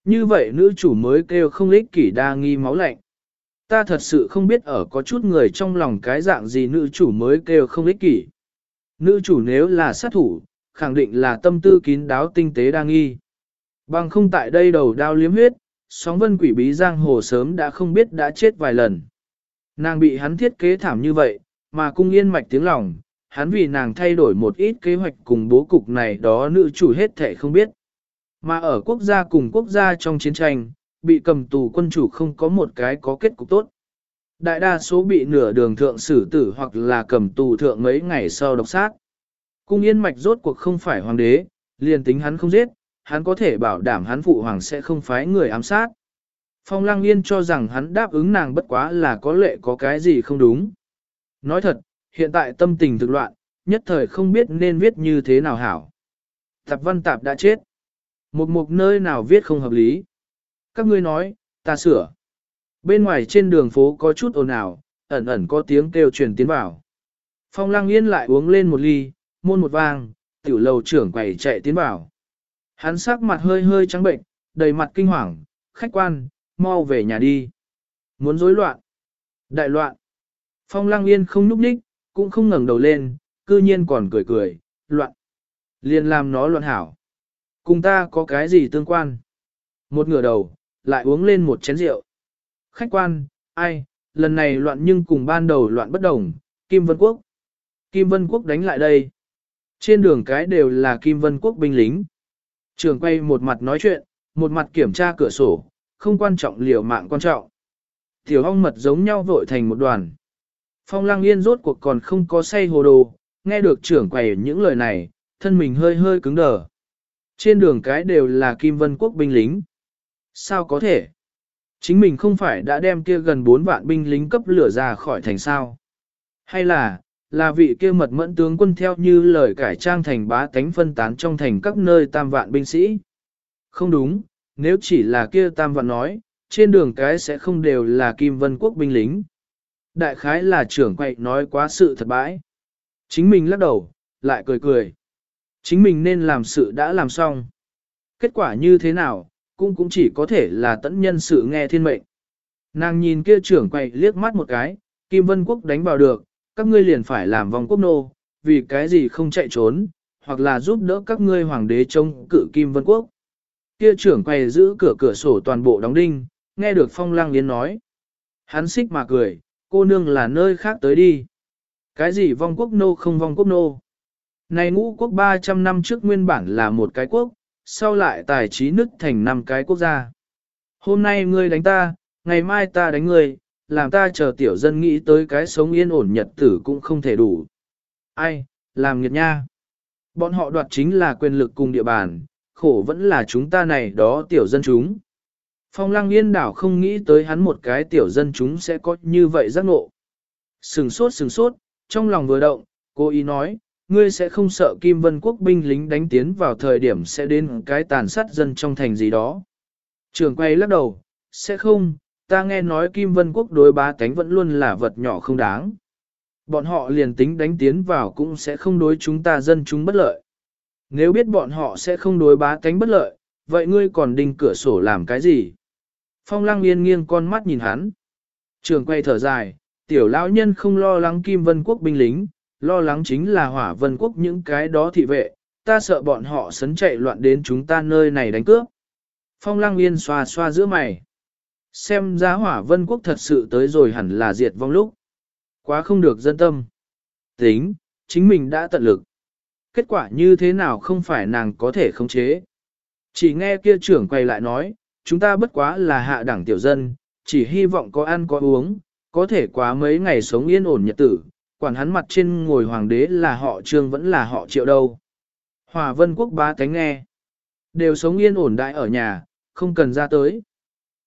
Như vậy nữ chủ mới kêu không lích kỷ đa nghi máu lạnh. Ta thật sự không biết ở có chút người trong lòng cái dạng gì nữ chủ mới kêu không lích kỷ. Nữ chủ nếu là sát thủ, khẳng định là tâm tư kín đáo tinh tế đa nghi. Bằng không tại đây đầu đao liếm huyết, sóng vân quỷ bí giang hồ sớm đã không biết đã chết vài lần. Nàng bị hắn thiết kế thảm như vậy, mà cung yên mạch tiếng lòng, hắn vì nàng thay đổi một ít kế hoạch cùng bố cục này đó nữ chủ hết thể không biết. Mà ở quốc gia cùng quốc gia trong chiến tranh, bị cầm tù quân chủ không có một cái có kết cục tốt. Đại đa số bị nửa đường thượng xử tử hoặc là cầm tù thượng mấy ngày sau độc sát. Cung yên mạch rốt cuộc không phải hoàng đế, liền tính hắn không giết, hắn có thể bảo đảm hắn phụ hoàng sẽ không phái người ám sát. Phong Lăng Yên cho rằng hắn đáp ứng nàng bất quá là có lệ có cái gì không đúng. Nói thật, hiện tại tâm tình thực loạn, nhất thời không biết nên viết như thế nào hảo. Tạp văn tạp đã chết. Một mục nơi nào viết không hợp lý. Các ngươi nói, ta sửa. Bên ngoài trên đường phố có chút ồn ào, ẩn ẩn có tiếng kêu truyền tiến vào. Phong Lăng Yên lại uống lên một ly, môn một vang, tiểu lầu trưởng quầy chạy tiến vào. Hắn sắc mặt hơi hơi trắng bệnh, đầy mặt kinh hoàng, khách quan, mau về nhà đi. Muốn rối loạn. Đại loạn. Phong lăng yên không núp đích, cũng không ngẩng đầu lên, cư nhiên còn cười cười, loạn. Liền làm nó loạn hảo. Cùng ta có cái gì tương quan? Một ngửa đầu, lại uống lên một chén rượu. Khách quan, ai, lần này loạn nhưng cùng ban đầu loạn bất đồng, Kim Vân Quốc. Kim Vân Quốc đánh lại đây. Trên đường cái đều là Kim Vân Quốc binh lính. Trường quay một mặt nói chuyện, một mặt kiểm tra cửa sổ, không quan trọng liều mạng quan trọng. Tiểu ong mật giống nhau vội thành một đoàn. Phong lăng yên rốt cuộc còn không có say hồ đồ, nghe được trưởng quầy những lời này, thân mình hơi hơi cứng đờ. Trên đường cái đều là Kim Vân Quốc binh lính. Sao có thể? Chính mình không phải đã đem kia gần 4 vạn binh lính cấp lửa ra khỏi thành sao? Hay là, là vị kia mật mẫn tướng quân theo như lời cải trang thành bá tánh phân tán trong thành các nơi tam vạn binh sĩ? Không đúng, nếu chỉ là kia tam vạn nói, trên đường cái sẽ không đều là Kim Vân Quốc binh lính. Đại khái là trưởng quậy nói quá sự thật bãi. Chính mình lắc đầu, lại cười cười. Chính mình nên làm sự đã làm xong. Kết quả như thế nào, cũng cũng chỉ có thể là tận nhân sự nghe thiên mệnh. Nàng nhìn kia trưởng quậy liếc mắt một cái, Kim Vân Quốc đánh vào được, các ngươi liền phải làm vòng quốc nô, vì cái gì không chạy trốn, hoặc là giúp đỡ các ngươi hoàng đế chống cự Kim Vân Quốc. Kia trưởng quay giữ cửa cửa sổ toàn bộ đóng đinh, nghe được phong lang liên nói. Hắn xích mà cười, cô nương là nơi khác tới đi. Cái gì vong quốc nô không vong quốc nô? Này ngũ quốc 300 năm trước nguyên bản là một cái quốc, sau lại tài trí nứt thành năm cái quốc gia. Hôm nay ngươi đánh ta, ngày mai ta đánh ngươi, làm ta chờ tiểu dân nghĩ tới cái sống yên ổn nhật tử cũng không thể đủ. Ai, làm nghiệt nha. Bọn họ đoạt chính là quyền lực cùng địa bàn, khổ vẫn là chúng ta này đó tiểu dân chúng. Phong lăng yên đảo không nghĩ tới hắn một cái tiểu dân chúng sẽ có như vậy giác ngộ. Sừng sốt sừng sốt, trong lòng vừa động, cô ý nói, ngươi sẽ không sợ Kim Vân Quốc binh lính đánh tiến vào thời điểm sẽ đến cái tàn sát dân trong thành gì đó. Trường quay lắc đầu, sẽ không, ta nghe nói Kim Vân Quốc đối bá tánh vẫn luôn là vật nhỏ không đáng. Bọn họ liền tính đánh tiến vào cũng sẽ không đối chúng ta dân chúng bất lợi. Nếu biết bọn họ sẽ không đối bá tánh bất lợi, vậy ngươi còn đinh cửa sổ làm cái gì? Phong lăng yên nghiêng con mắt nhìn hắn. Trường quay thở dài, tiểu lão nhân không lo lắng Kim Vân Quốc binh lính, lo lắng chính là hỏa vân quốc những cái đó thị vệ, ta sợ bọn họ sấn chạy loạn đến chúng ta nơi này đánh cướp. Phong lăng yên xoa xoa giữa mày. Xem ra hỏa vân quốc thật sự tới rồi hẳn là diệt vong lúc. Quá không được dân tâm. Tính, chính mình đã tận lực. Kết quả như thế nào không phải nàng có thể khống chế. Chỉ nghe kia trưởng quay lại nói, chúng ta bất quá là hạ đẳng tiểu dân, chỉ hy vọng có ăn có uống, có thể quá mấy ngày sống yên ổn nhật tử, quản hắn mặt trên ngồi hoàng đế là họ trương vẫn là họ triệu đâu. Hòa vân quốc bá tánh nghe, đều sống yên ổn đại ở nhà, không cần ra tới.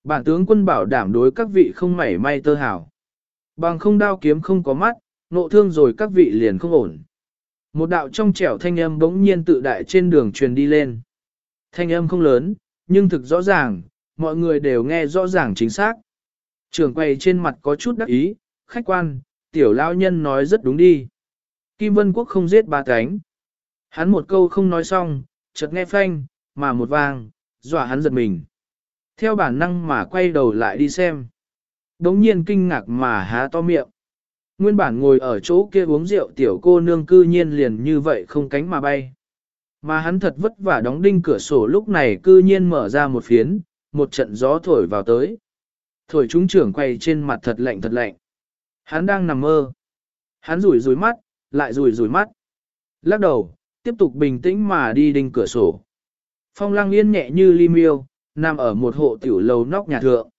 Bản tướng quân bảo đảm đối các vị không mảy may tơ hảo. Bằng không đao kiếm không có mắt, nộ thương rồi các vị liền không ổn. Một đạo trong trẻo thanh âm bỗng nhiên tự đại trên đường truyền đi lên. Thanh âm không lớn, nhưng thực rõ ràng, mọi người đều nghe rõ ràng chính xác. Trường quay trên mặt có chút đắc ý, khách quan, tiểu lao nhân nói rất đúng đi. Kim Vân Quốc không giết ba cánh. Hắn một câu không nói xong, chợt nghe phanh, mà một vang, dọa hắn giật mình. Theo bản năng mà quay đầu lại đi xem. Đống nhiên kinh ngạc mà há to miệng. Nguyên bản ngồi ở chỗ kia uống rượu tiểu cô nương cư nhiên liền như vậy không cánh mà bay. Mà hắn thật vất vả đóng đinh cửa sổ lúc này cư nhiên mở ra một phiến, một trận gió thổi vào tới. Thổi chúng trưởng quay trên mặt thật lạnh thật lạnh. Hắn đang nằm mơ. Hắn rủi rủi mắt, lại rủi rủi mắt. Lắc đầu, tiếp tục bình tĩnh mà đi đinh cửa sổ. Phong Lang yên nhẹ như ly miêu, nằm ở một hộ tiểu lầu nóc nhà thượng.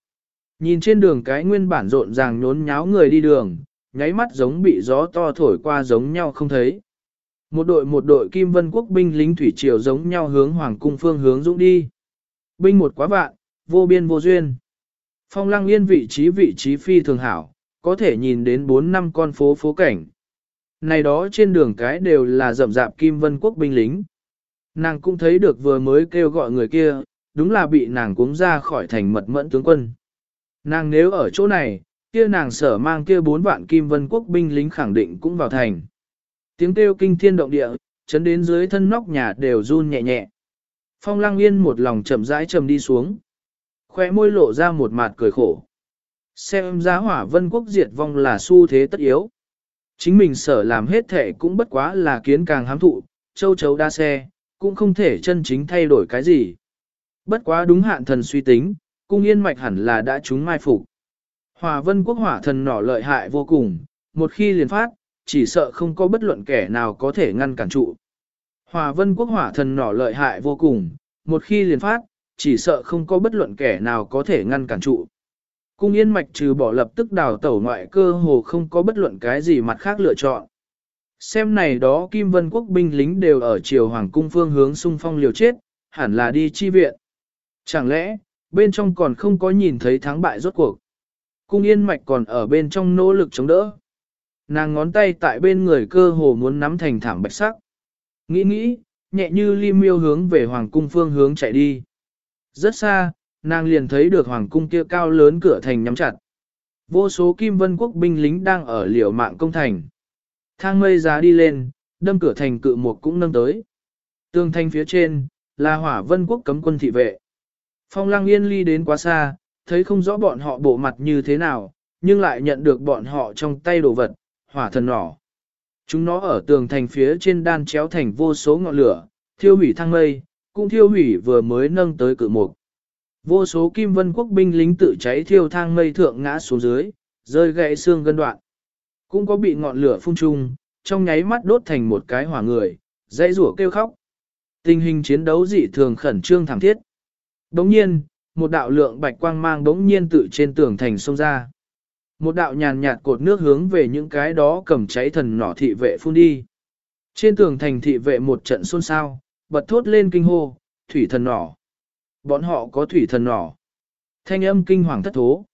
Nhìn trên đường cái nguyên bản rộn ràng nhốn nháo người đi đường, nháy mắt giống bị gió to thổi qua giống nhau không thấy. Một đội một đội Kim Vân Quốc binh lính thủy triều giống nhau hướng Hoàng cung phương hướng dũng đi. Binh một quá vạn, vô biên vô duyên. Phong lăng yên vị trí vị trí phi thường hảo, có thể nhìn đến 4 năm con phố phố cảnh. Này đó trên đường cái đều là rậm rạp Kim Vân Quốc binh lính. Nàng cũng thấy được vừa mới kêu gọi người kia, đúng là bị nàng cuống ra khỏi thành mật mẫn tướng quân. Nàng nếu ở chỗ này, kia nàng sở mang kia bốn vạn Kim Vân Quốc binh lính khẳng định cũng vào thành. Tiếng kêu kinh thiên động địa, chấn đến dưới thân nóc nhà đều run nhẹ nhẹ. Phong lăng yên một lòng chậm rãi trầm đi xuống. Khoe môi lộ ra một mặt cười khổ. Xem giá hỏa vân quốc diệt vong là xu thế tất yếu. Chính mình sở làm hết thể cũng bất quá là kiến càng hám thụ, châu chấu đa xe, cũng không thể chân chính thay đổi cái gì. Bất quá đúng hạn thần suy tính, cung yên mạch hẳn là đã trúng mai phục. Hỏa vân quốc hỏa thần nỏ lợi hại vô cùng, một khi liền phát, chỉ sợ không có bất luận kẻ nào có thể ngăn cản trụ. Hòa vân quốc hỏa thần nỏ lợi hại vô cùng, Một khi liền phát, chỉ sợ không có bất luận kẻ nào có thể ngăn cản trụ. Cung yên mạch trừ bỏ lập tức đào tẩu ngoại cơ hồ không có bất luận cái gì mặt khác lựa chọn. Xem này đó Kim Vân Quốc binh lính đều ở triều hoàng cung phương hướng xung phong liều chết, hẳn là đi chi viện. Chẳng lẽ, bên trong còn không có nhìn thấy thắng bại rốt cuộc. Cung yên mạch còn ở bên trong nỗ lực chống đỡ. Nàng ngón tay tại bên người cơ hồ muốn nắm thành thảm bạch sắc. Nghĩ nghĩ, nhẹ như li miêu hướng về hoàng cung phương hướng chạy đi. Rất xa, nàng liền thấy được hoàng cung kia cao lớn cửa thành nhắm chặt. Vô số kim vân quốc binh lính đang ở liều mạng công thành. Thang mây giá đi lên, đâm cửa thành cự một cũng nâng tới. Tương thanh phía trên, là hỏa vân quốc cấm quân thị vệ. Phong lăng yên ly đến quá xa, thấy không rõ bọn họ bộ mặt như thế nào, nhưng lại nhận được bọn họ trong tay đồ vật, hỏa thần nỏ. Chúng nó ở tường thành phía trên đan chéo thành vô số ngọn lửa, thiêu hủy thang mây, cũng thiêu hủy vừa mới nâng tới cự mục. Vô số kim vân quốc binh lính tự cháy thiêu thang mây thượng ngã xuống dưới, rơi gãy xương gân đoạn. Cũng có bị ngọn lửa phun trung, trong nháy mắt đốt thành một cái hỏa người, dãy rủa kêu khóc. Tình hình chiến đấu dị thường khẩn trương thảm thiết. Đống nhiên, một đạo lượng bạch quang mang đống nhiên tự trên tường thành xông ra. Một đạo nhàn nhạt cột nước hướng về những cái đó cầm cháy thần nỏ thị vệ phun đi. Trên tường thành thị vệ một trận xôn xao, bật thốt lên kinh hô, thủy thần nỏ. Bọn họ có thủy thần nỏ. Thanh âm kinh hoàng thất thố.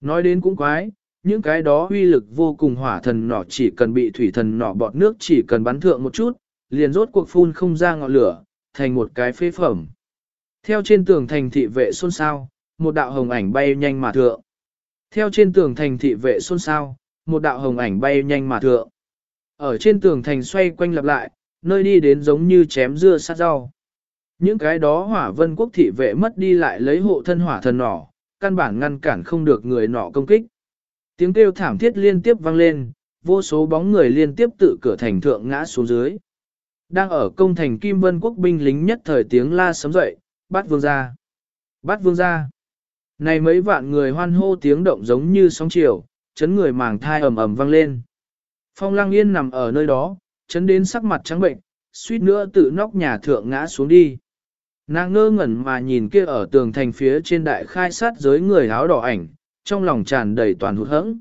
Nói đến cũng quái, những cái đó uy lực vô cùng hỏa thần nỏ chỉ cần bị thủy thần nỏ bọt nước chỉ cần bắn thượng một chút, liền rốt cuộc phun không ra ngọn lửa, thành một cái phế phẩm. Theo trên tường thành thị vệ xôn xao, một đạo hồng ảnh bay nhanh mà thượng. Theo trên tường thành thị vệ xôn xao, một đạo hồng ảnh bay nhanh mà thượng. Ở trên tường thành xoay quanh lặp lại, nơi đi đến giống như chém dưa sát rau. Những cái đó hỏa vân quốc thị vệ mất đi lại lấy hộ thân hỏa thần nỏ, căn bản ngăn cản không được người nọ công kích. Tiếng kêu thảm thiết liên tiếp vang lên, vô số bóng người liên tiếp tự cửa thành thượng ngã xuống dưới. Đang ở công thành Kim Vân quốc binh lính nhất thời tiếng la sấm dậy, bắt vương ra. Bắt vương ra. Này mấy vạn người hoan hô tiếng động giống như sóng chiều, chấn người màng thai ầm ầm vang lên. Phong Lăng Yên nằm ở nơi đó, chấn đến sắc mặt trắng bệnh, suýt nữa tự nóc nhà thượng ngã xuống đi. Nàng ngơ ngẩn mà nhìn kia ở tường thành phía trên đại khai sát giới người áo đỏ ảnh, trong lòng tràn đầy toàn hụt hẫng.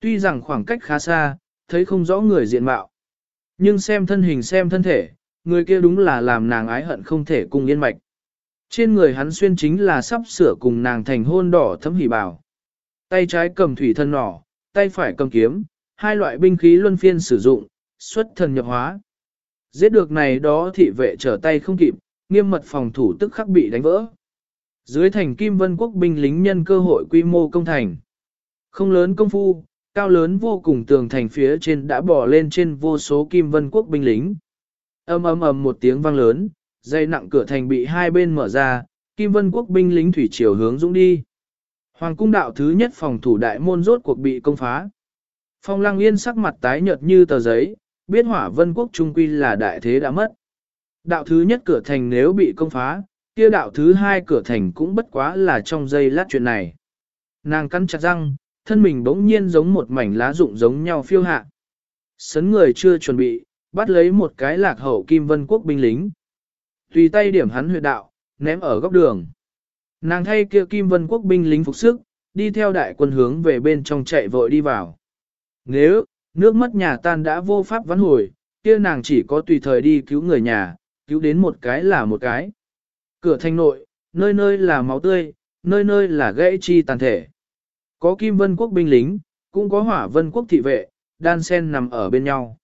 Tuy rằng khoảng cách khá xa, thấy không rõ người diện mạo. Nhưng xem thân hình xem thân thể, người kia đúng là làm nàng ái hận không thể cùng yên mạch. Trên người hắn xuyên chính là sắp sửa cùng nàng thành hôn đỏ thấm hỉ bảo. Tay trái cầm thủy thân nỏ, tay phải cầm kiếm, hai loại binh khí luân phiên sử dụng, xuất thần nhập hóa. Giết được này đó thị vệ trở tay không kịp, nghiêm mật phòng thủ tức khắc bị đánh vỡ. Dưới thành Kim Vân Quốc binh lính nhân cơ hội quy mô công thành. Không lớn công phu, cao lớn vô cùng tường thành phía trên đã bỏ lên trên vô số Kim Vân Quốc binh lính. Ầm ầm ầm một tiếng vang lớn, dây nặng cửa thành bị hai bên mở ra, Kim Vân Quốc binh lính thủy triều hướng dũng đi. Hoàng cung đạo thứ nhất phòng thủ đại môn rốt cuộc bị công phá. Phong Lăng Yên sắc mặt tái nhợt như tờ giấy, biết hỏa vân quốc trung quy là đại thế đã mất. Đạo thứ nhất cửa thành nếu bị công phá, kia đạo thứ hai cửa thành cũng bất quá là trong giây lát chuyện này. Nàng cắn chặt răng, thân mình bỗng nhiên giống một mảnh lá rụng giống nhau phiêu hạ. Sấn người chưa chuẩn bị, bắt lấy một cái lạc hậu kim vân quốc binh lính. Tùy tay điểm hắn huyệt đạo, ném ở góc đường. Nàng thay kia kim vân quốc binh lính phục sức, đi theo đại quân hướng về bên trong chạy vội đi vào. Nếu, nước mất nhà tan đã vô pháp vãn hồi, kia nàng chỉ có tùy thời đi cứu người nhà, cứu đến một cái là một cái. Cửa thành nội, nơi nơi là máu tươi, nơi nơi là gãy chi tàn thể. Có kim vân quốc binh lính, cũng có hỏa vân quốc thị vệ, đan sen nằm ở bên nhau.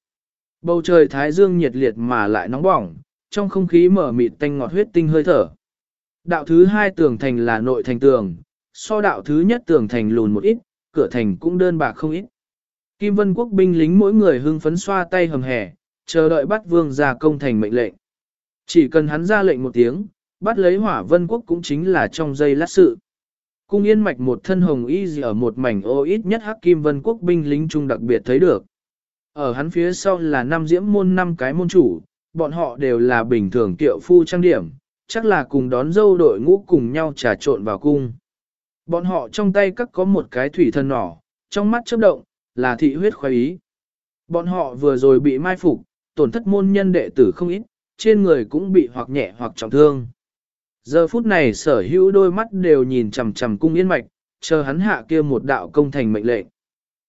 Bầu trời thái dương nhiệt liệt mà lại nóng bỏng, trong không khí mở mịt tanh ngọt huyết tinh hơi thở. Đạo thứ hai tường thành là nội thành tường, so đạo thứ nhất tường thành lùn một ít, cửa thành cũng đơn bạc không ít. Kim Vân quốc binh lính mỗi người hưng phấn xoa tay hầm hẻ, chờ đợi bắt vương ra công thành mệnh lệnh. Chỉ cần hắn ra lệnh một tiếng, bắt lấy hỏa vân quốc cũng chính là trong giây lát sự. Cung yên mạch một thân hồng y gì ở một mảnh ô ít nhất hắc kim vân quốc binh lính trung đặc biệt thấy được. Ở hắn phía sau là năm diễm môn năm cái môn chủ, bọn họ đều là bình thường tiệu phu trang điểm, chắc là cùng đón dâu đội ngũ cùng nhau trà trộn vào cung. Bọn họ trong tay các có một cái thủy thân nỏ, trong mắt chớp động, là thị huyết khoái ý. Bọn họ vừa rồi bị mai phục, tổn thất môn nhân đệ tử không ít, trên người cũng bị hoặc nhẹ hoặc trọng thương. Giờ phút này sở hữu đôi mắt đều nhìn chằm chằm cung yên mạch, chờ hắn hạ kia một đạo công thành mệnh lệnh.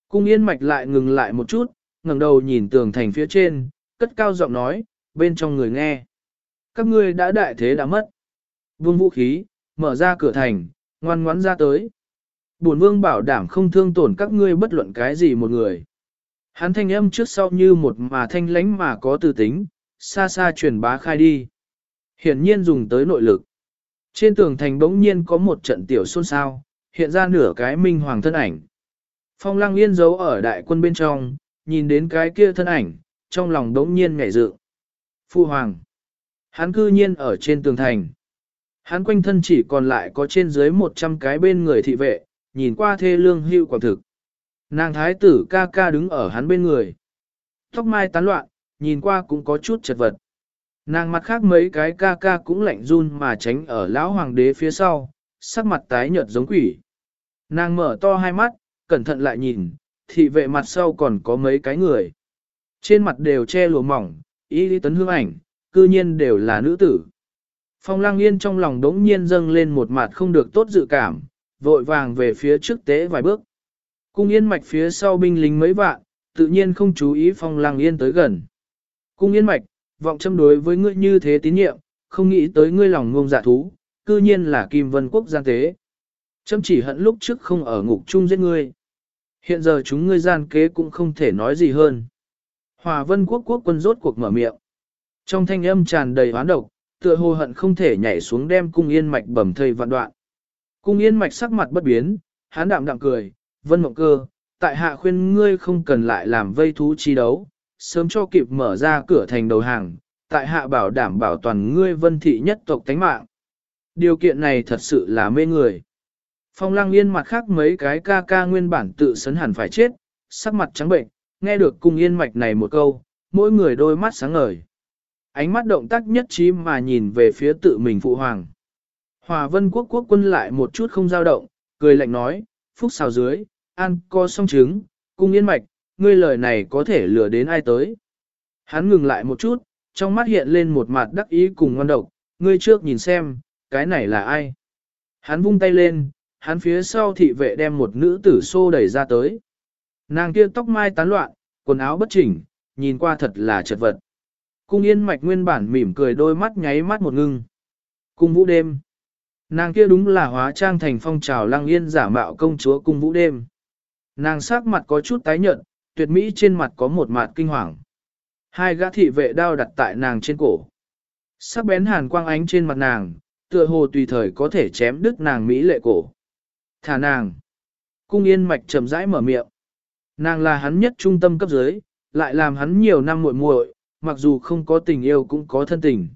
Cung yên mạch lại ngừng lại một chút, ngẩng đầu nhìn tường thành phía trên, cất cao giọng nói, bên trong người nghe. Các ngươi đã đại thế đã mất. vương vũ khí, mở ra cửa thành, ngoan ngoãn ra tới. Bổn vương bảo đảm không thương tổn các ngươi bất luận cái gì một người. Hắn thanh âm trước sau như một mà thanh lánh mà có tư tính, xa xa truyền bá khai đi. Hiển nhiên dùng tới nội lực. Trên tường thành bỗng nhiên có một trận tiểu xôn xao, hiện ra nửa cái minh hoàng thân ảnh. Phong lăng yên giấu ở đại quân bên trong, nhìn đến cái kia thân ảnh, trong lòng đống nhiên ngảy dự. Phu hoàng. Hắn cư nhiên ở trên tường thành. Hắn quanh thân chỉ còn lại có trên dưới 100 cái bên người thị vệ, nhìn qua thê lương hưu quả thực. Nàng thái tử ca ca đứng ở hắn bên người. Tóc mai tán loạn, nhìn qua cũng có chút chật vật. Nàng mặt khác mấy cái ca ca cũng lạnh run mà tránh ở lão hoàng đế phía sau, sắc mặt tái nhợt giống quỷ. Nàng mở to hai mắt, cẩn thận lại nhìn, thị vệ mặt sau còn có mấy cái người. Trên mặt đều che lùa mỏng, y lý tấn hương ảnh, cư nhiên đều là nữ tử. Phong lang yên trong lòng đống nhiên dâng lên một mặt không được tốt dự cảm, vội vàng về phía trước tế vài bước. Cung yên mạch phía sau binh lính mấy vạn, tự nhiên không chú ý phong lang yên tới gần. Cung yên mạch, vọng châm đối với ngươi như thế tín nhiệm, không nghĩ tới ngươi lòng ngông dạ thú, cư nhiên là kim vân quốc gian tế. Châm chỉ hận lúc trước không ở ngục chung giết ngươi. Hiện giờ chúng ngươi gian kế cũng không thể nói gì hơn. Hòa vân quốc quốc quân rốt cuộc mở miệng. Trong thanh âm tràn đầy hoán độc, tựa hồ hận không thể nhảy xuống đem cung yên mạch bầm thây vạn đoạn. Cung yên mạch sắc mặt bất biến, hán đạm đạm cười, vân mộng cơ, tại hạ khuyên ngươi không cần lại làm vây thú chi đấu, sớm cho kịp mở ra cửa thành đầu hàng, tại hạ bảo đảm bảo toàn ngươi vân thị nhất tộc tánh mạng. Điều kiện này thật sự là mê người. Phong lăng yên mặt khác mấy cái ca ca nguyên bản tự sấn hẳn phải chết, sắc mặt trắng bệnh, nghe được cung yên mạch này một câu, mỗi người đôi mắt sáng ngời. Ánh mắt động tác nhất trí mà nhìn về phía tự mình phụ hoàng. Hòa vân quốc quốc quân lại một chút không dao động, cười lạnh nói, phúc xào dưới, An co song trứng, cung yên mạch, ngươi lời này có thể lừa đến ai tới. Hắn ngừng lại một chút, trong mắt hiện lên một mặt đắc ý cùng ngon độc, ngươi trước nhìn xem, cái này là ai. Hắn vung tay lên, hắn phía sau thị vệ đem một nữ tử xô đẩy ra tới. Nàng kia tóc mai tán loạn, quần áo bất chỉnh, nhìn qua thật là chật vật. Cung yên mạch nguyên bản mỉm cười đôi mắt nháy mắt một ngưng. Cung vũ đêm. Nàng kia đúng là hóa trang thành phong trào lăng yên giả mạo công chúa cung vũ đêm. Nàng sắc mặt có chút tái nhợt, tuyệt mỹ trên mặt có một mặt kinh hoàng. Hai gã thị vệ đao đặt tại nàng trên cổ. Sắc bén hàn quang ánh trên mặt nàng, tựa hồ tùy thời có thể chém đứt nàng mỹ lệ cổ. Thả nàng. Cung yên mạch chậm rãi mở miệng. Nàng là hắn nhất trung tâm cấp dưới, lại làm hắn nhiều năm muội muội, mặc dù không có tình yêu cũng có thân tình.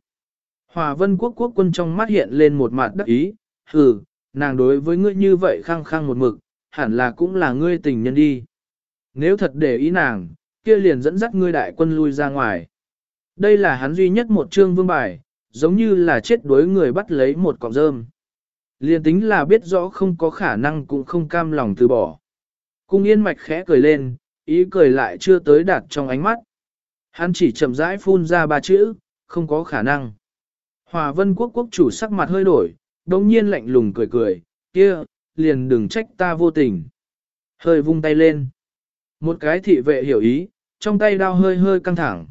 Hòa vân quốc quốc quân trong mắt hiện lên một mặt đắc ý, hừ, nàng đối với ngươi như vậy khăng khăng một mực, hẳn là cũng là ngươi tình nhân đi. Nếu thật để ý nàng, kia liền dẫn dắt ngươi đại quân lui ra ngoài. Đây là hắn duy nhất một chương vương bài, giống như là chết đuối người bắt lấy một cọng rơm. Liền tính là biết rõ không có khả năng cũng không cam lòng từ bỏ. Cung yên mạch khẽ cười lên, ý cười lại chưa tới đạt trong ánh mắt. Hắn chỉ chậm rãi phun ra ba chữ, không có khả năng. Hòa vân quốc quốc chủ sắc mặt hơi đổi, đồng nhiên lạnh lùng cười cười, kia, liền đừng trách ta vô tình. Hơi vung tay lên. Một cái thị vệ hiểu ý, trong tay đao hơi hơi căng thẳng.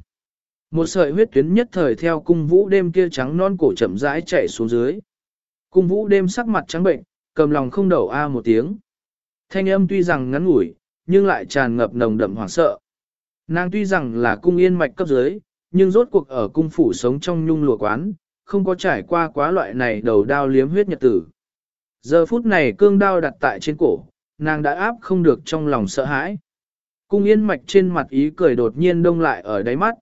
Một sợi huyết tuyến nhất thời theo cung vũ đêm kia trắng non cổ chậm rãi chạy xuống dưới. Cung vũ đêm sắc mặt trắng bệnh, cầm lòng không đầu a một tiếng. Thanh âm tuy rằng ngắn ngủi, nhưng lại tràn ngập nồng đậm hoảng sợ. Nàng tuy rằng là cung yên mạch cấp dưới, nhưng rốt cuộc ở cung phủ sống trong nhung lụa quán, không có trải qua quá loại này đầu đao liếm huyết nhật tử. Giờ phút này cương đao đặt tại trên cổ, nàng đã áp không được trong lòng sợ hãi. Cung yên mạch trên mặt ý cười đột nhiên đông lại ở đáy mắt.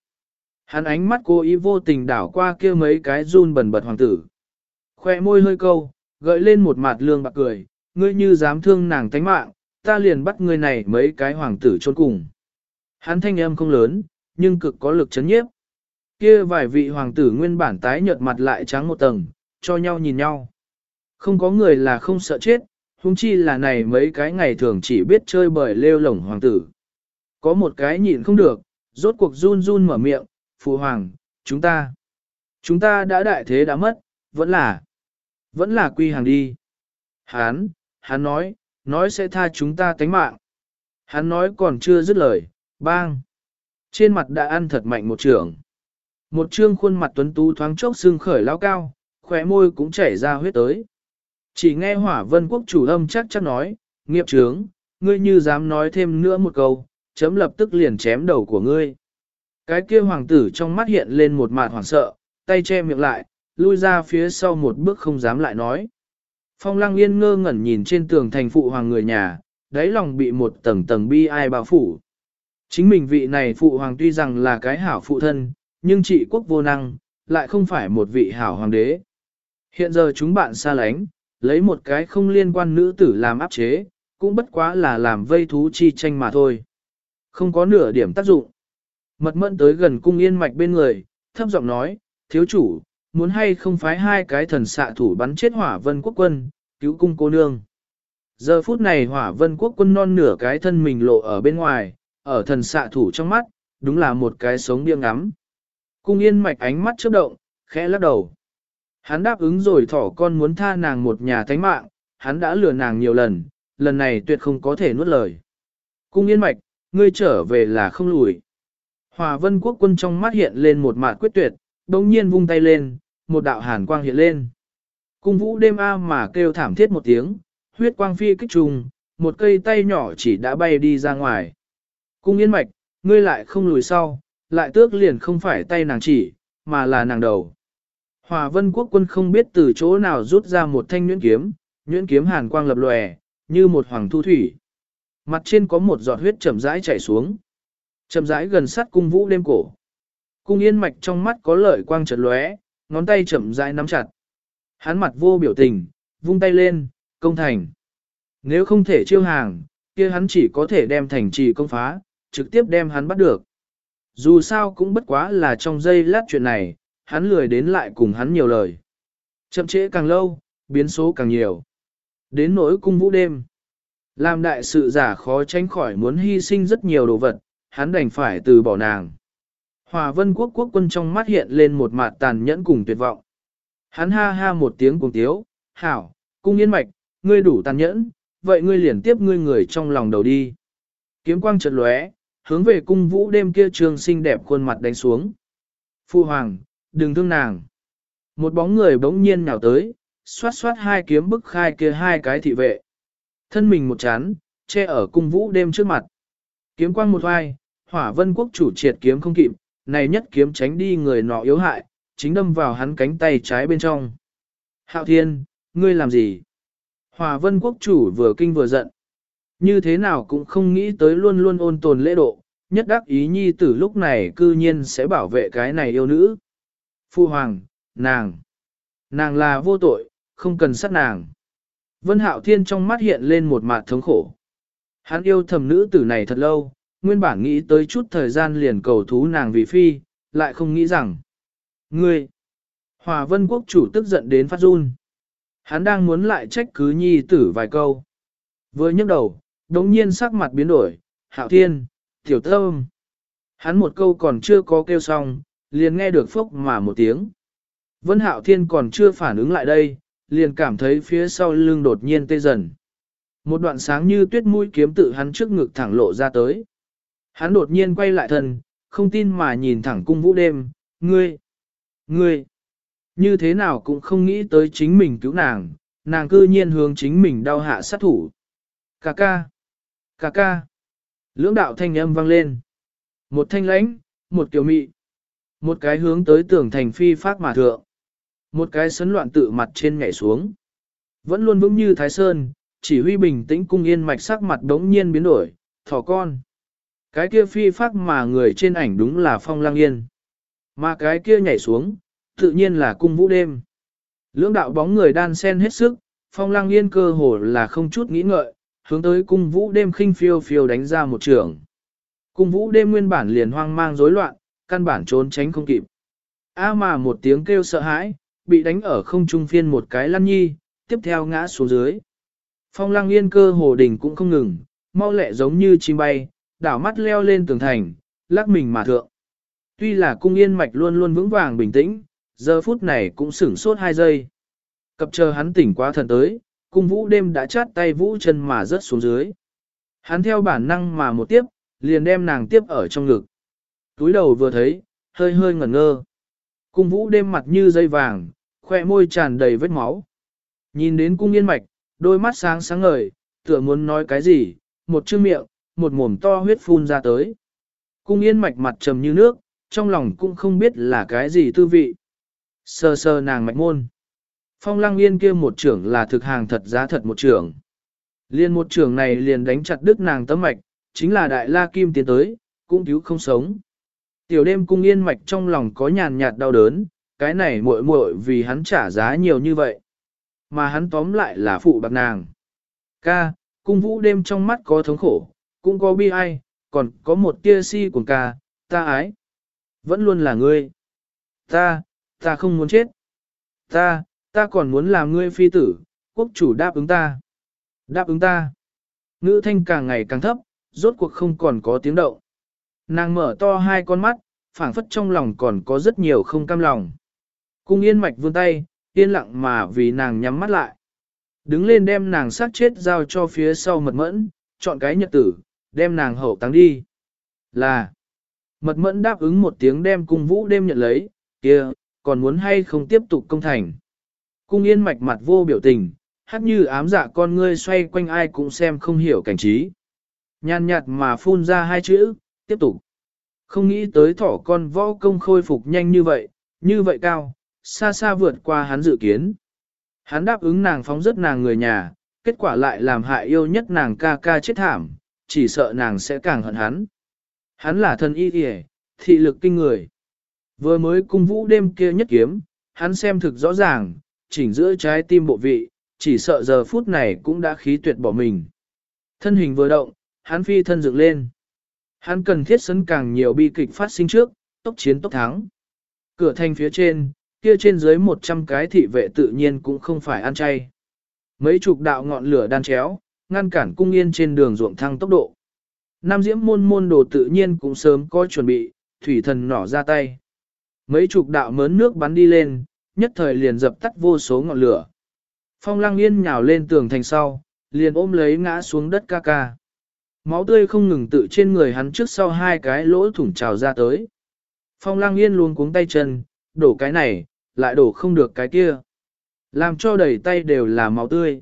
Hắn ánh mắt cô ý vô tình đảo qua kia mấy cái run bẩn bật hoàng tử. Khoe môi hơi câu, gợi lên một mặt lương bạc cười, ngươi như dám thương nàng tánh mạng, ta liền bắt ngươi này mấy cái hoàng tử trốn cùng. Hắn thanh âm không lớn, nhưng cực có lực chấn nhiếp. Kia vài vị hoàng tử nguyên bản tái nhợt mặt lại trắng một tầng, cho nhau nhìn nhau. Không có người là không sợ chết, huống chi là này mấy cái ngày thường chỉ biết chơi bời lêu lổng hoàng tử. Có một cái nhịn không được, rốt cuộc run run mở miệng, phụ hoàng, chúng ta, chúng ta đã đại thế đã mất, vẫn là. Vẫn là quy hàng đi. Hán, hắn nói, nói sẽ tha chúng ta tánh mạng. Hắn nói còn chưa dứt lời, bang. Trên mặt đã ăn thật mạnh một trường. Một trương khuôn mặt tuấn tú thoáng chốc xương khởi lao cao, khóe môi cũng chảy ra huyết tới. Chỉ nghe hỏa vân quốc chủ âm chắc chắc nói, nghiệp trướng, ngươi như dám nói thêm nữa một câu, chấm lập tức liền chém đầu của ngươi. Cái kia hoàng tử trong mắt hiện lên một mặt hoảng sợ, tay che miệng lại, lui ra phía sau một bước không dám lại nói. Phong lăng yên ngơ ngẩn nhìn trên tường thành phụ hoàng người nhà, đáy lòng bị một tầng tầng bi ai bao phủ. Chính mình vị này phụ hoàng tuy rằng là cái hảo phụ thân, nhưng trị quốc vô năng, lại không phải một vị hảo hoàng đế. Hiện giờ chúng bạn xa lánh, lấy một cái không liên quan nữ tử làm áp chế, cũng bất quá là làm vây thú chi tranh mà thôi. Không có nửa điểm tác dụng. Mật mẫn tới gần cung yên mạch bên người, thấp giọng nói, thiếu chủ, muốn hay không phái hai cái thần xạ thủ bắn chết hỏa vân quốc quân, cứu cung cô nương. Giờ phút này hỏa vân quốc quân non nửa cái thân mình lộ ở bên ngoài, ở thần xạ thủ trong mắt, đúng là một cái sống điên ngắm. Cung yên mạch ánh mắt chớp động, khẽ lắc đầu. Hắn đáp ứng rồi thỏ con muốn tha nàng một nhà thánh mạng, hắn đã lừa nàng nhiều lần, lần này tuyệt không có thể nuốt lời. Cung yên mạch, ngươi trở về là không lùi. Hòa vân quốc quân trong mắt hiện lên một mạt quyết tuyệt, đồng nhiên vung tay lên, một đạo hàn quang hiện lên. Cung vũ đêm a mà kêu thảm thiết một tiếng, huyết quang phi kích trùng, một cây tay nhỏ chỉ đã bay đi ra ngoài. Cung yên mạch, ngươi lại không lùi sau, lại tước liền không phải tay nàng chỉ, mà là nàng đầu. Hòa vân quốc quân không biết từ chỗ nào rút ra một thanh nhuyễn kiếm, nhuyễn kiếm hàn quang lập lòe, như một hoàng thu thủy. Mặt trên có một giọt huyết chậm rãi chảy xuống. Chậm rãi gần sát cung vũ đêm cổ. Cung yên mạch trong mắt có lợi quang chợt lóe, ngón tay chậm rãi nắm chặt. Hắn mặt vô biểu tình, vung tay lên, công thành. Nếu không thể chiêu hàng, kia hắn chỉ có thể đem thành trì công phá, trực tiếp đem hắn bắt được. Dù sao cũng bất quá là trong giây lát chuyện này, hắn lười đến lại cùng hắn nhiều lời. Chậm trễ càng lâu, biến số càng nhiều. Đến nỗi cung vũ đêm. Làm đại sự giả khó tránh khỏi muốn hy sinh rất nhiều đồ vật, hắn đành phải từ bỏ nàng. Hòa vân quốc quốc quân trong mắt hiện lên một mặt tàn nhẫn cùng tuyệt vọng. Hắn ha ha một tiếng cùng tiếu, hảo, cung yên mạch, ngươi đủ tàn nhẫn, vậy ngươi liền tiếp ngươi người trong lòng đầu đi. Kiếm quang chợt lóe, hướng về cung vũ đêm kia trường xinh đẹp khuôn mặt đánh xuống. Phu hoàng, đừng thương nàng. Một bóng người bỗng nhiên nhào tới, xoát xoát hai kiếm bức khai kia hai cái thị vệ. Thân mình một chán, che ở cung vũ đêm trước mặt. Kiếm quang một vai, hỏa vân quốc chủ triệt kiếm không kịp, này nhất kiếm tránh đi người nọ yếu hại, chính đâm vào hắn cánh tay trái bên trong. Hạo thiên, ngươi làm gì? Hòa vân quốc chủ vừa kinh vừa giận. Như thế nào cũng không nghĩ tới luôn luôn ôn tồn lễ độ, nhất đắc ý nhi tử lúc này cư nhiên sẽ bảo vệ cái này yêu nữ. Phu hoàng, nàng, nàng là vô tội, không cần sát nàng. Vân Hạo Thiên trong mắt hiện lên một mặt thống khổ. Hắn yêu thầm nữ tử này thật lâu, nguyên bản nghĩ tới chút thời gian liền cầu thú nàng vì phi, lại không nghĩ rằng. Ngươi! Hòa vân quốc chủ tức giận đến phát run. Hắn đang muốn lại trách cứ nhi tử vài câu. Vừa nhấc đầu, đống nhiên sắc mặt biến đổi, hạo thiên, tiểu tâm. Hắn một câu còn chưa có kêu xong, liền nghe được phốc mà một tiếng. Vân hạo thiên còn chưa phản ứng lại đây, liền cảm thấy phía sau lưng đột nhiên tê dần. Một đoạn sáng như tuyết mũi kiếm tự hắn trước ngực thẳng lộ ra tới. Hắn đột nhiên quay lại thần không tin mà nhìn thẳng cung vũ đêm, ngươi, ngươi, như thế nào cũng không nghĩ tới chính mình cứu nàng, nàng cư nhiên hướng chính mình đau hạ sát thủ. Cà ca, cà ca, lưỡng đạo thanh âm vang lên. Một thanh lãnh, một kiểu mị, một cái hướng tới tường thành phi phát mà thượng. Một cái sấn loạn tự mặt trên nhảy xuống. Vẫn luôn vững như Thái Sơn, chỉ huy bình tĩnh cung yên mạch sắc mặt đống nhiên biến đổi, thỏ con. Cái kia phi phác mà người trên ảnh đúng là phong lang yên. Mà cái kia nhảy xuống, tự nhiên là cung vũ đêm. Lưỡng đạo bóng người đan sen hết sức, phong lang yên cơ hồ là không chút nghĩ ngợi, hướng tới cung vũ đêm khinh phiêu phiêu đánh ra một trường. Cung vũ đêm nguyên bản liền hoang mang rối loạn, căn bản trốn tránh không kịp. A mà một tiếng kêu sợ hãi, bị đánh ở không trung phiên một cái lăn nhi, tiếp theo ngã xuống dưới. Phong lang yên cơ hồ đỉnh cũng không ngừng, mau lẹ giống như chim bay, đảo mắt leo lên tường thành, lắc mình mà thượng. Tuy là cung yên mạch luôn luôn vững vàng bình tĩnh, giờ phút này cũng sửng sốt hai giây. Cập chờ hắn tỉnh quá thần tới, cung vũ đêm đã chát tay vũ chân mà rớt xuống dưới. Hắn theo bản năng mà một tiếp, liền đem nàng tiếp ở trong ngực. Túi đầu vừa thấy, hơi hơi ngẩn ngơ. Cung vũ đêm mặt như dây vàng, khoe môi tràn đầy vết máu. Nhìn đến cung yên mạch, đôi mắt sáng sáng ngời, tựa muốn nói cái gì, một chữ miệng, một mồm to huyết phun ra tới. Cung yên mạch mặt trầm như nước, trong lòng cũng không biết là cái gì tư vị. Sơ sơ nàng mạch môn. Phong lăng yên kia một trưởng là thực hàng thật giá thật một trưởng. Liên một trưởng này liền đánh chặt đứt nàng tấm mạch, chính là đại la kim tiến tới, cũng cứu không sống. Tiểu đêm cung yên mạch trong lòng có nhàn nhạt đau đớn, cái này muội muội vì hắn trả giá nhiều như vậy. Mà hắn tóm lại là phụ bạc nàng. Ca, cung vũ đêm trong mắt có thống khổ, cũng có bi ai, còn có một tia si cuồng ca, ta ái. Vẫn luôn là ngươi. Ta, ta không muốn chết. Ta, ta còn muốn làm ngươi phi tử, quốc chủ đáp ứng ta. Đáp ứng ta. Ngữ thanh càng ngày càng thấp, rốt cuộc không còn có tiếng động. Nàng mở to hai con mắt, phảng phất trong lòng còn có rất nhiều không cam lòng. Cung yên mạch vươn tay, yên lặng mà vì nàng nhắm mắt lại. Đứng lên đem nàng sát chết giao cho phía sau mật mẫn, chọn cái nhật tử, đem nàng hậu táng đi. Là, mật mẫn đáp ứng một tiếng đem cung vũ đêm nhận lấy, kia, còn muốn hay không tiếp tục công thành. Cung yên mạch mặt vô biểu tình, hát như ám dạ con ngươi xoay quanh ai cũng xem không hiểu cảnh trí. Nhàn nhạt mà phun ra hai chữ, tiếp tục. Không nghĩ tới thỏ con võ công khôi phục nhanh như vậy, như vậy cao, xa xa vượt qua hắn dự kiến. Hắn đáp ứng nàng phóng rất nàng người nhà, kết quả lại làm hại yêu nhất nàng ca ca chết thảm, chỉ sợ nàng sẽ càng hận hắn. Hắn là thân y kìa, thị lực kinh người. Vừa mới cung vũ đêm kia nhất kiếm, hắn xem thực rõ ràng, chỉnh giữa trái tim bộ vị, chỉ sợ giờ phút này cũng đã khí tuyệt bỏ mình. Thân hình vừa động, hắn phi thân dựng lên. Hắn cần thiết sấn càng nhiều bi kịch phát sinh trước, tốc chiến tốc thắng. Cửa thành phía trên, kia trên dưới 100 cái thị vệ tự nhiên cũng không phải ăn chay. Mấy chục đạo ngọn lửa đan chéo, ngăn cản cung yên trên đường ruộng thăng tốc độ. Nam diễm môn môn đồ tự nhiên cũng sớm có chuẩn bị, thủy thần nỏ ra tay. Mấy chục đạo mớn nước bắn đi lên, nhất thời liền dập tắt vô số ngọn lửa. Phong lăng yên nhào lên tường thành sau, liền ôm lấy ngã xuống đất ca ca. Máu tươi không ngừng tự trên người hắn trước sau hai cái lỗ thủng trào ra tới. Phong lăng yên luôn cuống tay chân, đổ cái này, lại đổ không được cái kia. Làm cho đầy tay đều là máu tươi.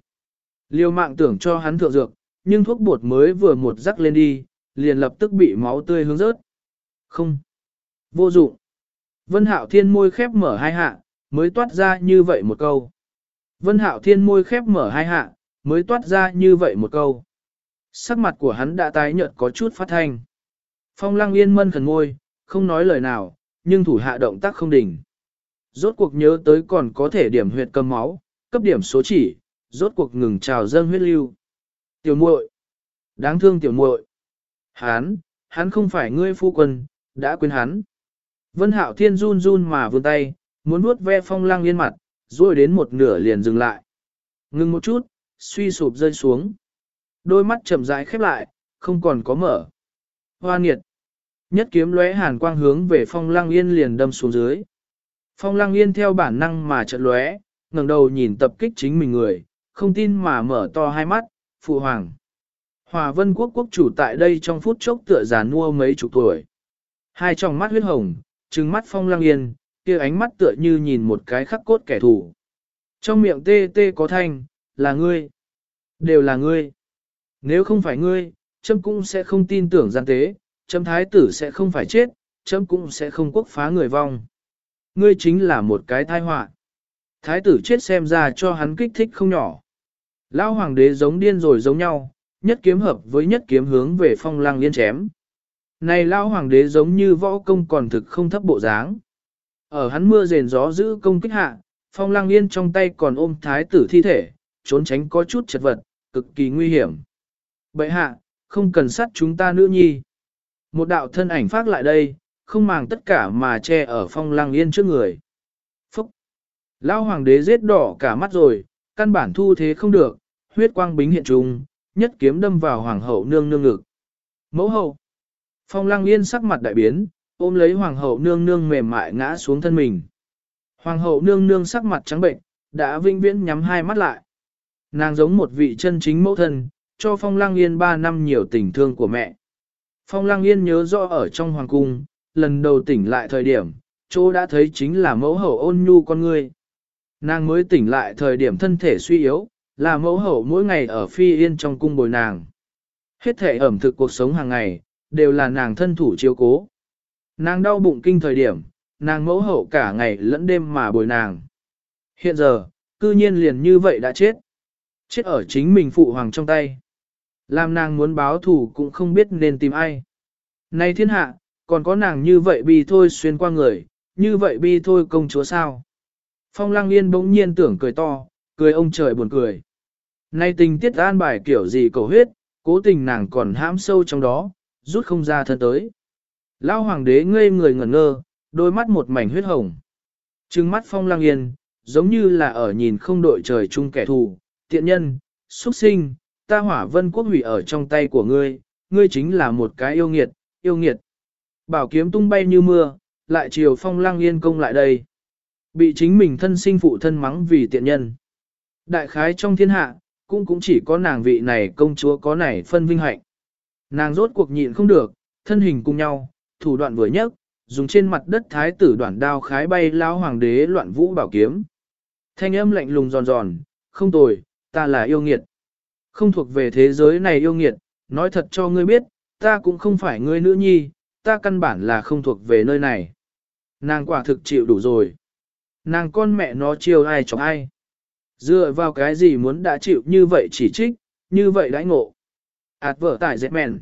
Liêu mạng tưởng cho hắn thượng dược, nhưng thuốc bột mới vừa một rắc lên đi, liền lập tức bị máu tươi hướng rớt. Không. Vô dụng. Vân hạo thiên môi khép mở hai hạ, mới toát ra như vậy một câu. Vân hạo thiên môi khép mở hai hạ, mới toát ra như vậy một câu. Sắc mặt của hắn đã tái nhợt có chút phát thanh. Phong lăng yên mân khẩn môi, không nói lời nào, nhưng thủ hạ động tác không đỉnh. Rốt cuộc nhớ tới còn có thể điểm huyệt cầm máu, cấp điểm số chỉ, rốt cuộc ngừng trào dâng huyết lưu. Tiểu muội, đáng thương tiểu muội. Hắn, hắn không phải ngươi phu quân, đã quên hắn. Vân Hạo Thiên run run mà vươn tay, muốn nuốt ve phong lăng yên mặt, rồi đến một nửa liền dừng lại. Ngừng một chút, suy sụp rơi xuống. Đôi mắt chậm rãi khép lại, không còn có mở. Hoa nghiệt. Nhất kiếm lóe hàn quang hướng về phong lăng yên liền đâm xuống dưới. Phong lăng yên theo bản năng mà chợt lóe, ngẩng đầu nhìn tập kích chính mình người, không tin mà mở to hai mắt, phụ hoàng. Hòa vân quốc quốc chủ tại đây trong phút chốc tựa già nua mấy chục tuổi. Hai tròng mắt huyết hồng, trừng mắt phong lăng yên, kia ánh mắt tựa như nhìn một cái khắc cốt kẻ thù. Trong miệng tê tê có thanh, là ngươi. Đều là ngươi. Nếu không phải ngươi, châm cũng sẽ không tin tưởng gian tế, châm thái tử sẽ không phải chết, châm cũng sẽ không quốc phá người vong. Ngươi chính là một cái tai họa. Thái tử chết xem ra cho hắn kích thích không nhỏ. Lão hoàng đế giống điên rồi giống nhau, nhất kiếm hợp với nhất kiếm hướng về phong lăng liên chém. Này lão hoàng đế giống như võ công còn thực không thấp bộ dáng. Ở hắn mưa rền gió giữ công kích hạ, phong lăng yên trong tay còn ôm thái tử thi thể, trốn tránh có chút chật vật, cực kỳ nguy hiểm. Bậy hạ, không cần sát chúng ta nữ nhi. Một đạo thân ảnh phát lại đây, không màng tất cả mà che ở phong lăng yên trước người. Phúc! Lão hoàng đế giết đỏ cả mắt rồi, căn bản thu thế không được, huyết quang bính hiện trùng, nhất kiếm đâm vào hoàng hậu nương nương ngực. Mẫu hậu! Phong lăng yên sắc mặt đại biến, ôm lấy hoàng hậu nương nương mềm mại ngã xuống thân mình. Hoàng hậu nương nương sắc mặt trắng bệnh, đã vinh viễn nhắm hai mắt lại. Nàng giống một vị chân chính mẫu thân, cho Phong Lang Yên ba năm nhiều tình thương của mẹ. Phong Lang Yên nhớ rõ ở trong hoàng cung, lần đầu tỉnh lại thời điểm, chỗ đã thấy chính là mẫu hậu ôn nhu con người. Nàng mới tỉnh lại thời điểm thân thể suy yếu, là mẫu hậu mỗi ngày ở phi yên trong cung bồi nàng. Hết thể ẩm thực cuộc sống hàng ngày, đều là nàng thân thủ chiếu cố. Nàng đau bụng kinh thời điểm, nàng mẫu hậu cả ngày lẫn đêm mà bồi nàng. Hiện giờ, cư nhiên liền như vậy đã chết. Chết ở chính mình phụ hoàng trong tay. Làm nàng muốn báo thù cũng không biết nên tìm ai. Này thiên hạ, còn có nàng như vậy bi thôi xuyên qua người, như vậy bi thôi công chúa sao. Phong lăng yên bỗng nhiên tưởng cười to, cười ông trời buồn cười. Nay tình tiết an bài kiểu gì cầu huyết, cố tình nàng còn hãm sâu trong đó, rút không ra thân tới. Lao hoàng đế ngây người ngẩn ngơ, đôi mắt một mảnh huyết hồng. Trừng mắt phong lang yên, giống như là ở nhìn không đội trời chung kẻ thù, tiện nhân, xuất sinh, ta hỏa vân quốc hủy ở trong tay của ngươi, ngươi chính là một cái yêu nghiệt, yêu nghiệt. Bảo kiếm tung bay như mưa, lại chiều phong lang yên công lại đây. Bị chính mình thân sinh phụ thân mắng vì tiện nhân. Đại khái trong thiên hạ, cũng cũng chỉ có nàng vị này công chúa có này phân vinh hạnh. Nàng rốt cuộc nhịn không được, thân hình cùng nhau, thủ đoạn vừa nhấc, dùng trên mặt đất thái tử đoạn đao khái bay lao hoàng đế loạn vũ bảo kiếm. Thanh âm lạnh lùng giòn giòn, không tồi, ta là yêu nghiệt. Không thuộc về thế giới này yêu nghiệt, nói thật cho ngươi biết, ta cũng không phải ngươi nữ nhi, ta căn bản là không thuộc về nơi này. Nàng quả thực chịu đủ rồi. Nàng con mẹ nó chiều ai chọc ai. Dựa vào cái gì muốn đã chịu như vậy chỉ trích, như vậy đãi ngộ. Ảt vở tại dẹp mèn.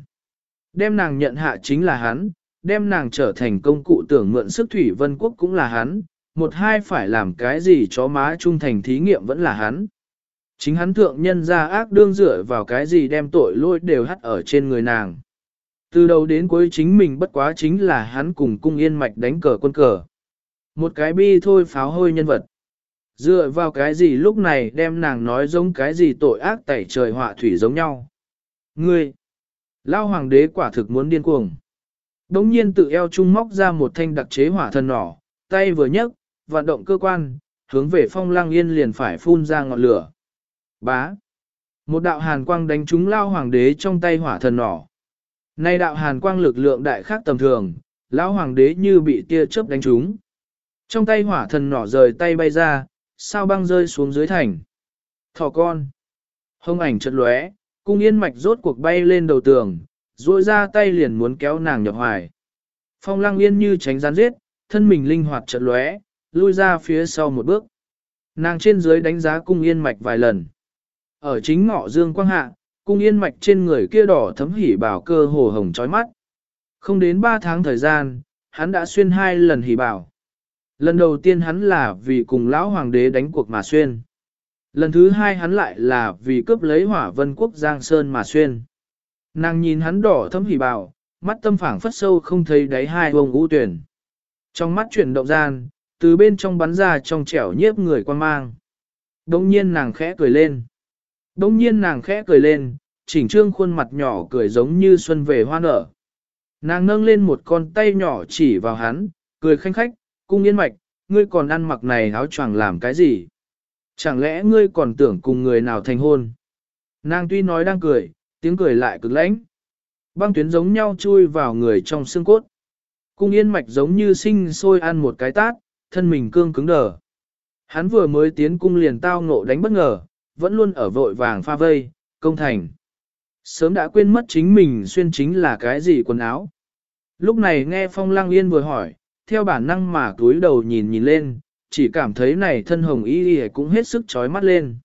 Đem nàng nhận hạ chính là hắn, đem nàng trở thành công cụ tưởng mượn sức thủy vân quốc cũng là hắn, một hai phải làm cái gì chó má trung thành thí nghiệm vẫn là hắn. Chính hắn thượng nhân ra ác đương dựa vào cái gì đem tội lôi đều hắt ở trên người nàng. Từ đầu đến cuối chính mình bất quá chính là hắn cùng cung yên mạch đánh cờ quân cờ. Một cái bi thôi pháo hôi nhân vật. Dựa vào cái gì lúc này đem nàng nói giống cái gì tội ác tẩy trời họa thủy giống nhau. Ngươi! Lao hoàng đế quả thực muốn điên cuồng. Đống nhiên tự eo trung móc ra một thanh đặc chế hỏa thần nỏ, tay vừa nhấc, vận động cơ quan, hướng về phong lang yên liền phải phun ra ngọn lửa. Bá! Một đạo hàn quang đánh trúng lao hoàng đế trong tay hỏa thần nỏ. Nay đạo hàn quang lực lượng đại khác tầm thường, lão hoàng đế như bị tia chớp đánh trúng. Trong tay hỏa thần nỏ rời tay bay ra, sao băng rơi xuống dưới thành. Thỏ con! Hông ảnh chợt lóe, cung yên mạch rốt cuộc bay lên đầu tường, duỗi ra tay liền muốn kéo nàng nhập hoài. Phong lăng yên như tránh gián giết, thân mình linh hoạt chợt lóe, lui ra phía sau một bước. Nàng trên dưới đánh giá cung yên mạch vài lần. Ở chính ngọ dương quang hạ, cung yên mạch trên người kia đỏ thấm hỉ bảo cơ hồ hồng chói mắt. Không đến ba tháng thời gian, hắn đã xuyên hai lần hỉ bảo. Lần đầu tiên hắn là vì cùng lão hoàng đế đánh cuộc mà xuyên. Lần thứ hai hắn lại là vì cướp lấy hỏa vân quốc Giang Sơn mà xuyên. Nàng nhìn hắn đỏ thâm hỉ bảo, mắt tâm phảng phất sâu không thấy đáy hai vông ngũ tuyển. Trong mắt chuyển động gian, từ bên trong bắn ra trong trẻo nhiếp người quan mang. Đông nhiên nàng khẽ cười lên. Đông nhiên nàng khẽ cười lên, chỉnh trương khuôn mặt nhỏ cười giống như xuân về hoa nở. Nàng nâng lên một con tay nhỏ chỉ vào hắn, cười khanh khách, cung yên mạch, ngươi còn ăn mặc này áo choàng làm cái gì? Chẳng lẽ ngươi còn tưởng cùng người nào thành hôn? Nàng tuy nói đang cười, tiếng cười lại cực lãnh. Băng tuyến giống nhau chui vào người trong xương cốt. Cung yên mạch giống như sinh sôi ăn một cái tát, thân mình cương cứng đờ. Hắn vừa mới tiến cung liền tao ngộ đánh bất ngờ, vẫn luôn ở vội vàng pha vây, công thành. Sớm đã quên mất chính mình xuyên chính là cái gì quần áo. Lúc này nghe Phong Lăng Yên vừa hỏi, theo bản năng mà cúi đầu nhìn nhìn lên, chỉ cảm thấy này thân hồng y y cũng hết sức chói mắt lên.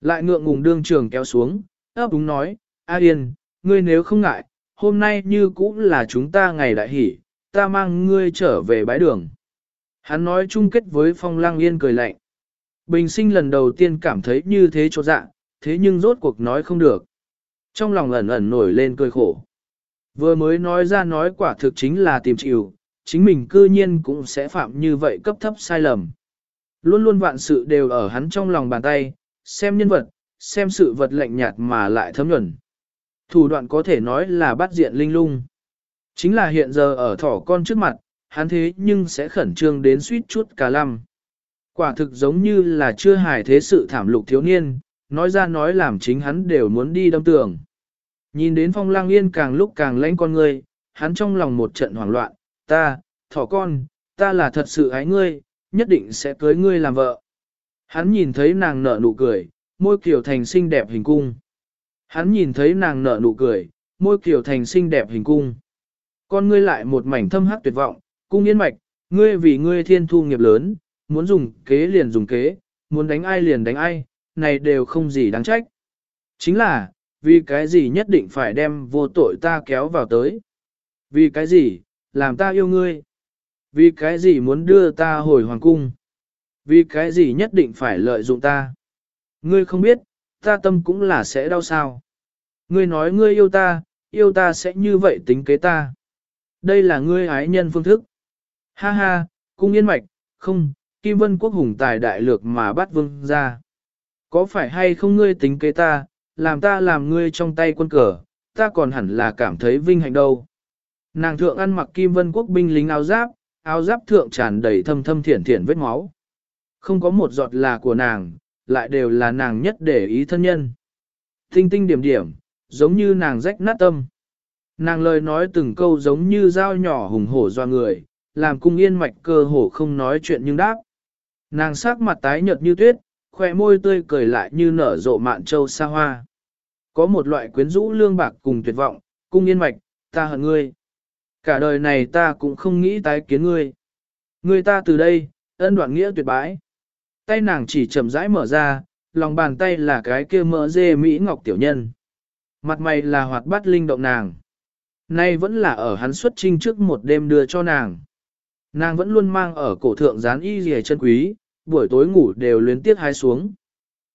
Lại ngượng ngùng đương trường kéo xuống, ấp đúng nói, A Yên, ngươi nếu không ngại, hôm nay như cũng là chúng ta ngày đại hỷ, ta mang ngươi trở về bãi đường. Hắn nói chung kết với Phong lang Yên cười lạnh. Bình sinh lần đầu tiên cảm thấy như thế cho dạ, thế nhưng rốt cuộc nói không được. Trong lòng ẩn ẩn nổi lên cười khổ. Vừa mới nói ra nói quả thực chính là tìm chịu, chính mình cư nhiên cũng sẽ phạm như vậy cấp thấp sai lầm. Luôn luôn vạn sự đều ở hắn trong lòng bàn tay, xem nhân vật, xem sự vật lạnh nhạt mà lại thấm nhuẩn. Thủ đoạn có thể nói là bắt diện linh lung. Chính là hiện giờ ở thỏ con trước mặt, hắn thế nhưng sẽ khẩn trương đến suýt chút cả lăm. Quả thực giống như là chưa hài thế sự thảm lục thiếu niên, nói ra nói làm chính hắn đều muốn đi đâm tường. Nhìn đến phong lang yên càng lúc càng lãnh con người, hắn trong lòng một trận hoảng loạn, ta, thỏ con, ta là thật sự ái ngươi, nhất định sẽ cưới ngươi làm vợ. Hắn nhìn thấy nàng nở nụ cười, môi kiểu thành xinh đẹp hình cung. Hắn nhìn thấy nàng nở nụ cười, môi kiểu thành xinh đẹp hình cung. Con ngươi lại một mảnh thâm hắc tuyệt vọng, cung yên mạch, ngươi vì ngươi thiên thu nghiệp lớn, muốn dùng kế liền dùng kế, muốn đánh ai liền đánh ai, này đều không gì đáng trách. Chính là, vì cái gì nhất định phải đem vô tội ta kéo vào tới. Vì cái gì, làm ta yêu ngươi. Vì cái gì muốn đưa ta hồi hoàng cung. Vì cái gì nhất định phải lợi dụng ta. Ngươi không biết, ta tâm cũng là sẽ đau sao. Ngươi nói ngươi yêu ta, yêu ta sẽ như vậy tính kế ta. Đây là ngươi ái nhân phương thức. Ha ha, cung yên mạch, không, Kim Vân Quốc hùng tài đại lược mà bắt vương ra. Có phải hay không ngươi tính kế ta, làm ta làm ngươi trong tay quân cờ, ta còn hẳn là cảm thấy vinh hạnh đâu. Nàng thượng ăn mặc Kim Vân Quốc binh lính áo giáp, áo giáp thượng tràn đầy thâm thâm thiển thiển vết máu. Không có một giọt là của nàng, lại đều là nàng nhất để ý thân nhân. Tinh tinh điểm điểm, giống như nàng rách nát tâm. Nàng lời nói từng câu giống như dao nhỏ hùng hổ doa người, làm cung yên mạch cơ hổ không nói chuyện nhưng đáp. Nàng sắc mặt tái nhợt như tuyết, khoe môi tươi cười lại như nở rộ mạn châu xa hoa. Có một loại quyến rũ lương bạc cùng tuyệt vọng, cung yên mạch, ta hận ngươi. Cả đời này ta cũng không nghĩ tái kiến ngươi. Ngươi ta từ đây, ân đoạn nghĩa tuyệt bãi. Tay nàng chỉ chậm rãi mở ra, lòng bàn tay là cái kia mỡ dê Mỹ Ngọc Tiểu Nhân. Mặt mày là hoạt bát linh động nàng. Nay vẫn là ở hắn xuất trinh trước một đêm đưa cho nàng. Nàng vẫn luôn mang ở cổ thượng dán y rìa chân quý, buổi tối ngủ đều luyến tiếc hái xuống.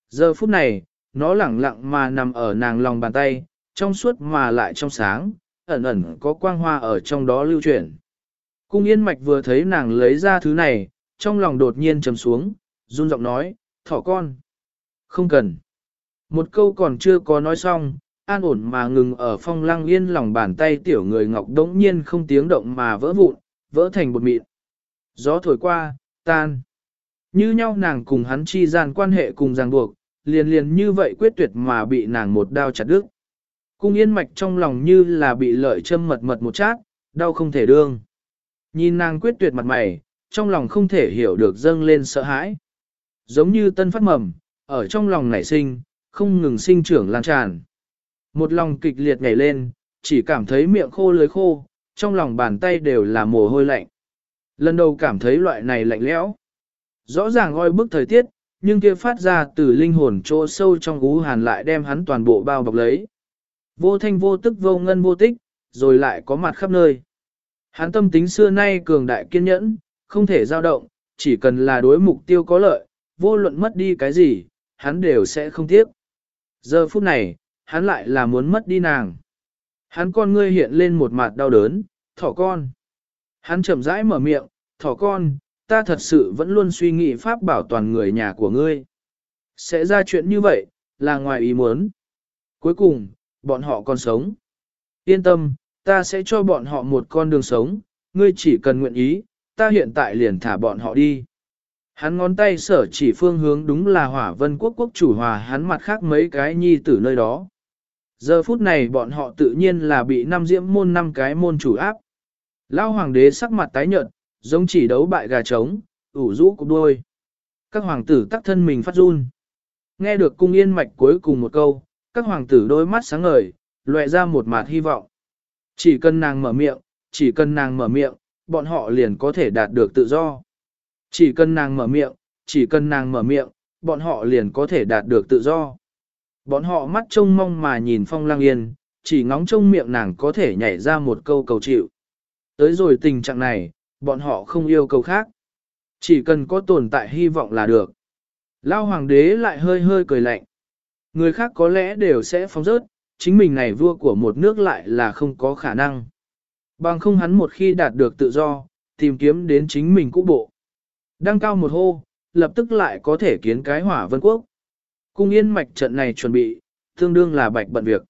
Giờ phút này, nó lẳng lặng mà nằm ở nàng lòng bàn tay, trong suốt mà lại trong sáng, ẩn ẩn có quang hoa ở trong đó lưu chuyển. Cung yên mạch vừa thấy nàng lấy ra thứ này, trong lòng đột nhiên trầm xuống, run giọng nói, thỏ con. Không cần. Một câu còn chưa có nói xong, an ổn mà ngừng ở phong lăng yên lòng bàn tay tiểu người ngọc đống nhiên không tiếng động mà vỡ vụn, vỡ thành bột mịn. Gió thổi qua, tan. Như nhau nàng cùng hắn chi gian quan hệ cùng ràng buộc, liền liền như vậy quyết tuyệt mà bị nàng một đao chặt đứt. Cung yên mạch trong lòng như là bị lợi châm mật mật một chát, đau không thể đương. Nhìn nàng quyết tuyệt mặt mày, trong lòng không thể hiểu được dâng lên sợ hãi. Giống như tân phát mầm, ở trong lòng nảy sinh, không ngừng sinh trưởng lan tràn. Một lòng kịch liệt nhảy lên, chỉ cảm thấy miệng khô lưới khô, trong lòng bàn tay đều là mồ hôi lạnh. Lần đầu cảm thấy loại này lạnh lẽo. Rõ ràng oi bức thời tiết, nhưng kia phát ra từ linh hồn chỗ sâu trong gú hàn lại đem hắn toàn bộ bao bọc lấy. Vô thanh vô tức vô ngân vô tích, rồi lại có mặt khắp nơi. Hắn tâm tính xưa nay cường đại kiên nhẫn, không thể dao động, chỉ cần là đối mục tiêu có lợi, vô luận mất đi cái gì, hắn đều sẽ không tiếc. Giờ phút này, hắn lại là muốn mất đi nàng. Hắn con ngươi hiện lên một mặt đau đớn, thỏ con. Hắn chậm rãi mở miệng, thỏ con, ta thật sự vẫn luôn suy nghĩ pháp bảo toàn người nhà của ngươi. Sẽ ra chuyện như vậy, là ngoài ý muốn. Cuối cùng, bọn họ còn sống. Yên tâm, ta sẽ cho bọn họ một con đường sống, ngươi chỉ cần nguyện ý, ta hiện tại liền thả bọn họ đi. Hắn ngón tay sở chỉ phương hướng đúng là hỏa vân quốc quốc chủ hòa hắn mặt khác mấy cái nhi tử nơi đó. Giờ phút này bọn họ tự nhiên là bị năm diễm môn năm cái môn chủ áp. Lao hoàng đế sắc mặt tái nhợt, giống chỉ đấu bại gà trống, ủ rũ cục đuôi. Các hoàng tử tắc thân mình phát run. Nghe được cung yên mạch cuối cùng một câu, các hoàng tử đôi mắt sáng ngời, lóe ra một mạt hy vọng. Chỉ cần nàng mở miệng, chỉ cần nàng mở miệng, bọn họ liền có thể đạt được tự do. Chỉ cần nàng mở miệng, chỉ cần nàng mở miệng, bọn họ liền có thể đạt được tự do. Bọn họ mắt trông mong mà nhìn phong lang yên, chỉ ngóng trông miệng nàng có thể nhảy ra một câu cầu chịu. Tới rồi tình trạng này, bọn họ không yêu cầu khác. Chỉ cần có tồn tại hy vọng là được. Lao hoàng đế lại hơi hơi cười lạnh. Người khác có lẽ đều sẽ phóng rớt, chính mình này vua của một nước lại là không có khả năng. Bằng không hắn một khi đạt được tự do, tìm kiếm đến chính mình cũ bộ. Đăng cao một hô, lập tức lại có thể kiến cái hỏa vân quốc. Cung yên mạch trận này chuẩn bị, tương đương là bạch bận việc.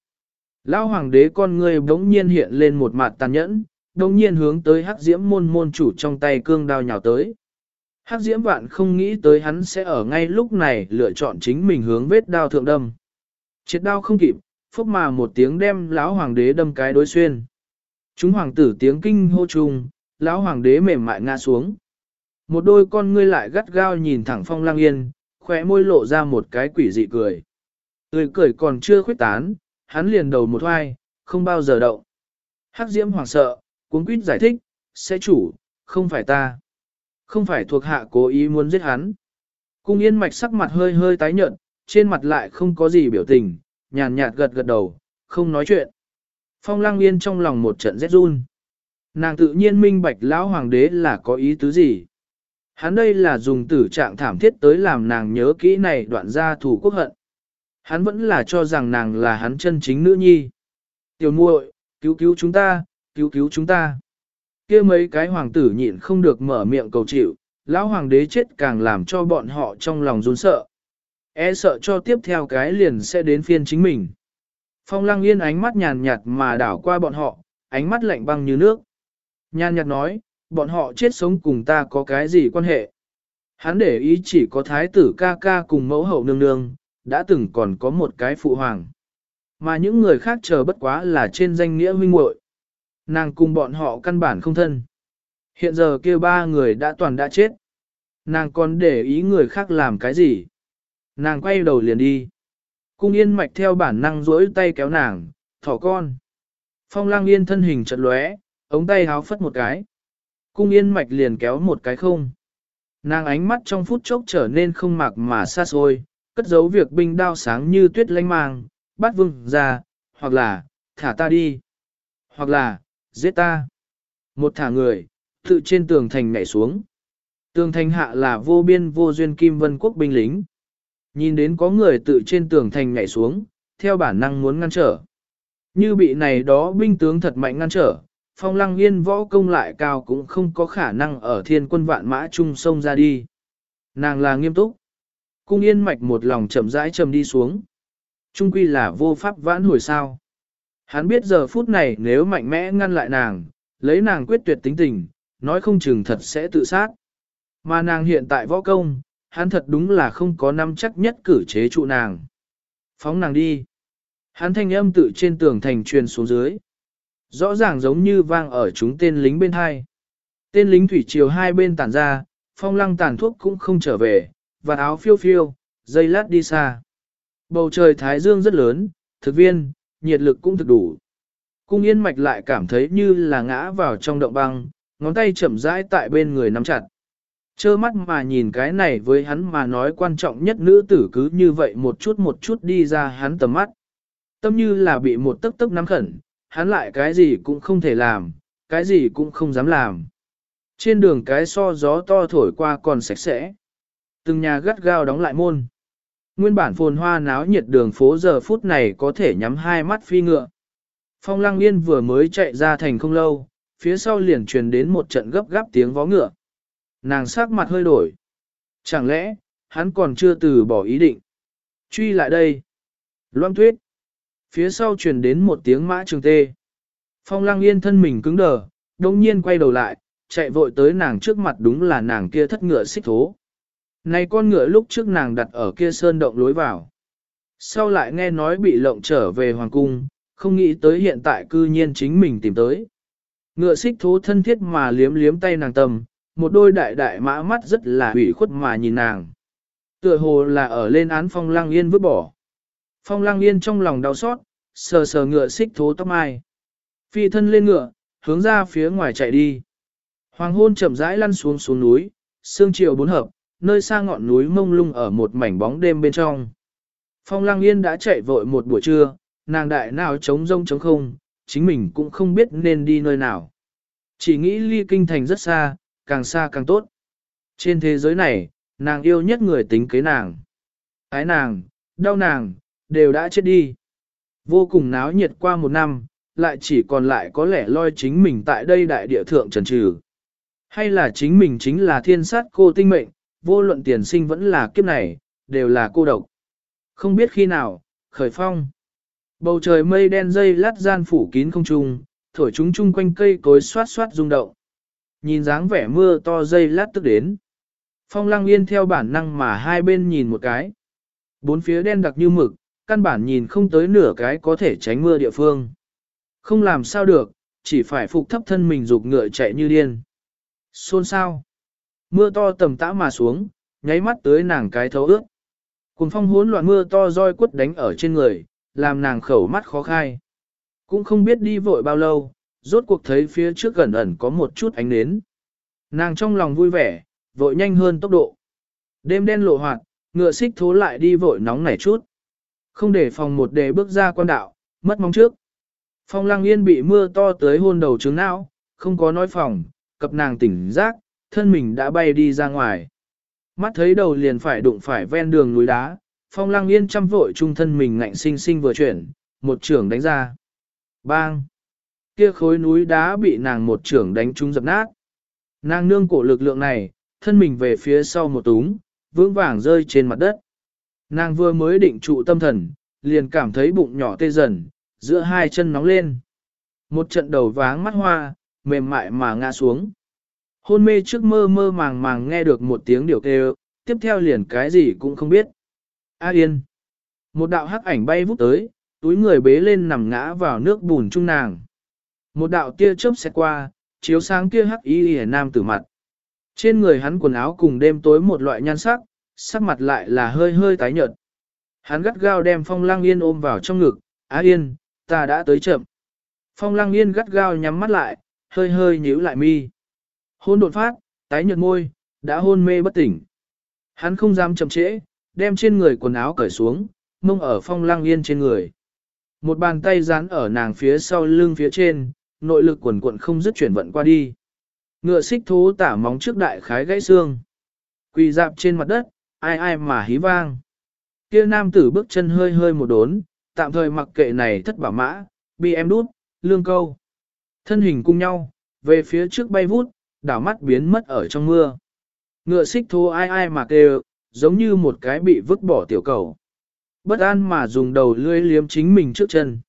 Lão hoàng đế con người bỗng nhiên hiện lên một mặt tàn nhẫn, bỗng nhiên hướng tới hắc diễm môn môn chủ trong tay cương đao nhào tới. Hắc diễm vạn không nghĩ tới hắn sẽ ở ngay lúc này lựa chọn chính mình hướng vết đao thượng đâm. Chết đao không kịp, phúc mà một tiếng đem lão hoàng đế đâm cái đối xuyên. Chúng hoàng tử tiếng kinh hô trùng, lão hoàng đế mềm mại ngã xuống. Một đôi con ngươi lại gắt gao nhìn thẳng phong lang yên, khóe môi lộ ra một cái quỷ dị cười. Tươi cười còn chưa khuyết tán, hắn liền đầu một hoai, không bao giờ động. Hắc diễm hoàng sợ, cuống quýt giải thích, sẽ chủ, không phải ta. Không phải thuộc hạ cố ý muốn giết hắn. Cung yên mạch sắc mặt hơi hơi tái nhợt, trên mặt lại không có gì biểu tình, nhàn nhạt gật gật đầu, không nói chuyện. Phong lang yên trong lòng một trận rét run. Nàng tự nhiên minh bạch lão hoàng đế là có ý tứ gì. Hắn đây là dùng tử trạng thảm thiết tới làm nàng nhớ kỹ này đoạn gia thủ quốc hận. Hắn vẫn là cho rằng nàng là hắn chân chính nữ nhi. Tiểu muội, cứu cứu chúng ta, cứu cứu chúng ta kia mấy cái hoàng tử nhịn không được mở miệng cầu chịu, lão hoàng đế chết càng làm cho bọn họ trong lòng run sợ. E sợ cho tiếp theo cái liền sẽ đến phiên chính mình. Phong lăng yên ánh mắt nhàn nhạt mà đảo qua bọn họ, ánh mắt lạnh băng như nước. Nhàn nhạt nói, bọn họ chết sống cùng ta có cái gì quan hệ. Hắn để ý chỉ có thái tử ca ca cùng mẫu hậu nương nương, đã từng còn có một cái phụ hoàng. Mà những người khác chờ bất quá là trên danh nghĩa huynh muội. Nàng cùng bọn họ căn bản không thân. Hiện giờ kia ba người đã toàn đã chết. Nàng còn để ý người khác làm cái gì. Nàng quay đầu liền đi. Cung yên mạch theo bản năng duỗi tay kéo nàng, thỏ con. Phong lang yên thân hình chật lóe, ống tay háo phất một cái. Cung yên mạch liền kéo một cái không. Nàng ánh mắt trong phút chốc trở nên không mạc mà xa xôi, cất giấu việc binh đao sáng như tuyết lanh mang, bắt vương ra, hoặc là, thả ta đi, hoặc là, giết ta. Một thả người, tự trên tường thành nhảy xuống. Tường thành hạ là vô biên vô duyên kim vân quốc binh lính. Nhìn đến có người tự trên tường thành nhảy xuống, theo bản năng muốn ngăn trở. Như bị này đó binh tướng thật mạnh ngăn trở, phong lăng yên võ công lại cao cũng không có khả năng ở thiên quân vạn mã chung sông ra đi. Nàng là nghiêm túc. Cung yên mạch một lòng chậm rãi chậm đi xuống. Trung quy là vô pháp vãn hồi sao. Hắn biết giờ phút này nếu mạnh mẽ ngăn lại nàng, lấy nàng quyết tuyệt tính tình, nói không chừng thật sẽ tự sát. Mà nàng hiện tại võ công, hắn thật đúng là không có năm chắc nhất cử chế trụ nàng. Phóng nàng đi. Hắn thanh âm tự trên tường thành truyền xuống dưới. Rõ ràng giống như vang ở chúng tên lính bên hai. Tên lính thủy triều hai bên tản ra, phong lăng tàn thuốc cũng không trở về, và áo phiêu phiêu, dây lát đi xa. Bầu trời thái dương rất lớn, thực viên, nhiệt lực cũng thực đủ. Cung yên mạch lại cảm thấy như là ngã vào trong động băng, ngón tay chậm rãi tại bên người nắm chặt. Chơ mắt mà nhìn cái này với hắn mà nói quan trọng nhất nữ tử cứ như vậy một chút một chút đi ra hắn tầm mắt. Tâm như là bị một tức tức nắm khẩn, hắn lại cái gì cũng không thể làm, cái gì cũng không dám làm. Trên đường cái so gió to thổi qua còn sạch sẽ. Từng nhà gắt gao đóng lại môn. Nguyên bản phồn hoa náo nhiệt đường phố giờ phút này có thể nhắm hai mắt phi ngựa. Phong Lăng Yên vừa mới chạy ra thành không lâu, phía sau liền truyền đến một trận gấp gáp tiếng vó ngựa. Nàng sắc mặt hơi đổi. Chẳng lẽ, hắn còn chưa từ bỏ ý định. Truy lại đây. Loan tuyết. Phía sau truyền đến một tiếng mã trường tê. Phong lăng yên thân mình cứng đờ, đồng nhiên quay đầu lại, chạy vội tới nàng trước mặt đúng là nàng kia thất ngựa xích thố. Này con ngựa lúc trước nàng đặt ở kia sơn động lối vào. Sau lại nghe nói bị lộng trở về hoàng cung, không nghĩ tới hiện tại cư nhiên chính mình tìm tới. Ngựa xích thố thân thiết mà liếm liếm tay nàng tầm, một đôi đại đại mã mắt rất là hủy khuất mà nhìn nàng. Tựa hồ là ở lên án phong lang yên vứt bỏ. Phong lang yên trong lòng đau xót, sờ sờ ngựa xích thố tóc mai. Phi thân lên ngựa, hướng ra phía ngoài chạy đi. Hoàng hôn chậm rãi lăn xuống xuống núi, sương chiều bốn hợp, nơi xa ngọn núi mông lung ở một mảnh bóng đêm bên trong. Phong lăng yên đã chạy vội một buổi trưa, nàng đại nào trống rông trống không, chính mình cũng không biết nên đi nơi nào. Chỉ nghĩ ly kinh thành rất xa, càng xa càng tốt. Trên thế giới này, nàng yêu nhất người tính kế nàng. Ái nàng, đau nàng, đều đã chết đi. Vô cùng náo nhiệt qua một năm, lại chỉ còn lại có lẽ loi chính mình tại đây đại địa thượng trần trừ. Hay là chính mình chính là thiên sát cô tinh mệnh, vô luận tiền sinh vẫn là kiếp này, đều là cô độc. Không biết khi nào, khởi phong. Bầu trời mây đen dây lát gian phủ kín không trung, thổi chúng chung quanh cây cối xoát xoát rung động. Nhìn dáng vẻ mưa to dây lát tức đến. Phong lăng yên theo bản năng mà hai bên nhìn một cái. Bốn phía đen đặc như mực, căn bản nhìn không tới nửa cái có thể tránh mưa địa phương. Không làm sao được, chỉ phải phục thấp thân mình rụt ngựa chạy như điên. Xôn sao? Mưa to tầm tã mà xuống, nháy mắt tới nàng cái thấu ướt. Cùng phong hỗn loạn mưa to roi quất đánh ở trên người, làm nàng khẩu mắt khó khai. Cũng không biết đi vội bao lâu, rốt cuộc thấy phía trước gần ẩn có một chút ánh nến. Nàng trong lòng vui vẻ, vội nhanh hơn tốc độ. Đêm đen lộ hoạt, ngựa xích thố lại đi vội nóng nảy chút. Không để phòng một đề bước ra quan đạo, mất mong trước. Phong lăng yên bị mưa to tới hôn đầu trứng não, không có nói phòng, cập nàng tỉnh giác, thân mình đã bay đi ra ngoài. Mắt thấy đầu liền phải đụng phải ven đường núi đá, phong lăng yên chăm vội trung thân mình ngạnh sinh sinh vừa chuyển, một trưởng đánh ra. Bang! Kia khối núi đá bị nàng một trưởng đánh trúng dập nát. Nàng nương cổ lực lượng này, thân mình về phía sau một túng, vững vàng rơi trên mặt đất. Nàng vừa mới định trụ tâm thần, liền cảm thấy bụng nhỏ tê dần, giữa hai chân nóng lên. Một trận đầu váng mắt hoa, mềm mại mà ngã xuống. Hôn mê trước mơ mơ màng màng nghe được một tiếng điều kêu, tiếp theo liền cái gì cũng không biết. A yên. Một đạo hắc ảnh bay vút tới, túi người bế lên nằm ngã vào nước bùn trung nàng. Một đạo tia chớp xẹt qua, chiếu sáng kia hắc y hề nam tử mặt. Trên người hắn quần áo cùng đêm tối một loại nhan sắc, sắc mặt lại là hơi hơi tái nhợt. Hắn gắt gao đem phong lang yên ôm vào trong ngực, á yên, ta đã tới chậm. Phong lang yên gắt gao nhắm mắt lại, hơi hơi nhíu lại mi. Hôn đột phát, tái nhợt môi, đã hôn mê bất tỉnh. Hắn không dám chậm trễ, đem trên người quần áo cởi xuống, mông ở phong lang yên trên người. Một bàn tay dán ở nàng phía sau lưng phía trên, nội lực quần quận không dứt chuyển vận qua đi. Ngựa xích thố tả móng trước đại khái gãy xương. Quỳ dạp trên mặt đất, ai ai mà hí vang. Kia nam tử bước chân hơi hơi một đốn, tạm thời mặc kệ này thất bảo mã, bị em đút, lương câu. Thân hình cùng nhau, về phía trước bay vút, đảo mắt biến mất ở trong mưa. Ngựa xích thô ai ai mà kêu, giống như một cái bị vứt bỏ tiểu cầu. Bất an mà dùng đầu lưỡi liếm chính mình trước chân.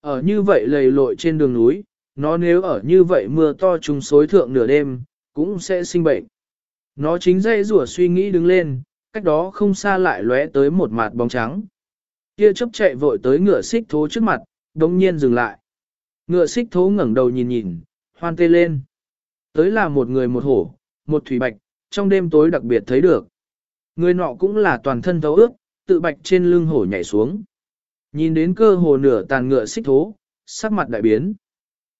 Ở như vậy lầy lội trên đường núi, nó nếu ở như vậy mưa to trùng xối thượng nửa đêm, cũng sẽ sinh bệnh. Nó chính dây rủa suy nghĩ đứng lên, cách đó không xa lại lóe tới một mặt bóng trắng. Kia chấp chạy vội tới ngựa xích thố trước mặt, đồng nhiên dừng lại. Ngựa xích thố ngẩng đầu nhìn nhìn, hoan tê lên. Tới là một người một hổ, một thủy bạch, trong đêm tối đặc biệt thấy được. Người nọ cũng là toàn thân thấu ước, tự bạch trên lưng hổ nhảy xuống. Nhìn đến cơ hồ nửa tàn ngựa xích thố, sắc mặt đại biến.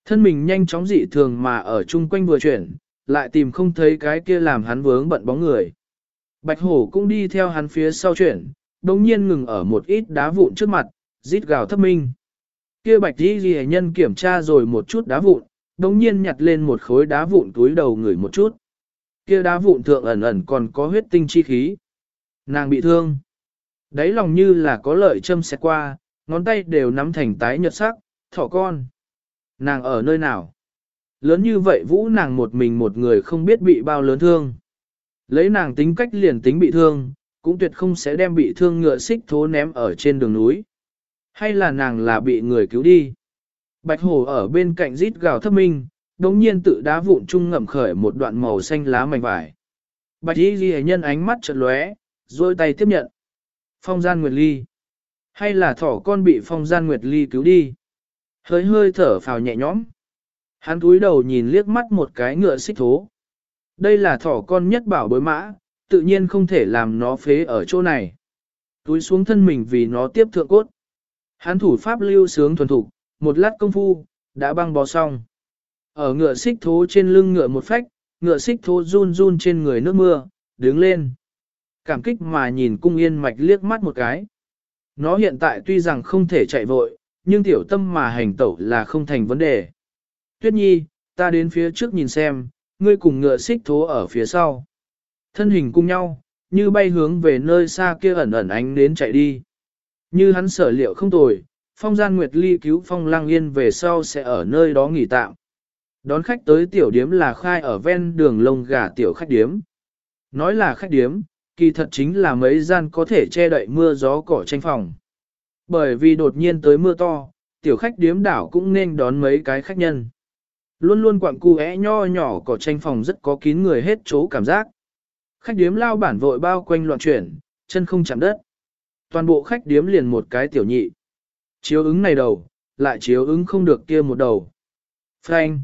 Thân mình nhanh chóng dị thường mà ở chung quanh vừa chuyển, lại tìm không thấy cái kia làm hắn vướng bận bóng người. Bạch hổ cũng đi theo hắn phía sau chuyển, đồng nhiên ngừng ở một ít đá vụn trước mặt, rít gào thấp minh. Kia bạch đi ghi nhân kiểm tra rồi một chút đá vụn, đồng nhiên nhặt lên một khối đá vụn túi đầu người một chút. Kia đá vụn thượng ẩn ẩn còn có huyết tinh chi khí. Nàng bị thương. Đấy lòng như là có lợi châm xẹt qua, ngón tay đều nắm thành tái nhợt sắc, thỏ con. Nàng ở nơi nào? Lớn như vậy vũ nàng một mình một người không biết bị bao lớn thương. Lấy nàng tính cách liền tính bị thương, cũng tuyệt không sẽ đem bị thương ngựa xích thố ném ở trên đường núi. Hay là nàng là bị người cứu đi? Bạch hổ ở bên cạnh rít gào thấp minh, đống nhiên tự đá vụn trung ngậm khởi một đoạn màu xanh lá mảnh vải. Bạch y ghi nhân ánh mắt chợt lóe, rồi tay tiếp nhận. Phong gian nguyệt ly. Hay là thỏ con bị phong gian nguyệt ly cứu đi? Hơi hơi thở phào nhẹ nhõm. Hắn cúi đầu nhìn liếc mắt một cái ngựa xích thố. Đây là thỏ con nhất bảo bối mã, tự nhiên không thể làm nó phế ở chỗ này. Túi xuống thân mình vì nó tiếp thượng cốt. Hắn thủ pháp lưu sướng thuần thục, một lát công phu, đã băng bó xong. Ở ngựa xích thố trên lưng ngựa một phách, ngựa xích thố run run trên người nước mưa, đứng lên. Cảm kích mà nhìn cung yên mạch liếc mắt một cái. Nó hiện tại tuy rằng không thể chạy vội, nhưng tiểu tâm mà hành tẩu là không thành vấn đề. Tuyết nhi, ta đến phía trước nhìn xem, ngươi cùng ngựa xích thố ở phía sau. Thân hình cùng nhau, như bay hướng về nơi xa kia ẩn ẩn ánh đến chạy đi. Như hắn sở liệu không tồi, phong gian nguyệt ly cứu phong lang yên về sau sẽ ở nơi đó nghỉ tạm. Đón khách tới tiểu điếm là khai ở ven đường lông gà tiểu khách điếm. Nói là khách điếm, kỳ thật chính là mấy gian có thể che đậy mưa gió cỏ tranh phòng. Bởi vì đột nhiên tới mưa to, tiểu khách điếm đảo cũng nên đón mấy cái khách nhân. Luôn luôn quặng cu é nho nhỏ cỏ tranh phòng rất có kín người hết chỗ cảm giác. Khách điếm lao bản vội bao quanh loạn chuyển, chân không chạm đất. Toàn bộ khách điếm liền một cái tiểu nhị. Chiếu ứng này đầu, lại chiếu ứng không được kia một đầu. Frank.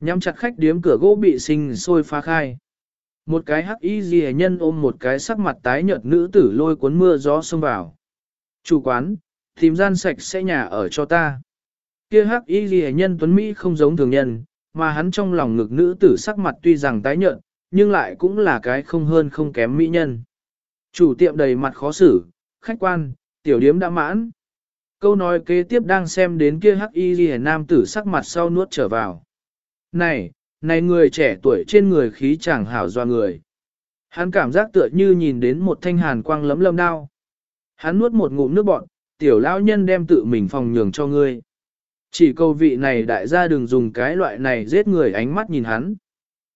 Nhắm chặt khách điếm cửa gỗ bị sinh sôi phá khai. Một cái hắc y ghi nhân ôm một cái sắc mặt tái nhợt nữ tử lôi cuốn mưa gió xông vào. Chủ quán, tìm gian sạch sẽ nhà ở cho ta. Kia hắc y ghi nhân tuấn Mỹ không giống thường nhân, mà hắn trong lòng ngực nữ tử sắc mặt tuy rằng tái nhợt, nhưng lại cũng là cái không hơn không kém mỹ nhân. Chủ tiệm đầy mặt khó xử, khách quan, tiểu điếm đã mãn. Câu nói kế tiếp đang xem đến kia hắc y ghi nam tử sắc mặt sau nuốt trở vào. Này, này người trẻ tuổi trên người khí chàng hảo doa người. Hắn cảm giác tựa như nhìn đến một thanh hàn quang lấm lâm đao. Hắn nuốt một ngụm nước bọn, tiểu lão nhân đem tự mình phòng nhường cho ngươi. Chỉ câu vị này đại gia đừng dùng cái loại này giết người ánh mắt nhìn hắn.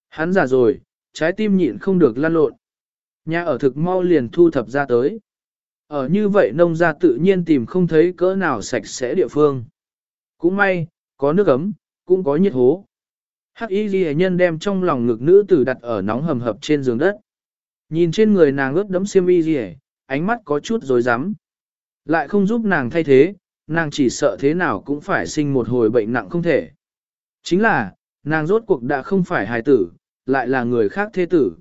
Hắn già rồi, trái tim nhịn không được lăn lộn. Nhà ở thực mau liền thu thập ra tới. Ở như vậy nông gia tự nhiên tìm không thấy cỡ nào sạch sẽ địa phương. Cũng may, có nước ấm, cũng có nhiệt hố. Hắc y ghi nhân đem trong lòng ngực nữ tử đặt ở nóng hầm hập trên giường đất. Nhìn trên người nàng ướt đẫm xiêm y ghi ánh mắt có chút rối rắm Lại không giúp nàng thay thế, nàng chỉ sợ thế nào cũng phải sinh một hồi bệnh nặng không thể. Chính là, nàng rốt cuộc đã không phải hài tử, lại là người khác thế tử.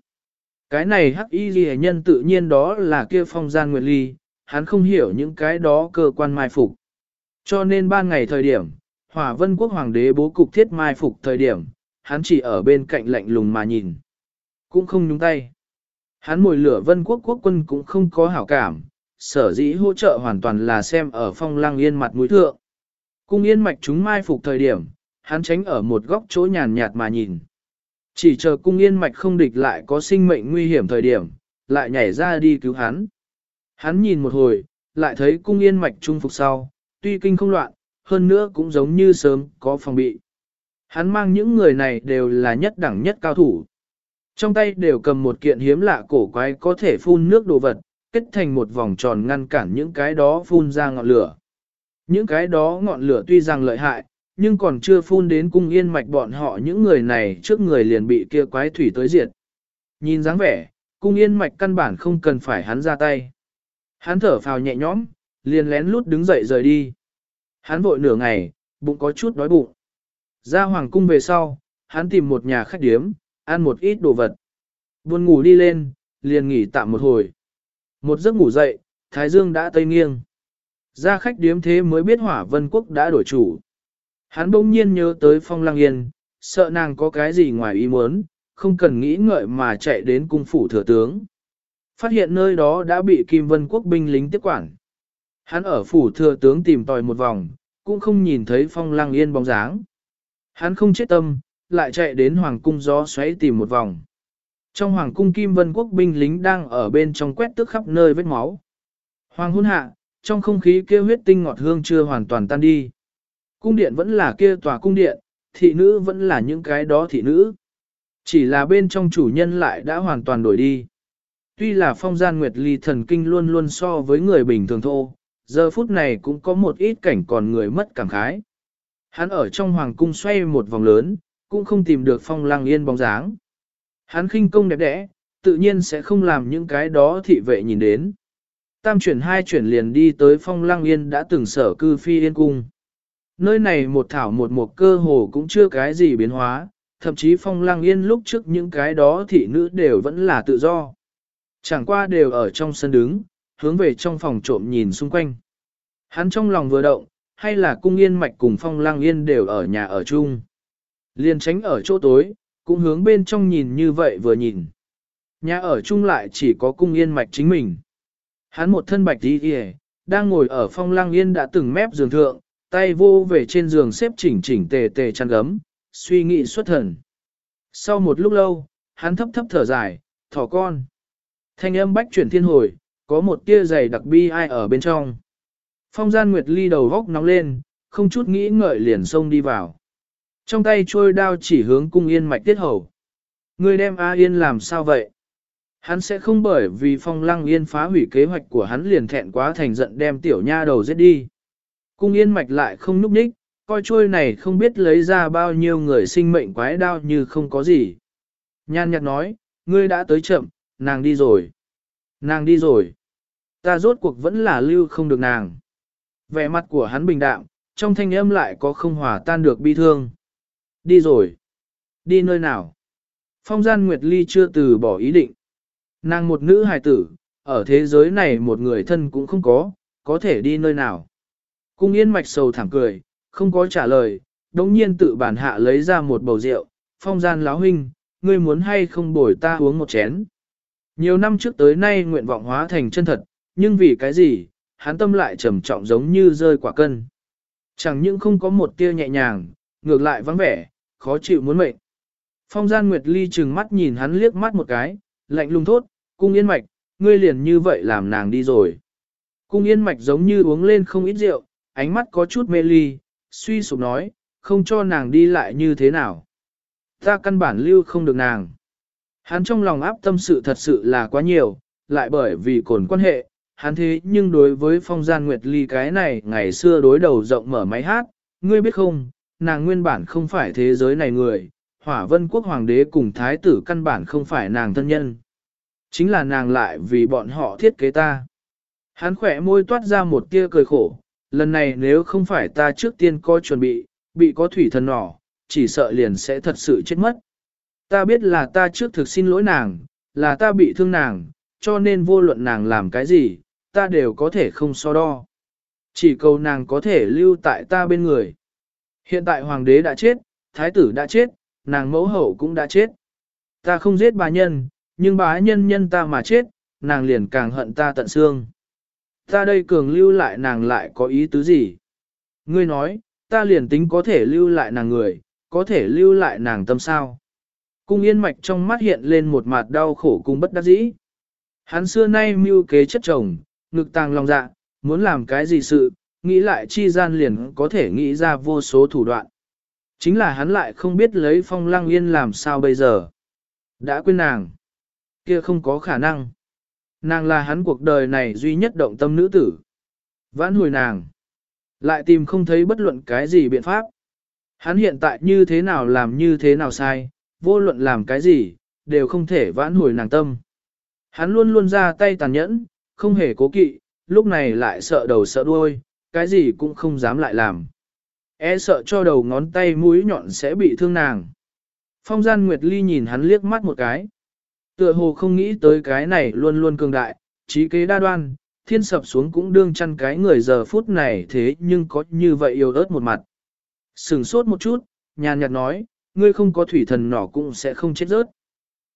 Cái này hắc y ghi nhân tự nhiên đó là kia phong gian nguyệt ly, hắn không hiểu những cái đó cơ quan mai phục. Cho nên ban ngày thời điểm, hỏa vân quốc hoàng đế bố cục thiết mai phục thời điểm, hắn chỉ ở bên cạnh lạnh lùng mà nhìn. Cũng không nhúng tay. Hắn mồi lửa vân quốc quốc quân cũng không có hảo cảm, sở dĩ hỗ trợ hoàn toàn là xem ở phong lang yên mặt mũi thượng. Cung yên mạch chúng mai phục thời điểm, hắn tránh ở một góc chỗ nhàn nhạt mà nhìn. Chỉ chờ cung yên mạch không địch lại có sinh mệnh nguy hiểm thời điểm, lại nhảy ra đi cứu hắn. Hắn nhìn một hồi, lại thấy cung yên mạch trung phục sau, tuy kinh không loạn, hơn nữa cũng giống như sớm có phòng bị. Hắn mang những người này đều là nhất đẳng nhất cao thủ. Trong tay đều cầm một kiện hiếm lạ cổ quái có thể phun nước đồ vật, kết thành một vòng tròn ngăn cản những cái đó phun ra ngọn lửa. Những cái đó ngọn lửa tuy rằng lợi hại, nhưng còn chưa phun đến cung yên mạch bọn họ những người này trước người liền bị kia quái thủy tới diệt. Nhìn dáng vẻ, cung yên mạch căn bản không cần phải hắn ra tay. Hắn thở phào nhẹ nhõm, liền lén lút đứng dậy rời đi. Hắn vội nửa ngày, bụng có chút đói bụng. Ra hoàng cung về sau, hắn tìm một nhà khách điếm, ăn một ít đồ vật. Buồn ngủ đi lên, liền nghỉ tạm một hồi. Một giấc ngủ dậy, Thái Dương đã tây nghiêng. Ra khách điếm thế mới biết hỏa vân quốc đã đổi chủ. Hắn bỗng nhiên nhớ tới phong lăng yên, sợ nàng có cái gì ngoài ý muốn, không cần nghĩ ngợi mà chạy đến cung phủ thừa tướng. Phát hiện nơi đó đã bị Kim Vân quốc binh lính tiếp quản. Hắn ở phủ thừa tướng tìm tòi một vòng, cũng không nhìn thấy phong lăng yên bóng dáng. Hắn không chết tâm, lại chạy đến hoàng cung gió xoáy tìm một vòng. Trong hoàng cung Kim Vân quốc binh lính đang ở bên trong quét tức khắp nơi vết máu. Hoàng hôn hạ, trong không khí kia huyết tinh ngọt hương chưa hoàn toàn tan đi. Cung điện vẫn là kia tòa cung điện, thị nữ vẫn là những cái đó thị nữ. Chỉ là bên trong chủ nhân lại đã hoàn toàn đổi đi. Tuy là phong gian nguyệt ly thần kinh luôn luôn so với người bình thường thô, giờ phút này cũng có một ít cảnh còn người mất cảm khái. Hắn ở trong hoàng cung xoay một vòng lớn, cũng không tìm được phong lang yên bóng dáng. Hắn khinh công đẹp đẽ, tự nhiên sẽ không làm những cái đó thị vệ nhìn đến. Tam chuyển hai chuyển liền đi tới phong lang yên đã từng sở cư phi yên cung. Nơi này một thảo một một cơ hồ cũng chưa cái gì biến hóa, thậm chí phong lang yên lúc trước những cái đó thị nữ đều vẫn là tự do. Chẳng qua đều ở trong sân đứng, hướng về trong phòng trộm nhìn xung quanh. Hắn trong lòng vừa động, hay là cung yên mạch cùng phong lang yên đều ở nhà ở chung. Liền tránh ở chỗ tối, cũng hướng bên trong nhìn như vậy vừa nhìn. Nhà ở chung lại chỉ có cung yên mạch chính mình. Hắn một thân bạch đi kìa, đang ngồi ở phong lang yên đã từng mép giường thượng, tay vô về trên giường xếp chỉnh chỉnh tề tề chăn gấm, suy nghĩ xuất thần. Sau một lúc lâu, hắn thấp thấp thở dài, thỏ con. Thanh âm bách chuyển thiên hồi, có một tia dày đặc bi ai ở bên trong. Phong gian nguyệt ly đầu góc nóng lên, không chút nghĩ ngợi liền xông đi vào. Trong tay trôi đao chỉ hướng cung yên mạch tiết hầu. Người đem A Yên làm sao vậy? Hắn sẽ không bởi vì phong lăng yên phá hủy kế hoạch của hắn liền thẹn quá thành giận đem tiểu nha đầu giết đi. Cung yên mạch lại không núp ních, coi trôi này không biết lấy ra bao nhiêu người sinh mệnh quái đao như không có gì. Nhan nhạt nói, ngươi đã tới chậm, nàng đi rồi. Nàng đi rồi. Ta rốt cuộc vẫn là lưu không được nàng. Vẻ mặt của hắn bình đạm, trong thanh âm lại có không hòa tan được bi thương. Đi rồi. Đi nơi nào? Phong gian Nguyệt Ly chưa từ bỏ ý định. Nàng một nữ hài tử, ở thế giới này một người thân cũng không có, có thể đi nơi nào. Cung yên mạch sầu thẳng cười, không có trả lời, đống nhiên tự bản hạ lấy ra một bầu rượu, phong gian láo huynh, ngươi muốn hay không bồi ta uống một chén. Nhiều năm trước tới nay nguyện vọng hóa thành chân thật, nhưng vì cái gì, hắn tâm lại trầm trọng giống như rơi quả cân. Chẳng những không có một tia nhẹ nhàng, ngược lại vắng vẻ, khó chịu muốn mệnh. Phong gian Nguyệt Ly trừng mắt nhìn hắn liếc mắt một cái, lạnh lùng thốt, cung yên mạch, ngươi liền như vậy làm nàng đi rồi. Cung yên mạch giống như uống lên không ít rượu, ánh mắt có chút mê ly, suy sụp nói, không cho nàng đi lại như thế nào. Ta căn bản lưu không được nàng. Hắn trong lòng áp tâm sự thật sự là quá nhiều, lại bởi vì cồn quan hệ, hắn thế nhưng đối với phong gian nguyệt ly cái này ngày xưa đối đầu rộng mở máy hát, ngươi biết không, nàng nguyên bản không phải thế giới này người, hỏa vân quốc hoàng đế cùng thái tử căn bản không phải nàng thân nhân. Chính là nàng lại vì bọn họ thiết kế ta. Hắn khỏe môi toát ra một tia cười khổ, lần này nếu không phải ta trước tiên coi chuẩn bị, bị có thủy thần nỏ, chỉ sợ liền sẽ thật sự chết mất. Ta biết là ta trước thực xin lỗi nàng, là ta bị thương nàng, cho nên vô luận nàng làm cái gì, ta đều có thể không so đo. Chỉ cầu nàng có thể lưu tại ta bên người. Hiện tại hoàng đế đã chết, thái tử đã chết, nàng mẫu hậu cũng đã chết. Ta không giết bà nhân, nhưng bà nhân nhân ta mà chết, nàng liền càng hận ta tận xương. Ta đây cường lưu lại nàng lại có ý tứ gì? Ngươi nói, ta liền tính có thể lưu lại nàng người, có thể lưu lại nàng tâm sao? Cung yên mạch trong mắt hiện lên một mặt đau khổ cung bất đắc dĩ. Hắn xưa nay mưu kế chất chồng, ngực tàng lòng dạ, muốn làm cái gì sự, nghĩ lại chi gian liền có thể nghĩ ra vô số thủ đoạn. Chính là hắn lại không biết lấy phong lăng yên làm sao bây giờ. Đã quên nàng. Kia không có khả năng. Nàng là hắn cuộc đời này duy nhất động tâm nữ tử. Vãn hồi nàng. Lại tìm không thấy bất luận cái gì biện pháp. Hắn hiện tại như thế nào làm như thế nào sai, vô luận làm cái gì, đều không thể vãn hồi nàng tâm. Hắn luôn luôn ra tay tàn nhẫn, không hề cố kỵ, lúc này lại sợ đầu sợ đuôi, cái gì cũng không dám lại làm. E sợ cho đầu ngón tay mũi nhọn sẽ bị thương nàng. Phong gian Nguyệt Ly nhìn hắn liếc mắt một cái. Tựa hồ không nghĩ tới cái này luôn luôn cường đại, trí kế đa đoan, thiên sập xuống cũng đương chăn cái người giờ phút này thế nhưng có như vậy yêu ớt một mặt. Sừng sốt một chút, nhàn nhạt nói, ngươi không có thủy thần nỏ cũng sẽ không chết rớt.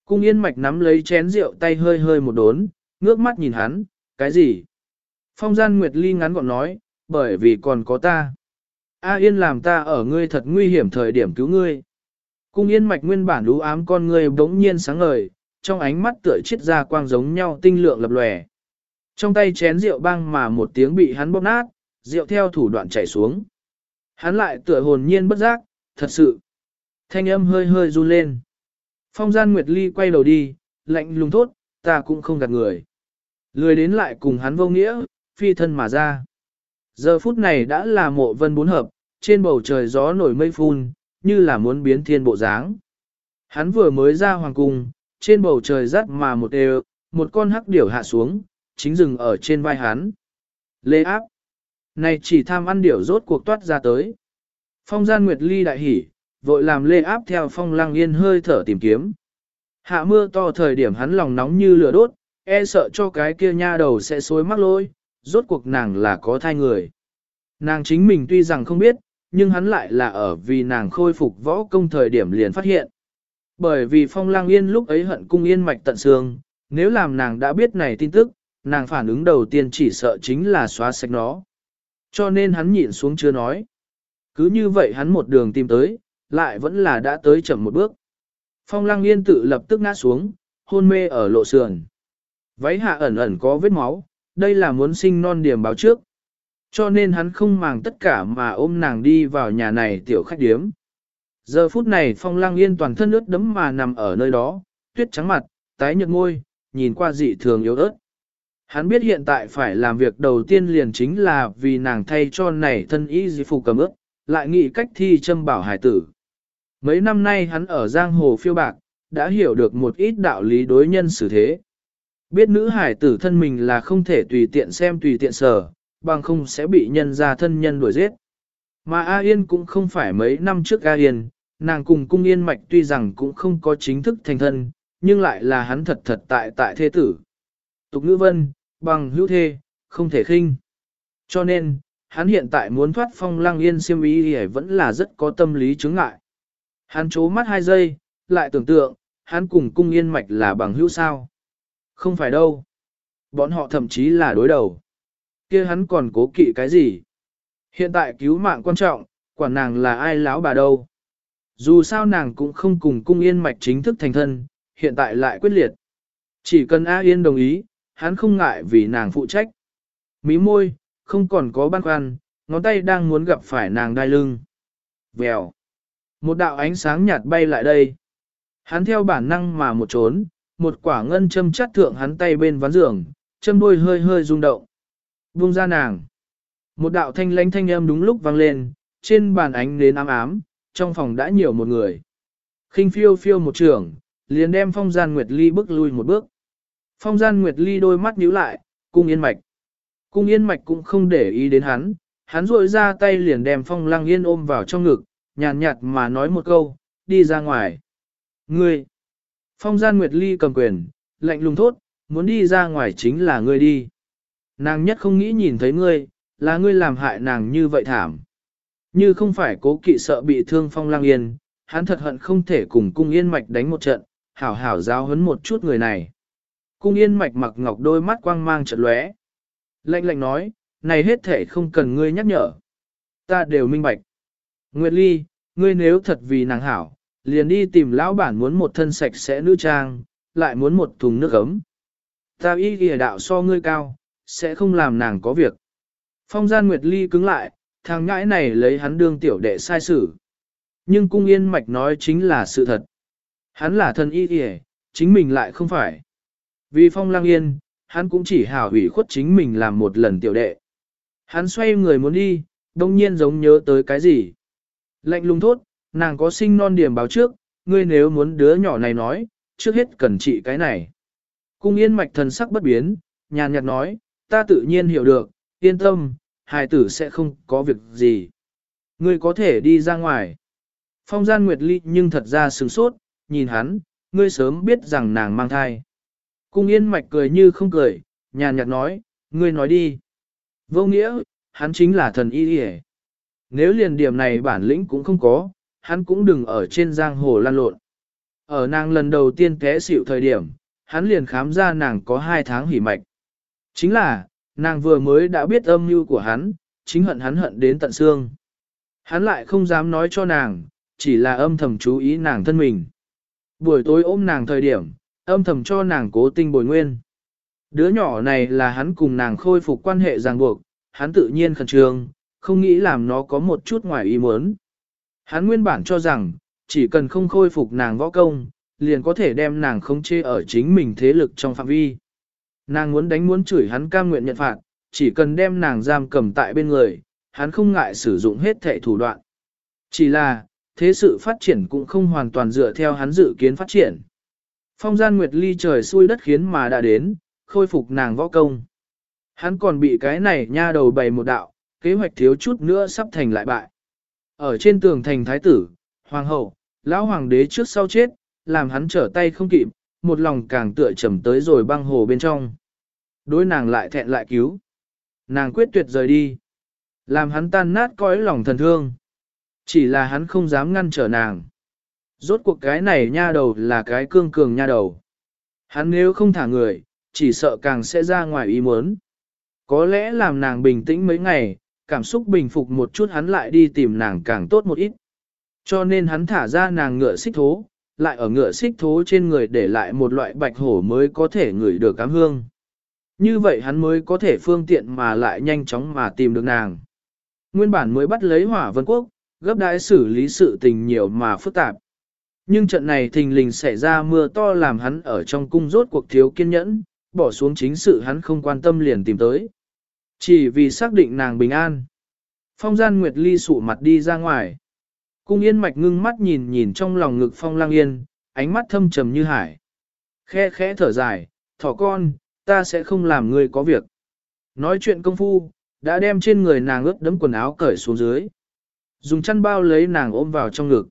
Cung yên mạch nắm lấy chén rượu tay hơi hơi một đốn, ngước mắt nhìn hắn, cái gì? Phong gian Nguyệt Ly ngắn gọn nói, bởi vì còn có ta. A Yên làm ta ở ngươi thật nguy hiểm thời điểm cứu ngươi. Cung yên mạch nguyên bản lũ ám con ngươi bỗng nhiên sáng ngời, trong ánh mắt tựa chết ra quang giống nhau tinh lượng lập lòe. Trong tay chén rượu băng mà một tiếng bị hắn bóp nát, rượu theo thủ đoạn chảy xuống. Hắn lại tựa hồn nhiên bất giác, thật sự. Thanh âm hơi hơi run lên. Phong gian Nguyệt Ly quay đầu đi, lạnh lùng thốt, ta cũng không gạt người. Lười đến lại cùng hắn vô nghĩa, phi thân mà ra. Giờ phút này đã là mộ vân bốn hợp, trên bầu trời gió nổi mây phun, như là muốn biến thiên bộ dáng. Hắn vừa mới ra hoàng cung, trên bầu trời rắt mà một đều, một con hắc điểu hạ xuống, chính dừng ở trên vai hắn. Lê áp. Này chỉ tham ăn điểu rốt cuộc toát ra tới. Phong gian Nguyệt Ly đại hỉ, vội làm lê áp theo phong lăng yên hơi thở tìm kiếm. Hạ mưa to thời điểm hắn lòng nóng như lửa đốt, e sợ cho cái kia nha đầu sẽ xối mắc lôi, rốt cuộc nàng là có thai người. Nàng chính mình tuy rằng không biết, nhưng hắn lại là ở vì nàng khôi phục võ công thời điểm liền phát hiện. Bởi vì phong lang yên lúc ấy hận cung yên mạch tận xương, nếu làm nàng đã biết này tin tức, nàng phản ứng đầu tiên chỉ sợ chính là xóa sạch nó. Cho nên hắn nhịn xuống chưa nói. Cứ như vậy hắn một đường tìm tới, lại vẫn là đã tới chậm một bước. Phong lăng yên tự lập tức ngã xuống, hôn mê ở lộ sườn. Váy hạ ẩn ẩn có vết máu, đây là muốn sinh non điểm báo trước. Cho nên hắn không màng tất cả mà ôm nàng đi vào nhà này tiểu khách điếm. Giờ phút này phong lăng yên toàn thân ướt đấm mà nằm ở nơi đó, tuyết trắng mặt, tái nhợt ngôi, nhìn qua dị thường yếu ớt. Hắn biết hiện tại phải làm việc đầu tiên liền chính là vì nàng thay cho này thân y di phục cầm ướt, lại nghĩ cách thi châm bảo hải tử. Mấy năm nay hắn ở giang hồ phiêu bạc, đã hiểu được một ít đạo lý đối nhân xử thế. Biết nữ hải tử thân mình là không thể tùy tiện xem tùy tiện sở, bằng không sẽ bị nhân ra thân nhân đuổi giết. Mà A Yên cũng không phải mấy năm trước A Yên, nàng cùng cung yên mạch tuy rằng cũng không có chính thức thành thân, nhưng lại là hắn thật thật tại tại thế tử. Tục ngữ vân, bằng hữu thê, không thể khinh. Cho nên, hắn hiện tại muốn thoát phong Lang yên siêm ý thì vẫn là rất có tâm lý chứng ngại. Hắn chố mắt hai giây, lại tưởng tượng, hắn cùng cung yên mạch là bằng hữu sao. Không phải đâu. Bọn họ thậm chí là đối đầu. kia hắn còn cố kỵ cái gì? Hiện tại cứu mạng quan trọng, quản nàng là ai lão bà đâu. Dù sao nàng cũng không cùng cung yên mạch chính thức thành thân, hiện tại lại quyết liệt. Chỉ cần A Yên đồng ý, hắn không ngại vì nàng phụ trách. Mí môi, không còn có băn khoăn, ngón tay đang muốn gặp phải nàng đai lưng. Vèo. Một đạo ánh sáng nhạt bay lại đây. Hắn theo bản năng mà một trốn, một quả ngân châm chắt thượng hắn tay bên ván giường, châm đuôi hơi hơi rung động. Buông ra nàng. Một đạo thanh lãnh thanh âm đúng lúc vang lên, trên bàn ánh đến ám ám, trong phòng đã nhiều một người. khinh phiêu phiêu một trường, liền đem phong gian Nguyệt Ly bước lui một bước. Phong gian Nguyệt Ly đôi mắt nhíu lại, cung yên mạch. Cung yên mạch cũng không để ý đến hắn, hắn rội ra tay liền đem phong lăng yên ôm vào trong ngực, nhàn nhạt, mà nói một câu, đi ra ngoài. Ngươi! Phong gian Nguyệt Ly cầm quyền, lạnh lùng thốt, muốn đi ra ngoài chính là ngươi đi. Nàng nhất không nghĩ nhìn thấy ngươi, là ngươi làm hại nàng như vậy thảm. Như không phải cố kỵ sợ bị thương phong lang yên, hắn thật hận không thể cùng cung yên mạch đánh một trận, hảo hảo giáo hấn một chút người này. Cung yên mạch mặc ngọc đôi mắt quang mang trận lóe. Lạnh lạnh nói, này hết thể không cần ngươi nhắc nhở. Ta đều minh bạch. Nguyệt Ly, ngươi nếu thật vì nàng hảo, liền đi tìm lão bản muốn một thân sạch sẽ nữ trang, lại muốn một thùng nước ấm. Ta y ghi đạo so ngươi cao, sẽ không làm nàng có việc. Phong gian Nguyệt Ly cứng lại, thằng ngãi này lấy hắn đương tiểu đệ sai xử. Nhưng cung yên mạch nói chính là sự thật. Hắn là thân y ghi chính mình lại không phải. Vì phong lang yên, hắn cũng chỉ hào hủy khuất chính mình làm một lần tiểu đệ. Hắn xoay người muốn đi, đông nhiên giống nhớ tới cái gì. Lạnh lùng thốt, nàng có sinh non điểm báo trước, ngươi nếu muốn đứa nhỏ này nói, trước hết cần trị cái này. Cung yên mạch thần sắc bất biến, nhàn nhạt nói, ta tự nhiên hiểu được, yên tâm, hài tử sẽ không có việc gì. Ngươi có thể đi ra ngoài. Phong gian Nguyệt Ly nhưng thật ra sừng sốt, nhìn hắn, ngươi sớm biết rằng nàng mang thai. Cung yên mạch cười như không cười, nhàn nhạt nói, ngươi nói đi. Vô nghĩa, hắn chính là thần y hề. Nếu liền điểm này bản lĩnh cũng không có, hắn cũng đừng ở trên giang hồ lan lộn. Ở nàng lần đầu tiên té xỉu thời điểm, hắn liền khám ra nàng có hai tháng hỉ mạch. Chính là, nàng vừa mới đã biết âm mưu của hắn, chính hận hắn hận đến tận xương. Hắn lại không dám nói cho nàng, chỉ là âm thầm chú ý nàng thân mình. Buổi tối ôm nàng thời điểm, âm thầm cho nàng cố tinh bồi nguyên. Đứa nhỏ này là hắn cùng nàng khôi phục quan hệ ràng buộc, hắn tự nhiên khẩn trương, không nghĩ làm nó có một chút ngoài ý muốn. Hắn nguyên bản cho rằng, chỉ cần không khôi phục nàng võ công, liền có thể đem nàng không chê ở chính mình thế lực trong phạm vi. Nàng muốn đánh muốn chửi hắn cam nguyện nhận phạt, chỉ cần đem nàng giam cầm tại bên người, hắn không ngại sử dụng hết thệ thủ đoạn. Chỉ là, thế sự phát triển cũng không hoàn toàn dựa theo hắn dự kiến phát triển. Phong gian nguyệt ly trời xuôi đất khiến mà đã đến, khôi phục nàng võ công. Hắn còn bị cái này nha đầu bày một đạo, kế hoạch thiếu chút nữa sắp thành lại bại. Ở trên tường thành thái tử, hoàng hậu, lão hoàng đế trước sau chết, làm hắn trở tay không kịp, một lòng càng tựa trầm tới rồi băng hồ bên trong. Đối nàng lại thẹn lại cứu. Nàng quyết tuyệt rời đi. Làm hắn tan nát cõi lòng thần thương. Chỉ là hắn không dám ngăn trở nàng. Rốt cuộc cái này nha đầu là cái cương cường nha đầu. Hắn nếu không thả người, chỉ sợ càng sẽ ra ngoài ý muốn. Có lẽ làm nàng bình tĩnh mấy ngày, cảm xúc bình phục một chút hắn lại đi tìm nàng càng tốt một ít. Cho nên hắn thả ra nàng ngựa xích thố, lại ở ngựa xích thố trên người để lại một loại bạch hổ mới có thể ngửi được cám hương. Như vậy hắn mới có thể phương tiện mà lại nhanh chóng mà tìm được nàng. Nguyên bản mới bắt lấy hỏa vân quốc, gấp đãi xử lý sự tình nhiều mà phức tạp. Nhưng trận này thình lình xảy ra mưa to làm hắn ở trong cung rốt cuộc thiếu kiên nhẫn, bỏ xuống chính sự hắn không quan tâm liền tìm tới. Chỉ vì xác định nàng bình an. Phong gian Nguyệt Ly sụ mặt đi ra ngoài. Cung yên mạch ngưng mắt nhìn nhìn trong lòng ngực phong lang yên, ánh mắt thâm trầm như hải. Khe khẽ thở dài, thỏ con, ta sẽ không làm ngươi có việc. Nói chuyện công phu, đã đem trên người nàng ướt đấm quần áo cởi xuống dưới. Dùng chăn bao lấy nàng ôm vào trong ngực.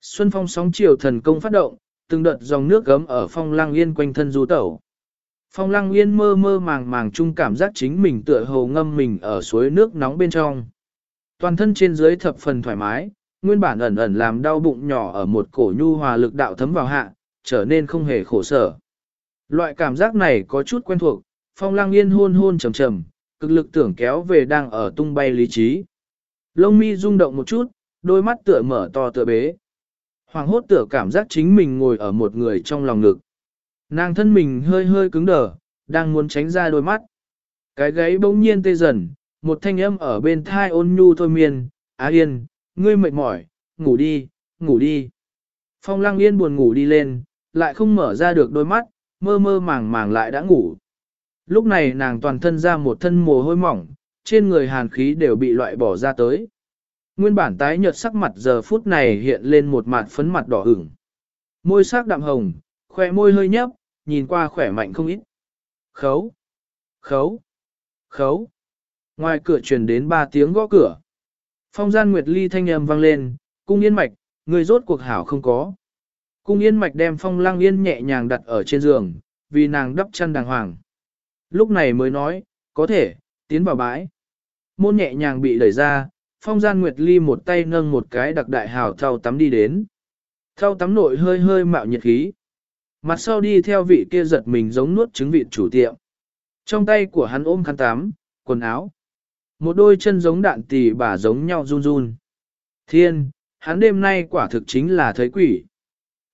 Xuân phong sóng chiều thần công phát động, từng đợt dòng nước gấm ở phong lang yên quanh thân du tẩu. Phong lăng yên mơ mơ màng màng chung cảm giác chính mình tựa hồ ngâm mình ở suối nước nóng bên trong. Toàn thân trên dưới thập phần thoải mái, nguyên bản ẩn ẩn làm đau bụng nhỏ ở một cổ nhu hòa lực đạo thấm vào hạ, trở nên không hề khổ sở. Loại cảm giác này có chút quen thuộc, phong lăng yên hôn hôn trầm trầm, cực lực tưởng kéo về đang ở tung bay lý trí. Lông mi rung động một chút, đôi mắt tựa mở to tựa bế. Hoàng hốt tựa cảm giác chính mình ngồi ở một người trong lòng ngực. Nàng thân mình hơi hơi cứng đờ, đang muốn tránh ra đôi mắt. Cái gáy bỗng nhiên tê dần, một thanh âm ở bên thai ôn nhu thôi miên, Á Yên, ngươi mệt mỏi, ngủ đi, ngủ đi. Phong lăng yên buồn ngủ đi lên, lại không mở ra được đôi mắt, mơ mơ màng màng lại đã ngủ. Lúc này nàng toàn thân ra một thân mồ hôi mỏng, trên người hàn khí đều bị loại bỏ ra tới. Nguyên bản tái nhợt sắc mặt giờ phút này hiện lên một mặt phấn mặt đỏ ửng. Môi sắc đạm hồng, khoe môi hơi nhấp, nhìn qua khỏe mạnh không ít. Khấu, khấu, khấu. Ngoài cửa truyền đến ba tiếng gõ cửa. Phong gian Nguyệt Ly thanh âm vang lên, cung yên mạch, người rốt cuộc hảo không có. Cung yên mạch đem phong lang yên nhẹ nhàng đặt ở trên giường, vì nàng đắp chăn đàng hoàng. Lúc này mới nói, có thể, tiến vào bãi. Môn nhẹ nhàng bị đẩy ra, phong gian Nguyệt Ly một tay nâng một cái đặc đại hào thao tắm đi đến. Thao tắm nội hơi hơi mạo nhiệt khí. Mặt sau đi theo vị kia giật mình giống nuốt trứng vịt chủ tiệm. Trong tay của hắn ôm khăn tắm, quần áo. Một đôi chân giống đạn tỳ bà giống nhau run run. Thiên, hắn đêm nay quả thực chính là thấy quỷ.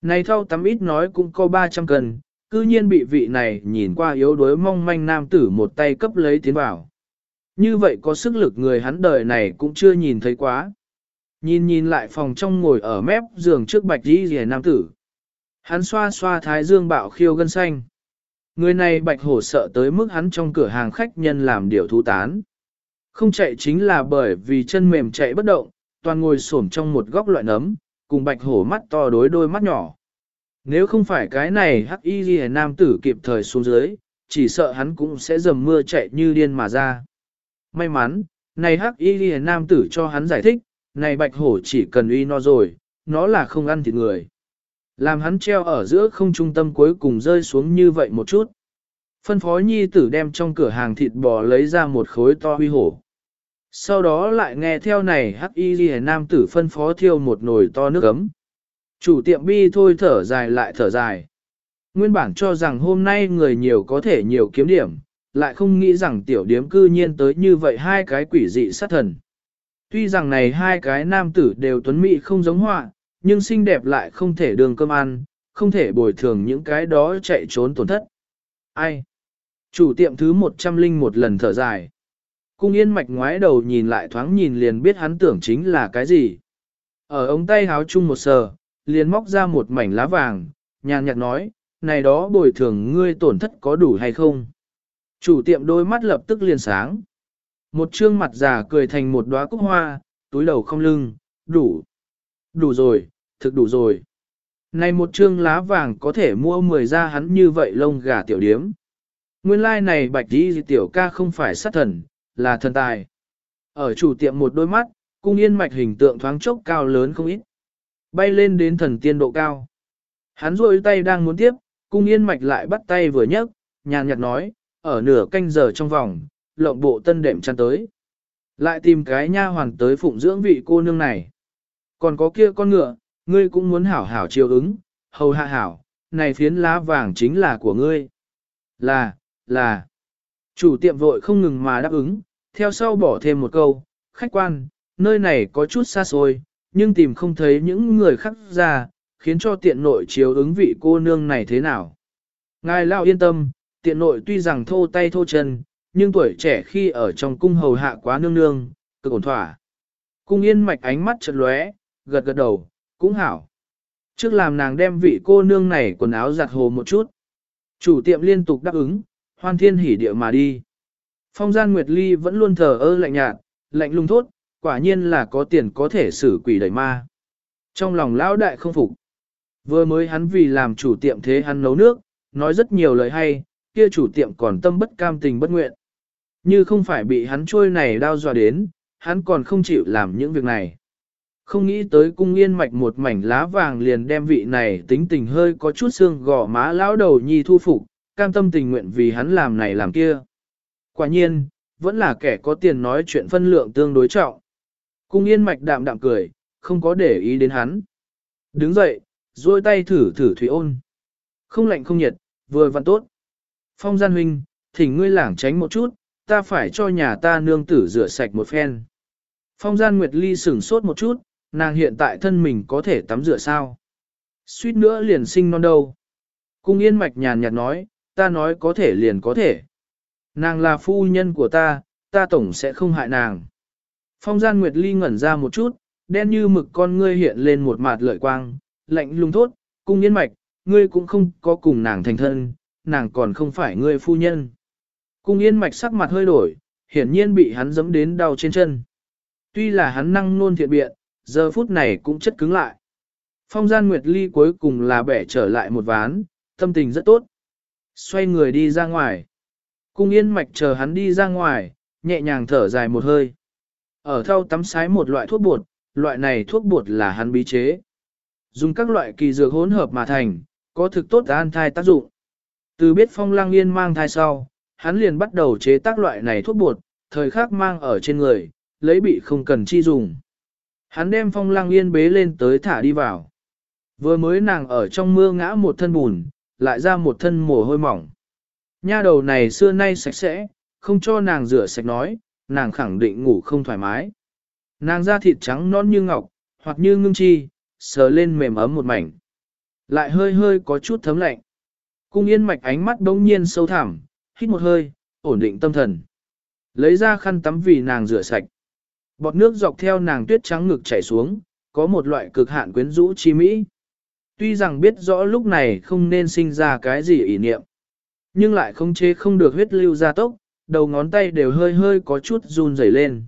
Này thâu tắm ít nói cũng có 300 cân, cư nhiên bị vị này nhìn qua yếu đuối mong manh nam tử một tay cấp lấy tiến vào. Như vậy có sức lực người hắn đời này cũng chưa nhìn thấy quá. Nhìn nhìn lại phòng trong ngồi ở mép giường trước bạch đi rìa nam tử. Hắn xoa xoa thái dương bạo khiêu gân xanh. Người này bạch hổ sợ tới mức hắn trong cửa hàng khách nhân làm điều thú tán. Không chạy chính là bởi vì chân mềm chạy bất động, toàn ngồi xổm trong một góc loại nấm, cùng bạch hổ mắt to đối đôi mắt nhỏ. Nếu không phải cái này hắc y ghi nam tử kịp thời xuống dưới, chỉ sợ hắn cũng sẽ dầm mưa chạy như điên mà ra. May mắn, này hắc y ghi nam tử cho hắn giải thích, này bạch hổ chỉ cần uy no rồi, nó là không ăn thịt người. Làm hắn treo ở giữa không trung tâm cuối cùng rơi xuống như vậy một chút. Phân phó nhi tử đem trong cửa hàng thịt bò lấy ra một khối to huy hổ. Sau đó lại nghe theo này hắc y ghi nam tử phân phó thiêu một nồi to nước ấm. Chủ tiệm bi thôi thở dài lại thở dài. Nguyên bản cho rằng hôm nay người nhiều có thể nhiều kiếm điểm, lại không nghĩ rằng tiểu điếm cư nhiên tới như vậy hai cái quỷ dị sát thần. Tuy rằng này hai cái nam tử đều tuấn mỹ không giống họa, nhưng xinh đẹp lại không thể đường cơm ăn, không thể bồi thường những cái đó chạy trốn tổn thất. Ai? Chủ tiệm thứ một trăm linh một lần thở dài. Cung yên mạch ngoái đầu nhìn lại thoáng nhìn liền biết hắn tưởng chính là cái gì. Ở ống tay háo chung một sờ, liền móc ra một mảnh lá vàng, nhàn nhạt nói, này đó bồi thường ngươi tổn thất có đủ hay không? Chủ tiệm đôi mắt lập tức liền sáng. Một trương mặt già cười thành một đóa cúc hoa, túi đầu không lưng, đủ. Đủ rồi, thực đủ rồi. Này một trương lá vàng có thể mua 10 ra hắn như vậy lông gà tiểu điếm. Nguyên lai like này bạch đi tiểu ca không phải sát thần, là thần tài. Ở chủ tiệm một đôi mắt, cung yên mạch hình tượng thoáng chốc cao lớn không ít. Bay lên đến thần tiên độ cao. Hắn rôi tay đang muốn tiếp, cung yên mạch lại bắt tay vừa nhấc, nhàn nhạt nói, ở nửa canh giờ trong vòng, lộng bộ tân đệm chăn tới. Lại tìm cái nha hoàn tới phụng dưỡng vị cô nương này. Còn có kia con ngựa, ngươi cũng muốn hảo hảo chiều ứng, hầu hạ hảo, này phiến lá vàng chính là của ngươi. Là, là. Chủ tiệm vội không ngừng mà đáp ứng, theo sau bỏ thêm một câu, khách quan, nơi này có chút xa xôi, nhưng tìm không thấy những người khác ra, khiến cho tiện nội chiếu ứng vị cô nương này thế nào. Ngài lao yên tâm, tiện nội tuy rằng thô tay thô chân, nhưng tuổi trẻ khi ở trong cung hầu hạ quá nương nương, cực ổn thỏa. Cung yên mạch ánh mắt chật lóe, gật gật đầu, cũng hảo. Trước làm nàng đem vị cô nương này quần áo giặt hồ một chút. Chủ tiệm liên tục đáp ứng, hoan thiên hỉ địa mà đi. Phong gian Nguyệt Ly vẫn luôn thờ ơ lạnh nhạt, lạnh lùng thốt, quả nhiên là có tiền có thể xử quỷ đẩy ma. Trong lòng lão đại không phục. Vừa mới hắn vì làm chủ tiệm thế hắn nấu nước, nói rất nhiều lời hay, kia chủ tiệm còn tâm bất cam tình bất nguyện. Như không phải bị hắn trôi này đau dọa đến, hắn còn không chịu làm những việc này. Không nghĩ tới cung yên mạch một mảnh lá vàng liền đem vị này tính tình hơi có chút xương gò má lão đầu nhi thu phục, cam tâm tình nguyện vì hắn làm này làm kia. Quả nhiên, vẫn là kẻ có tiền nói chuyện phân lượng tương đối trọng. Cung yên mạch đạm đạm cười, không có để ý đến hắn. Đứng dậy, duỗi tay thử thử thủy ôn. Không lạnh không nhiệt, vừa vặn tốt. Phong gian huynh, thỉnh ngươi lảng tránh một chút, ta phải cho nhà ta nương tử rửa sạch một phen. Phong gian Nguyệt Ly sửng sốt một chút, nàng hiện tại thân mình có thể tắm rửa sao? Suýt nữa liền sinh non đâu. Cung yên mạch nhàn nhạt nói, ta nói có thể liền có thể. Nàng là phu nhân của ta, ta tổng sẽ không hại nàng. Phong gian Nguyệt Ly ngẩn ra một chút, đen như mực con ngươi hiện lên một mặt lợi quang, lạnh lùng thốt, cung yên mạch, ngươi cũng không có cùng nàng thành thân, nàng còn không phải ngươi phu nhân. Cung yên mạch sắc mặt hơi đổi, hiển nhiên bị hắn giẫm đến đau trên chân. Tuy là hắn năng nôn thiện biện, giờ phút này cũng chất cứng lại. Phong gian Nguyệt Ly cuối cùng là bẻ trở lại một ván, tâm tình rất tốt. Xoay người đi ra ngoài. Cung yên mạch chờ hắn đi ra ngoài, nhẹ nhàng thở dài một hơi. Ở thau tắm sái một loại thuốc bột, loại này thuốc bột là hắn bí chế. Dùng các loại kỳ dược hỗn hợp mà thành, có thực tốt an thai tác dụng. Từ biết phong lang yên mang thai sau, hắn liền bắt đầu chế tác loại này thuốc bột, thời khắc mang ở trên người, lấy bị không cần chi dùng. Hắn đem phong lang yên bế lên tới thả đi vào. Vừa mới nàng ở trong mưa ngã một thân bùn, lại ra một thân mồ hôi mỏng. Nha đầu này xưa nay sạch sẽ, không cho nàng rửa sạch nói, nàng khẳng định ngủ không thoải mái. Nàng da thịt trắng non như ngọc, hoặc như ngưng chi, sờ lên mềm ấm một mảnh. Lại hơi hơi có chút thấm lạnh. Cung yên mạch ánh mắt đông nhiên sâu thẳm, hít một hơi, ổn định tâm thần. Lấy ra khăn tắm vì nàng rửa sạch. Bọt nước dọc theo nàng tuyết trắng ngực chảy xuống, có một loại cực hạn quyến rũ chi mỹ. Tuy rằng biết rõ lúc này không nên sinh ra cái gì ý niệm, nhưng lại không chế không được huyết lưu ra tốc, đầu ngón tay đều hơi hơi có chút run rẩy lên.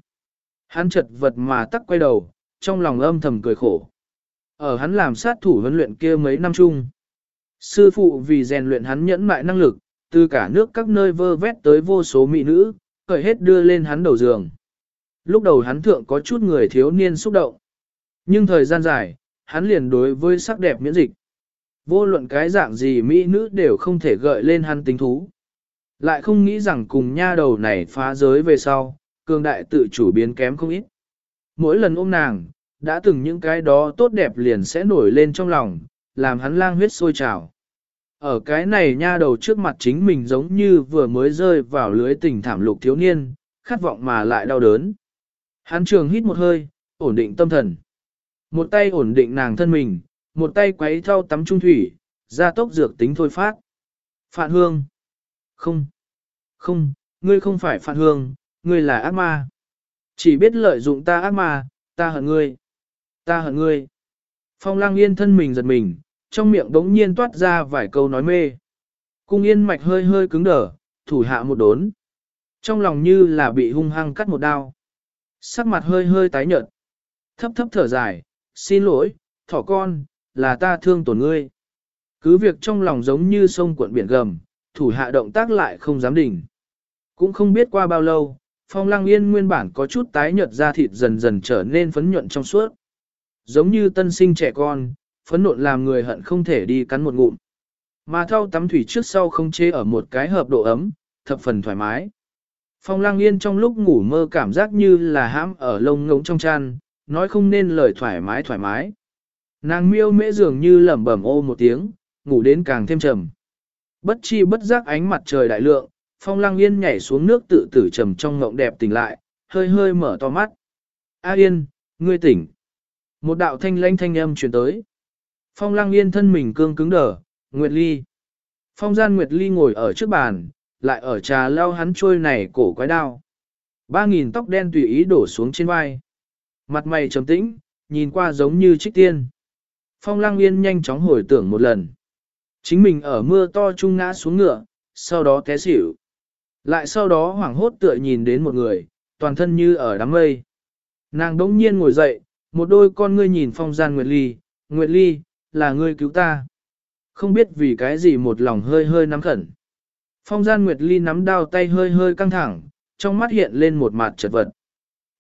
Hắn chật vật mà tắc quay đầu, trong lòng âm thầm cười khổ. Ở hắn làm sát thủ huấn luyện kia mấy năm chung. Sư phụ vì rèn luyện hắn nhẫn mại năng lực, từ cả nước các nơi vơ vét tới vô số mỹ nữ, cởi hết đưa lên hắn đầu giường. Lúc đầu hắn thượng có chút người thiếu niên xúc động. Nhưng thời gian dài, hắn liền đối với sắc đẹp miễn dịch. Vô luận cái dạng gì mỹ nữ đều không thể gợi lên hắn tính thú. Lại không nghĩ rằng cùng nha đầu này phá giới về sau, cường đại tự chủ biến kém không ít. Mỗi lần ôm nàng, đã từng những cái đó tốt đẹp liền sẽ nổi lên trong lòng, làm hắn lang huyết sôi trào. Ở cái này nha đầu trước mặt chính mình giống như vừa mới rơi vào lưới tình thảm lục thiếu niên, khát vọng mà lại đau đớn. Hắn trường hít một hơi, ổn định tâm thần. Một tay ổn định nàng thân mình, một tay quấy thau tắm trung thủy, ra tốc dược tính thôi phát. Phạn hương. Không. Không, ngươi không phải phạn hương, ngươi là ác ma. Chỉ biết lợi dụng ta ác ma, ta hận ngươi. Ta hận ngươi. Phong lang yên thân mình giật mình, trong miệng đống nhiên toát ra vài câu nói mê. Cung yên mạch hơi hơi cứng đờ, thủ hạ một đốn. Trong lòng như là bị hung hăng cắt một đao. Sắc mặt hơi hơi tái nhợt. Thấp thấp thở dài, xin lỗi, thỏ con, là ta thương tổn ngươi. Cứ việc trong lòng giống như sông cuộn biển gầm, thủ hạ động tác lại không dám đỉnh. Cũng không biết qua bao lâu, phong lăng yên nguyên bản có chút tái nhợt da thịt dần dần trở nên phấn nhuận trong suốt. Giống như tân sinh trẻ con, phấn nộn làm người hận không thể đi cắn một ngụm. Mà thau tắm thủy trước sau không chế ở một cái hợp độ ấm, thập phần thoải mái. Phong lang yên trong lúc ngủ mơ cảm giác như là hãm ở lông ngống trong chăn, nói không nên lời thoải mái thoải mái. Nàng miêu mễ dường như lẩm bẩm ô một tiếng, ngủ đến càng thêm trầm. Bất chi bất giác ánh mặt trời đại lượng, phong lang yên nhảy xuống nước tự tử trầm trong ngộng đẹp tỉnh lại, hơi hơi mở to mắt. A yên, ngươi tỉnh. Một đạo thanh lãnh thanh âm truyền tới. Phong lang yên thân mình cương cứng đờ, Nguyệt Ly. Phong gian Nguyệt Ly ngồi ở trước bàn, lại ở trà lao hắn trôi này cổ quái đao. Ba nghìn tóc đen tùy ý đổ xuống trên vai. Mặt mày trầm tĩnh, nhìn qua giống như trích tiên. Phong lang yên nhanh chóng hồi tưởng một lần. Chính mình ở mưa to trung ngã xuống ngựa, sau đó té xỉu. Lại sau đó hoảng hốt tựa nhìn đến một người, toàn thân như ở đám mây. Nàng đống nhiên ngồi dậy, một đôi con ngươi nhìn phong gian Nguyệt Ly, Nguyệt Ly, là ngươi cứu ta. Không biết vì cái gì một lòng hơi hơi nắm khẩn. Phong gian Nguyệt Ly nắm đao tay hơi hơi căng thẳng, trong mắt hiện lên một mặt chật vật.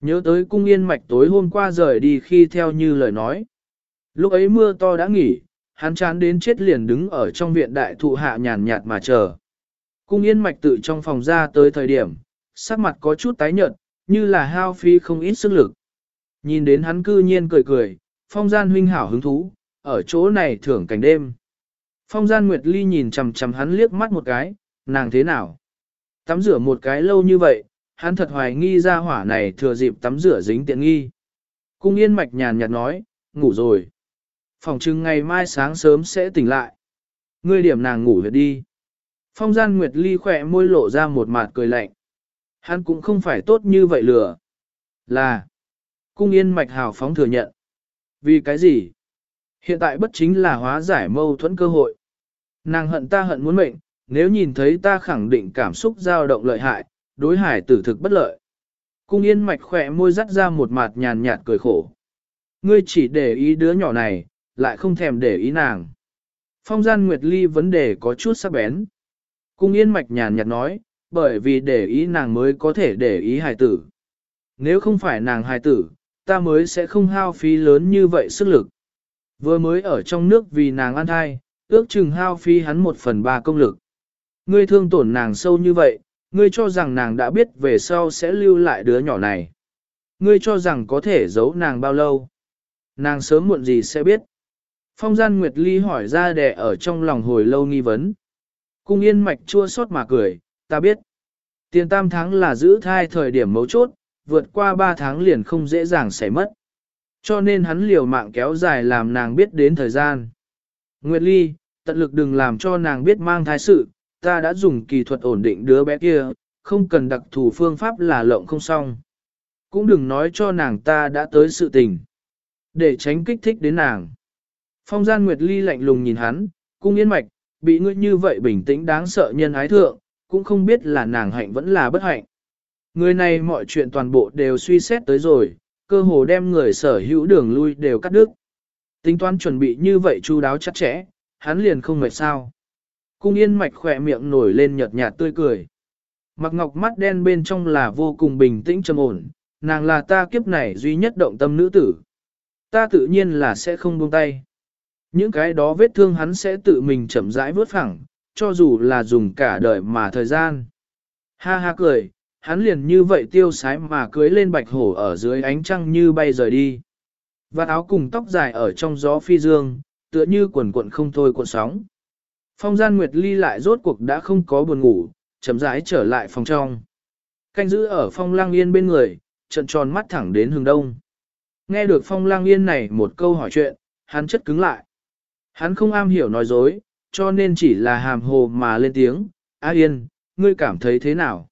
Nhớ tới cung yên mạch tối hôm qua rời đi khi theo như lời nói. Lúc ấy mưa to đã nghỉ, hắn chán đến chết liền đứng ở trong viện đại thụ hạ nhàn nhạt mà chờ. Cung yên mạch tự trong phòng ra tới thời điểm, sắc mặt có chút tái nhợt, như là hao phí không ít sức lực. Nhìn đến hắn cư nhiên cười cười, phong gian huynh hảo hứng thú, ở chỗ này thưởng cảnh đêm. Phong gian Nguyệt Ly nhìn chầm chầm hắn liếc mắt một cái, nàng thế nào? Tắm rửa một cái lâu như vậy, hắn thật hoài nghi ra hỏa này thừa dịp tắm rửa dính tiện nghi. Cung yên mạch nhàn nhạt nói, ngủ rồi. Phòng trưng ngày mai sáng sớm sẽ tỉnh lại. Ngươi điểm nàng ngủ huyệt đi. Phong gian Nguyệt Ly khỏe môi lộ ra một mặt cười lạnh. Hắn cũng không phải tốt như vậy lừa. Là. Cung yên mạch hào phóng thừa nhận. Vì cái gì? Hiện tại bất chính là hóa giải mâu thuẫn cơ hội. Nàng hận ta hận muốn mệnh, nếu nhìn thấy ta khẳng định cảm xúc dao động lợi hại, đối hải tử thực bất lợi. Cung yên mạch khỏe môi dắt ra một mặt nhàn nhạt cười khổ. Ngươi chỉ để ý đứa nhỏ này, lại không thèm để ý nàng. Phong gian Nguyệt Ly vấn đề có chút sắc bén. Cung yên mạch nhàn nhạt nói, bởi vì để ý nàng mới có thể để ý hài tử. Nếu không phải nàng hài tử, ta mới sẽ không hao phí lớn như vậy sức lực. Vừa mới ở trong nước vì nàng ăn thai, ước chừng hao phí hắn một phần ba công lực. Ngươi thương tổn nàng sâu như vậy, ngươi cho rằng nàng đã biết về sau sẽ lưu lại đứa nhỏ này. Ngươi cho rằng có thể giấu nàng bao lâu. Nàng sớm muộn gì sẽ biết. Phong gian Nguyệt Ly hỏi ra đẻ ở trong lòng hồi lâu nghi vấn. Cung yên mạch chua xót mà cười, ta biết. Tiền tam tháng là giữ thai thời điểm mấu chốt, vượt qua ba tháng liền không dễ dàng xảy mất. Cho nên hắn liều mạng kéo dài làm nàng biết đến thời gian. Nguyệt Ly, tận lực đừng làm cho nàng biết mang thai sự, ta đã dùng kỳ thuật ổn định đứa bé kia, không cần đặc thù phương pháp là lộng không xong. Cũng đừng nói cho nàng ta đã tới sự tình. Để tránh kích thích đến nàng. Phong gian Nguyệt Ly lạnh lùng nhìn hắn, cung yên mạch, bị ngươi như vậy bình tĩnh đáng sợ nhân ái thượng, cũng không biết là nàng hạnh vẫn là bất hạnh. Người này mọi chuyện toàn bộ đều suy xét tới rồi, cơ hồ đem người sở hữu đường lui đều cắt đứt. Tính toán chuẩn bị như vậy chu đáo chắc chẽ, hắn liền không mệt sao. Cung yên mạch khỏe miệng nổi lên nhợt nhạt tươi cười. Mặc ngọc mắt đen bên trong là vô cùng bình tĩnh trầm ổn, nàng là ta kiếp này duy nhất động tâm nữ tử. Ta tự nhiên là sẽ không buông tay. Những cái đó vết thương hắn sẽ tự mình chậm rãi vớt phẳng, cho dù là dùng cả đời mà thời gian. Ha ha cười, hắn liền như vậy tiêu sái mà cưới lên bạch hổ ở dưới ánh trăng như bay rời đi. Và áo cùng tóc dài ở trong gió phi dương, tựa như quần cuộn không thôi cuộn sóng. Phong gian Nguyệt Ly lại rốt cuộc đã không có buồn ngủ, chậm rãi trở lại phòng trong. Canh giữ ở phong lang yên bên người, trận tròn mắt thẳng đến hướng đông. Nghe được phong lang yên này một câu hỏi chuyện, hắn chất cứng lại. Hắn không am hiểu nói dối, cho nên chỉ là hàm hồ mà lên tiếng, A Yên, ngươi cảm thấy thế nào?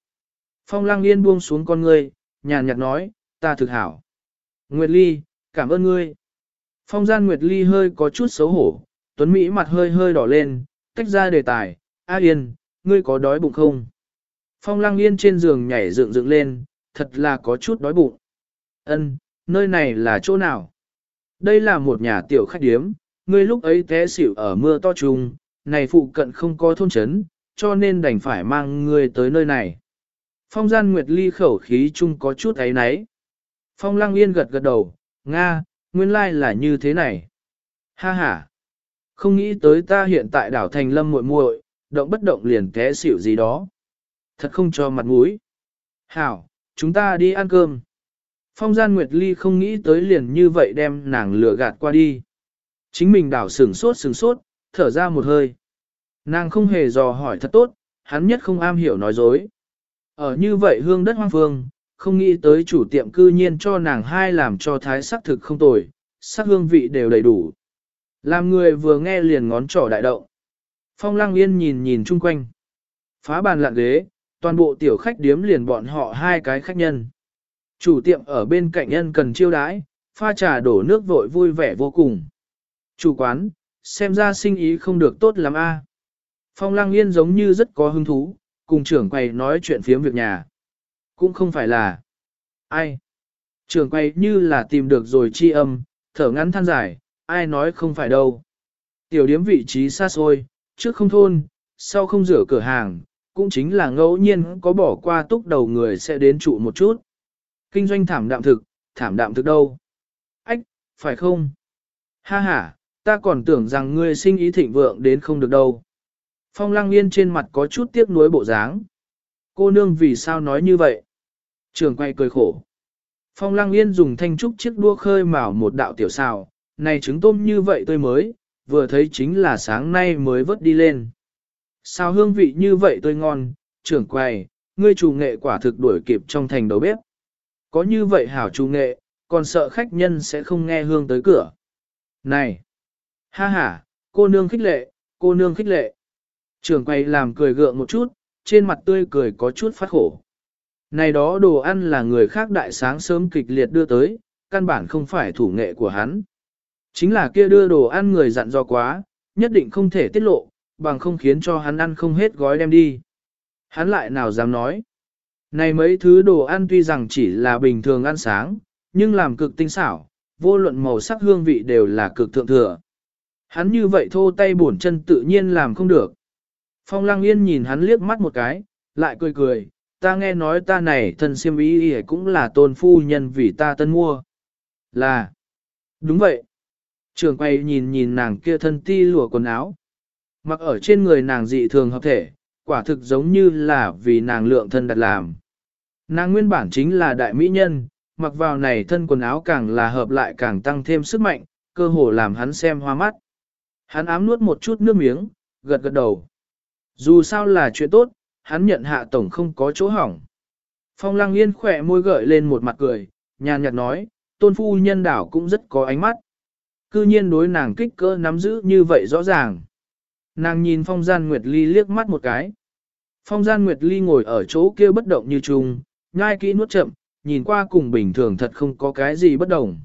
Phong Lang Yên buông xuống con ngươi, nhàn nhạt nói, ta thực hảo. Nguyệt Ly, cảm ơn ngươi. Phong gian Nguyệt Ly hơi có chút xấu hổ, Tuấn Mỹ mặt hơi hơi đỏ lên, tách ra đề tài, A Yên, ngươi có đói bụng không? Phong Lang Yên trên giường nhảy dựng dựng lên, thật là có chút đói bụng. Ân, nơi này là chỗ nào? Đây là một nhà tiểu khách điếm, ngươi lúc ấy té xỉu ở mưa to trùng, này phụ cận không có thôn trấn, cho nên đành phải mang ngươi tới nơi này. Phong gian Nguyệt Ly khẩu khí chung có chút ấy náy. Phong Lăng Yên gật gật đầu, Nga, nguyên lai là như thế này. Ha ha. Không nghĩ tới ta hiện tại đảo thành lâm muội muội, động bất động liền té xỉu gì đó. Thật không cho mặt mũi. Hảo, chúng ta đi ăn cơm. Phong gian Nguyệt Ly không nghĩ tới liền như vậy đem nàng lừa gạt qua đi. Chính mình đảo sừng sốt sừng sốt, thở ra một hơi. Nàng không hề dò hỏi thật tốt, hắn nhất không am hiểu nói dối. Ở như vậy hương đất hoang phương, không nghĩ tới chủ tiệm cư nhiên cho nàng hai làm cho thái sắc thực không tồi, sắc hương vị đều đầy đủ. Làm người vừa nghe liền ngón trỏ đại động. Phong lăng yên nhìn nhìn chung quanh. Phá bàn lạng ghế, toàn bộ tiểu khách điếm liền bọn họ hai cái khách nhân. Chủ tiệm ở bên cạnh nhân cần chiêu đãi, pha trà đổ nước vội vui vẻ vô cùng. Chủ quán, xem ra sinh ý không được tốt lắm a. Phong lăng yên giống như rất có hứng thú, cùng trưởng quầy nói chuyện phiếm việc nhà. Cũng không phải là ai. Trưởng quầy như là tìm được rồi chi âm, thở ngắn than dài, ai nói không phải đâu. Tiểu điếm vị trí xa xôi, trước không thôn, sau không rửa cửa hàng, cũng chính là ngẫu nhiên có bỏ qua túc đầu người sẽ đến trụ một chút. Kinh doanh thảm đạm thực, thảm đạm thực đâu? Ách, phải không? Ha ha, ta còn tưởng rằng ngươi sinh ý thịnh vượng đến không được đâu. Phong lăng yên trên mặt có chút tiếc nuối bộ dáng. Cô nương vì sao nói như vậy? Trường quay cười khổ. Phong lăng yên dùng thanh trúc chiếc đua khơi mào một đạo tiểu xào, này trứng tôm như vậy tôi mới, vừa thấy chính là sáng nay mới vớt đi lên. Sao hương vị như vậy tươi ngon, trưởng quầy, ngươi chủ nghệ quả thực đuổi kịp trong thành đầu bếp. Có như vậy hảo chủ nghệ, còn sợ khách nhân sẽ không nghe hương tới cửa. Này! Ha ha, cô nương khích lệ, cô nương khích lệ. Trưởng quầy làm cười gượng một chút, trên mặt tươi cười có chút phát khổ. Này đó đồ ăn là người khác đại sáng sớm kịch liệt đưa tới, căn bản không phải thủ nghệ của hắn. Chính là kia đưa đồ ăn người dặn do quá, nhất định không thể tiết lộ, bằng không khiến cho hắn ăn không hết gói đem đi. Hắn lại nào dám nói. Này mấy thứ đồ ăn tuy rằng chỉ là bình thường ăn sáng, nhưng làm cực tinh xảo, vô luận màu sắc hương vị đều là cực thượng thừa. Hắn như vậy thô tay bổn chân tự nhiên làm không được. Phong Lăng Yên nhìn hắn liếc mắt một cái, lại cười cười, ta nghe nói ta này thân siêm ý cũng là tôn phu nhân vì ta tân mua. Là, đúng vậy. Trường quay nhìn nhìn nàng kia thân ti lụa quần áo. Mặc ở trên người nàng dị thường hợp thể, quả thực giống như là vì nàng lượng thân đặt làm. Nàng nguyên bản chính là đại mỹ nhân, mặc vào này thân quần áo càng là hợp lại càng tăng thêm sức mạnh, cơ hồ làm hắn xem hoa mắt. Hắn ám nuốt một chút nước miếng, gật gật đầu. Dù sao là chuyện tốt, hắn nhận hạ tổng không có chỗ hỏng. Phong lăng yên khỏe môi gợi lên một mặt cười, nhàn nhạt nói, tôn phu nhân đảo cũng rất có ánh mắt. Cư nhiên đối nàng kích cỡ nắm giữ như vậy rõ ràng. Nàng nhìn phong gian Nguyệt Ly liếc mắt một cái. Phong gian Nguyệt Ly ngồi ở chỗ kia bất động như trùng, nhai kỹ nuốt chậm, nhìn qua cùng bình thường thật không có cái gì bất đồng.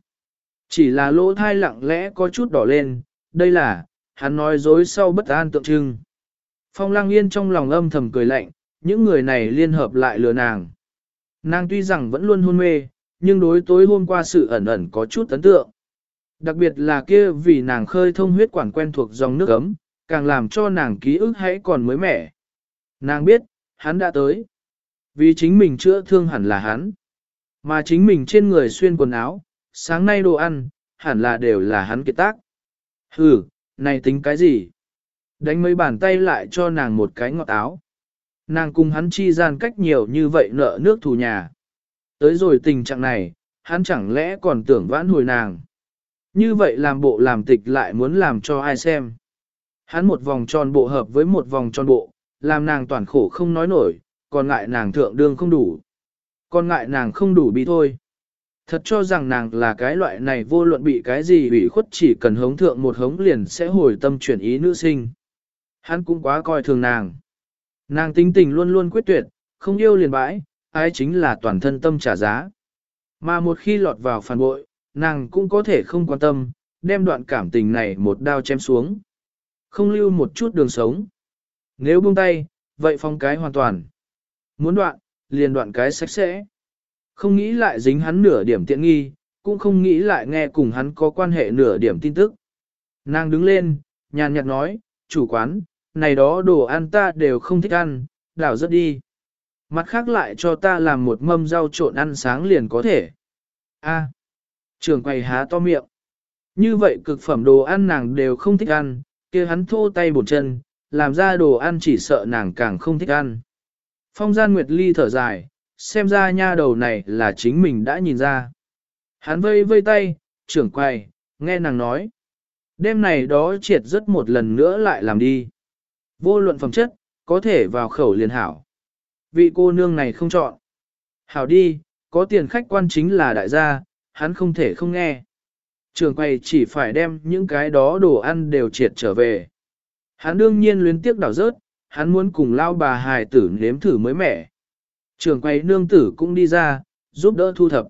Chỉ là lỗ thai lặng lẽ có chút đỏ lên, đây là, hắn nói dối sau bất an tượng trưng. Phong lang yên trong lòng âm thầm cười lạnh, những người này liên hợp lại lừa nàng. Nàng tuy rằng vẫn luôn hôn mê, nhưng đối tối hôm qua sự ẩn ẩn có chút ấn tượng. Đặc biệt là kia vì nàng khơi thông huyết quản quen thuộc dòng nước ấm, càng làm cho nàng ký ức hãy còn mới mẻ. Nàng biết, hắn đã tới. Vì chính mình chữa thương hẳn là hắn. Mà chính mình trên người xuyên quần áo, sáng nay đồ ăn, hẳn là đều là hắn kiệt tác. Hừ, này tính cái gì? Đánh mấy bàn tay lại cho nàng một cái ngọt áo. Nàng cùng hắn chi gian cách nhiều như vậy nợ nước thù nhà. Tới rồi tình trạng này, hắn chẳng lẽ còn tưởng vãn hồi nàng. Như vậy làm bộ làm tịch lại muốn làm cho ai xem. Hắn một vòng tròn bộ hợp với một vòng tròn bộ, làm nàng toàn khổ không nói nổi, còn ngại nàng thượng đương không đủ. Còn ngại nàng không đủ bị thôi. Thật cho rằng nàng là cái loại này vô luận bị cái gì ủy khuất chỉ cần hống thượng một hống liền sẽ hồi tâm chuyển ý nữ sinh. Hắn cũng quá coi thường nàng. Nàng tính tình luôn luôn quyết tuyệt, không yêu liền bãi, ái chính là toàn thân tâm trả giá. Mà một khi lọt vào phản bội, nàng cũng có thể không quan tâm, đem đoạn cảm tình này một đao chém xuống. Không lưu một chút đường sống. Nếu buông tay, vậy phong cái hoàn toàn. Muốn đoạn, liền đoạn cái sạch sẽ. Không nghĩ lại dính hắn nửa điểm tiện nghi, cũng không nghĩ lại nghe cùng hắn có quan hệ nửa điểm tin tức. Nàng đứng lên, nhàn nhạt nói, chủ quán, này đó đồ ăn ta đều không thích ăn, đảo rất đi. Mặt khác lại cho ta làm một mâm rau trộn ăn sáng liền có thể. A, trưởng quầy há to miệng. Như vậy cực phẩm đồ ăn nàng đều không thích ăn, kia hắn thô tay bột chân, làm ra đồ ăn chỉ sợ nàng càng không thích ăn. Phong gian Nguyệt Ly thở dài, xem ra nha đầu này là chính mình đã nhìn ra. Hắn vây vây tay, trưởng quầy, nghe nàng nói. Đêm này đó triệt rất một lần nữa lại làm đi. Vô luận phẩm chất, có thể vào khẩu liền hảo. Vị cô nương này không chọn. Hảo đi, có tiền khách quan chính là đại gia, hắn không thể không nghe. Trường quầy chỉ phải đem những cái đó đồ ăn đều triệt trở về. Hắn đương nhiên luyến tiếc đảo rớt, hắn muốn cùng lao bà hài tử nếm thử mới mẻ. Trường quầy nương tử cũng đi ra, giúp đỡ thu thập.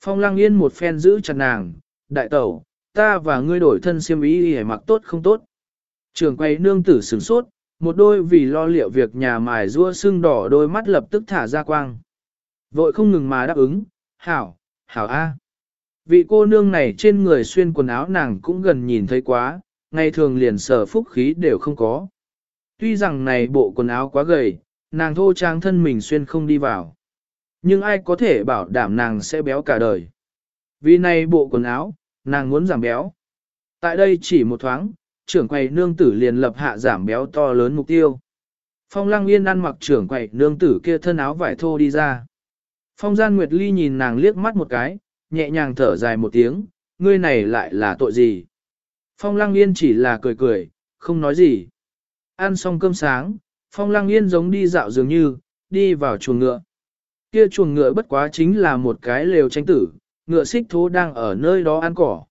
Phong lăng yên một phen giữ chặt nàng, đại tẩu, ta và ngươi đổi thân siêm ý để mặc tốt không tốt. Trường quầy nương tử sửng sốt, một đôi vì lo liệu việc nhà mài rua sưng đỏ đôi mắt lập tức thả ra quang. Vội không ngừng mà đáp ứng, hảo, hảo a. Vị cô nương này trên người xuyên quần áo nàng cũng gần nhìn thấy quá, ngày thường liền sở phúc khí đều không có. Tuy rằng này bộ quần áo quá gầy, nàng thô trang thân mình xuyên không đi vào. Nhưng ai có thể bảo đảm nàng sẽ béo cả đời. Vì này bộ quần áo, nàng muốn giảm béo. Tại đây chỉ một thoáng, trưởng quầy nương tử liền lập hạ giảm béo to lớn mục tiêu. Phong lăng yên ăn mặc trưởng quầy nương tử kia thân áo vải thô đi ra. Phong gian Nguyệt Ly nhìn nàng liếc mắt một cái, nhẹ nhàng thở dài một tiếng, ngươi này lại là tội gì? Phong lăng yên chỉ là cười cười, không nói gì. Ăn xong cơm sáng, phong lăng yên giống đi dạo dường như, đi vào chuồng ngựa. Kia chuồng ngựa bất quá chính là một cái lều tranh tử, ngựa xích thố đang ở nơi đó ăn cỏ.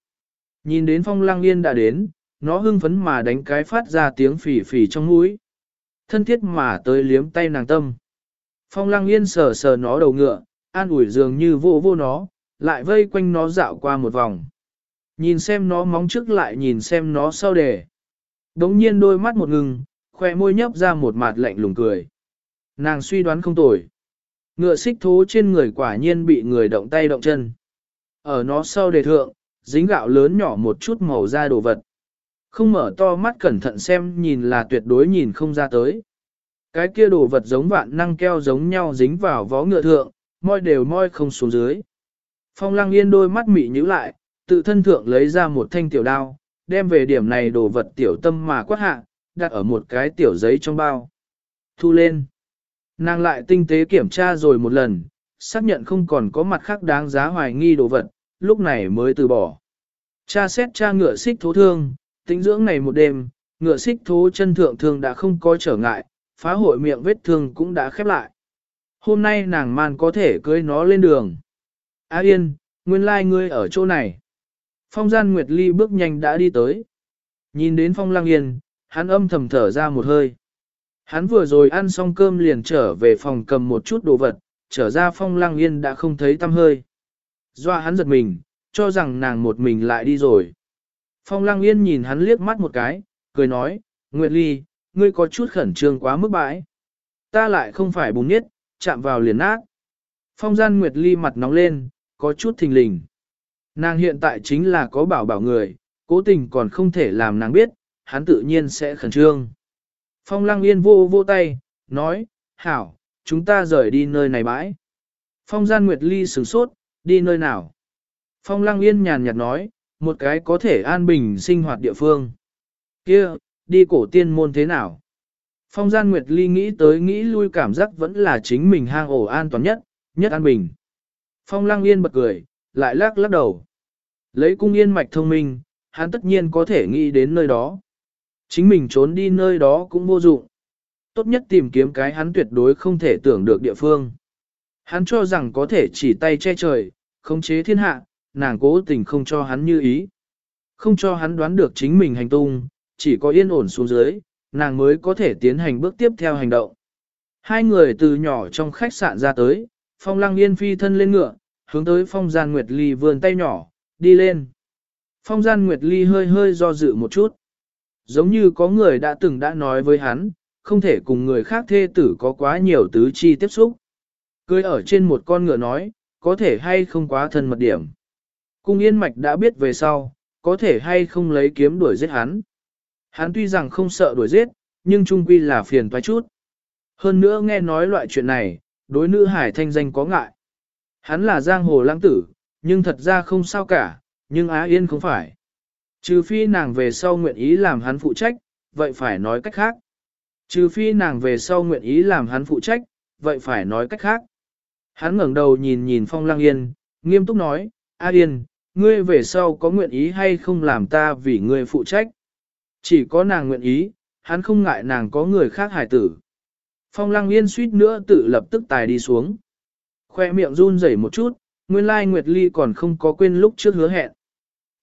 Nhìn đến phong lăng yên đã đến, nó hưng phấn mà đánh cái phát ra tiếng phỉ phỉ trong mũi. Thân thiết mà tới liếm tay nàng tâm. Phong lăng yên sờ sờ nó đầu ngựa, an ủi dường như vô vô nó, lại vây quanh nó dạo qua một vòng. Nhìn xem nó móng trước lại nhìn xem nó sau đề. Đống nhiên đôi mắt một ngừng, khoe môi nhấp ra một mặt lạnh lùng cười. Nàng suy đoán không tồi. Ngựa xích thố trên người quả nhiên bị người động tay động chân. Ở nó sau đề thượng, dính gạo lớn nhỏ một chút màu da đồ vật. Không mở to mắt cẩn thận xem nhìn là tuyệt đối nhìn không ra tới. Cái kia đồ vật giống vạn năng keo giống nhau dính vào vó ngựa thượng, môi đều môi không xuống dưới. Phong lăng yên đôi mắt mị nhíu lại, tự thân thượng lấy ra một thanh tiểu đao, đem về điểm này đồ vật tiểu tâm mà quát hạ, đặt ở một cái tiểu giấy trong bao. Thu lên. Nàng lại tinh tế kiểm tra rồi một lần, xác nhận không còn có mặt khác đáng giá hoài nghi đồ vật, lúc này mới từ bỏ. Cha xét cha ngựa xích thố thương, tính dưỡng này một đêm, ngựa xích thố chân thượng thương đã không có trở ngại, phá hội miệng vết thương cũng đã khép lại. Hôm nay nàng man có thể cưới nó lên đường. A yên, nguyên lai like ngươi ở chỗ này. Phong gian Nguyệt Ly bước nhanh đã đi tới. Nhìn đến phong lăng yên, hắn âm thầm thở ra một hơi. Hắn vừa rồi ăn xong cơm liền trở về phòng cầm một chút đồ vật, trở ra phong lăng yên đã không thấy tâm hơi. Doa hắn giật mình, cho rằng nàng một mình lại đi rồi. Phong lăng yên nhìn hắn liếc mắt một cái, cười nói, Nguyệt Ly, ngươi có chút khẩn trương quá mức bãi. Ta lại không phải bùn nhất, chạm vào liền nát. Phong gian Nguyệt Ly mặt nóng lên, có chút thình lình. Nàng hiện tại chính là có bảo bảo người, cố tình còn không thể làm nàng biết, hắn tự nhiên sẽ khẩn trương. Phong lăng yên vô vô tay, nói, hảo, chúng ta rời đi nơi này bãi. Phong gian Nguyệt Ly sửng sốt, đi nơi nào? Phong lăng yên nhàn nhạt nói, một cái có thể an bình sinh hoạt địa phương. Kia, đi cổ tiên môn thế nào? Phong gian Nguyệt Ly nghĩ tới nghĩ lui cảm giác vẫn là chính mình hang ổ an toàn nhất, nhất an bình. Phong lăng yên bật cười, lại lắc lắc đầu. Lấy cung yên mạch thông minh, hắn tất nhiên có thể nghĩ đến nơi đó. Chính mình trốn đi nơi đó cũng vô dụng. Tốt nhất tìm kiếm cái hắn tuyệt đối không thể tưởng được địa phương. Hắn cho rằng có thể chỉ tay che trời, khống chế thiên hạ, nàng cố tình không cho hắn như ý. Không cho hắn đoán được chính mình hành tung, chỉ có yên ổn xuống dưới, nàng mới có thể tiến hành bước tiếp theo hành động. Hai người từ nhỏ trong khách sạn ra tới, phong lăng yên phi thân lên ngựa, hướng tới phong gian Nguyệt Ly vươn tay nhỏ, đi lên. Phong gian Nguyệt Ly hơi hơi do dự một chút. Giống như có người đã từng đã nói với hắn, không thể cùng người khác thê tử có quá nhiều tứ chi tiếp xúc. Cưới ở trên một con ngựa nói, có thể hay không quá thân mật điểm. Cung yên mạch đã biết về sau, có thể hay không lấy kiếm đuổi giết hắn. Hắn tuy rằng không sợ đuổi giết, nhưng trung quy là phiền toái chút. Hơn nữa nghe nói loại chuyện này, đối nữ hải thanh danh có ngại. Hắn là giang hồ lãng tử, nhưng thật ra không sao cả, nhưng Á Yên không phải. Trừ phi nàng về sau nguyện ý làm hắn phụ trách, vậy phải nói cách khác. Trừ phi nàng về sau nguyện ý làm hắn phụ trách, vậy phải nói cách khác. Hắn ngẩng đầu nhìn nhìn Phong Lăng Yên, nghiêm túc nói, A Yên, ngươi về sau có nguyện ý hay không làm ta vì ngươi phụ trách. Chỉ có nàng nguyện ý, hắn không ngại nàng có người khác hài tử. Phong Lăng Yên suýt nữa tự lập tức tài đi xuống. Khoe miệng run rẩy một chút, nguyên lai Nguyệt Ly còn không có quên lúc trước hứa hẹn.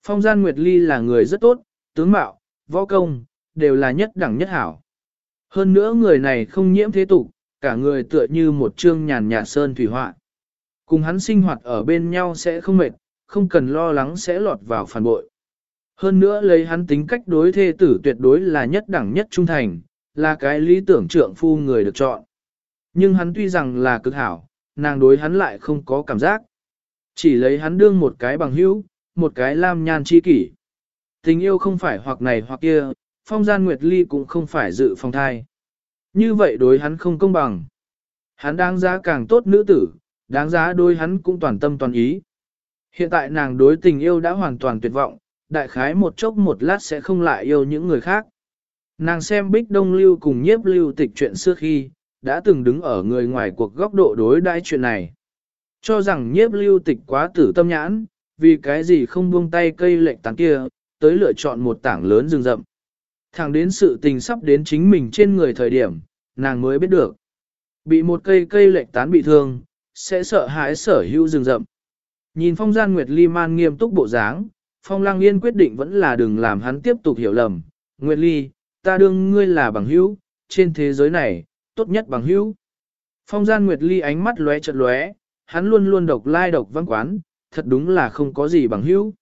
Phong gian Nguyệt Ly là người rất tốt, tướng mạo, võ công, đều là nhất đẳng nhất hảo. Hơn nữa người này không nhiễm thế tục, cả người tựa như một trương nhàn nhạt sơn thủy họa. Cùng hắn sinh hoạt ở bên nhau sẽ không mệt, không cần lo lắng sẽ lọt vào phản bội. Hơn nữa lấy hắn tính cách đối thê tử tuyệt đối là nhất đẳng nhất trung thành, là cái lý tưởng trượng phu người được chọn. Nhưng hắn tuy rằng là cực hảo, nàng đối hắn lại không có cảm giác. Chỉ lấy hắn đương một cái bằng hữu, một cái lam nhan chi kỷ. Tình yêu không phải hoặc này hoặc kia, phong gian nguyệt ly cũng không phải dự phong thai. Như vậy đối hắn không công bằng. Hắn đáng giá càng tốt nữ tử, đáng giá đối hắn cũng toàn tâm toàn ý. Hiện tại nàng đối tình yêu đã hoàn toàn tuyệt vọng, đại khái một chốc một lát sẽ không lại yêu những người khác. Nàng xem bích đông lưu cùng nhiếp lưu tịch chuyện xưa khi, đã từng đứng ở người ngoài cuộc góc độ đối đãi chuyện này. Cho rằng nhiếp lưu tịch quá tử tâm nhãn, vì cái gì không buông tay cây lệnh tán kia, tới lựa chọn một tảng lớn rừng rậm. Thẳng đến sự tình sắp đến chính mình trên người thời điểm, nàng mới biết được. Bị một cây cây lệnh tán bị thương, sẽ sợ hãi sở hữu rừng rậm. Nhìn phong gian Nguyệt Ly man nghiêm túc bộ dáng, phong lang yên quyết định vẫn là đừng làm hắn tiếp tục hiểu lầm. Nguyệt Ly, ta đương ngươi là bằng hữu, trên thế giới này, tốt nhất bằng hữu. Phong gian Nguyệt Ly ánh mắt lóe chợt lóe, hắn luôn luôn độc lai độc văn quán, thật đúng là không có gì bằng hữu.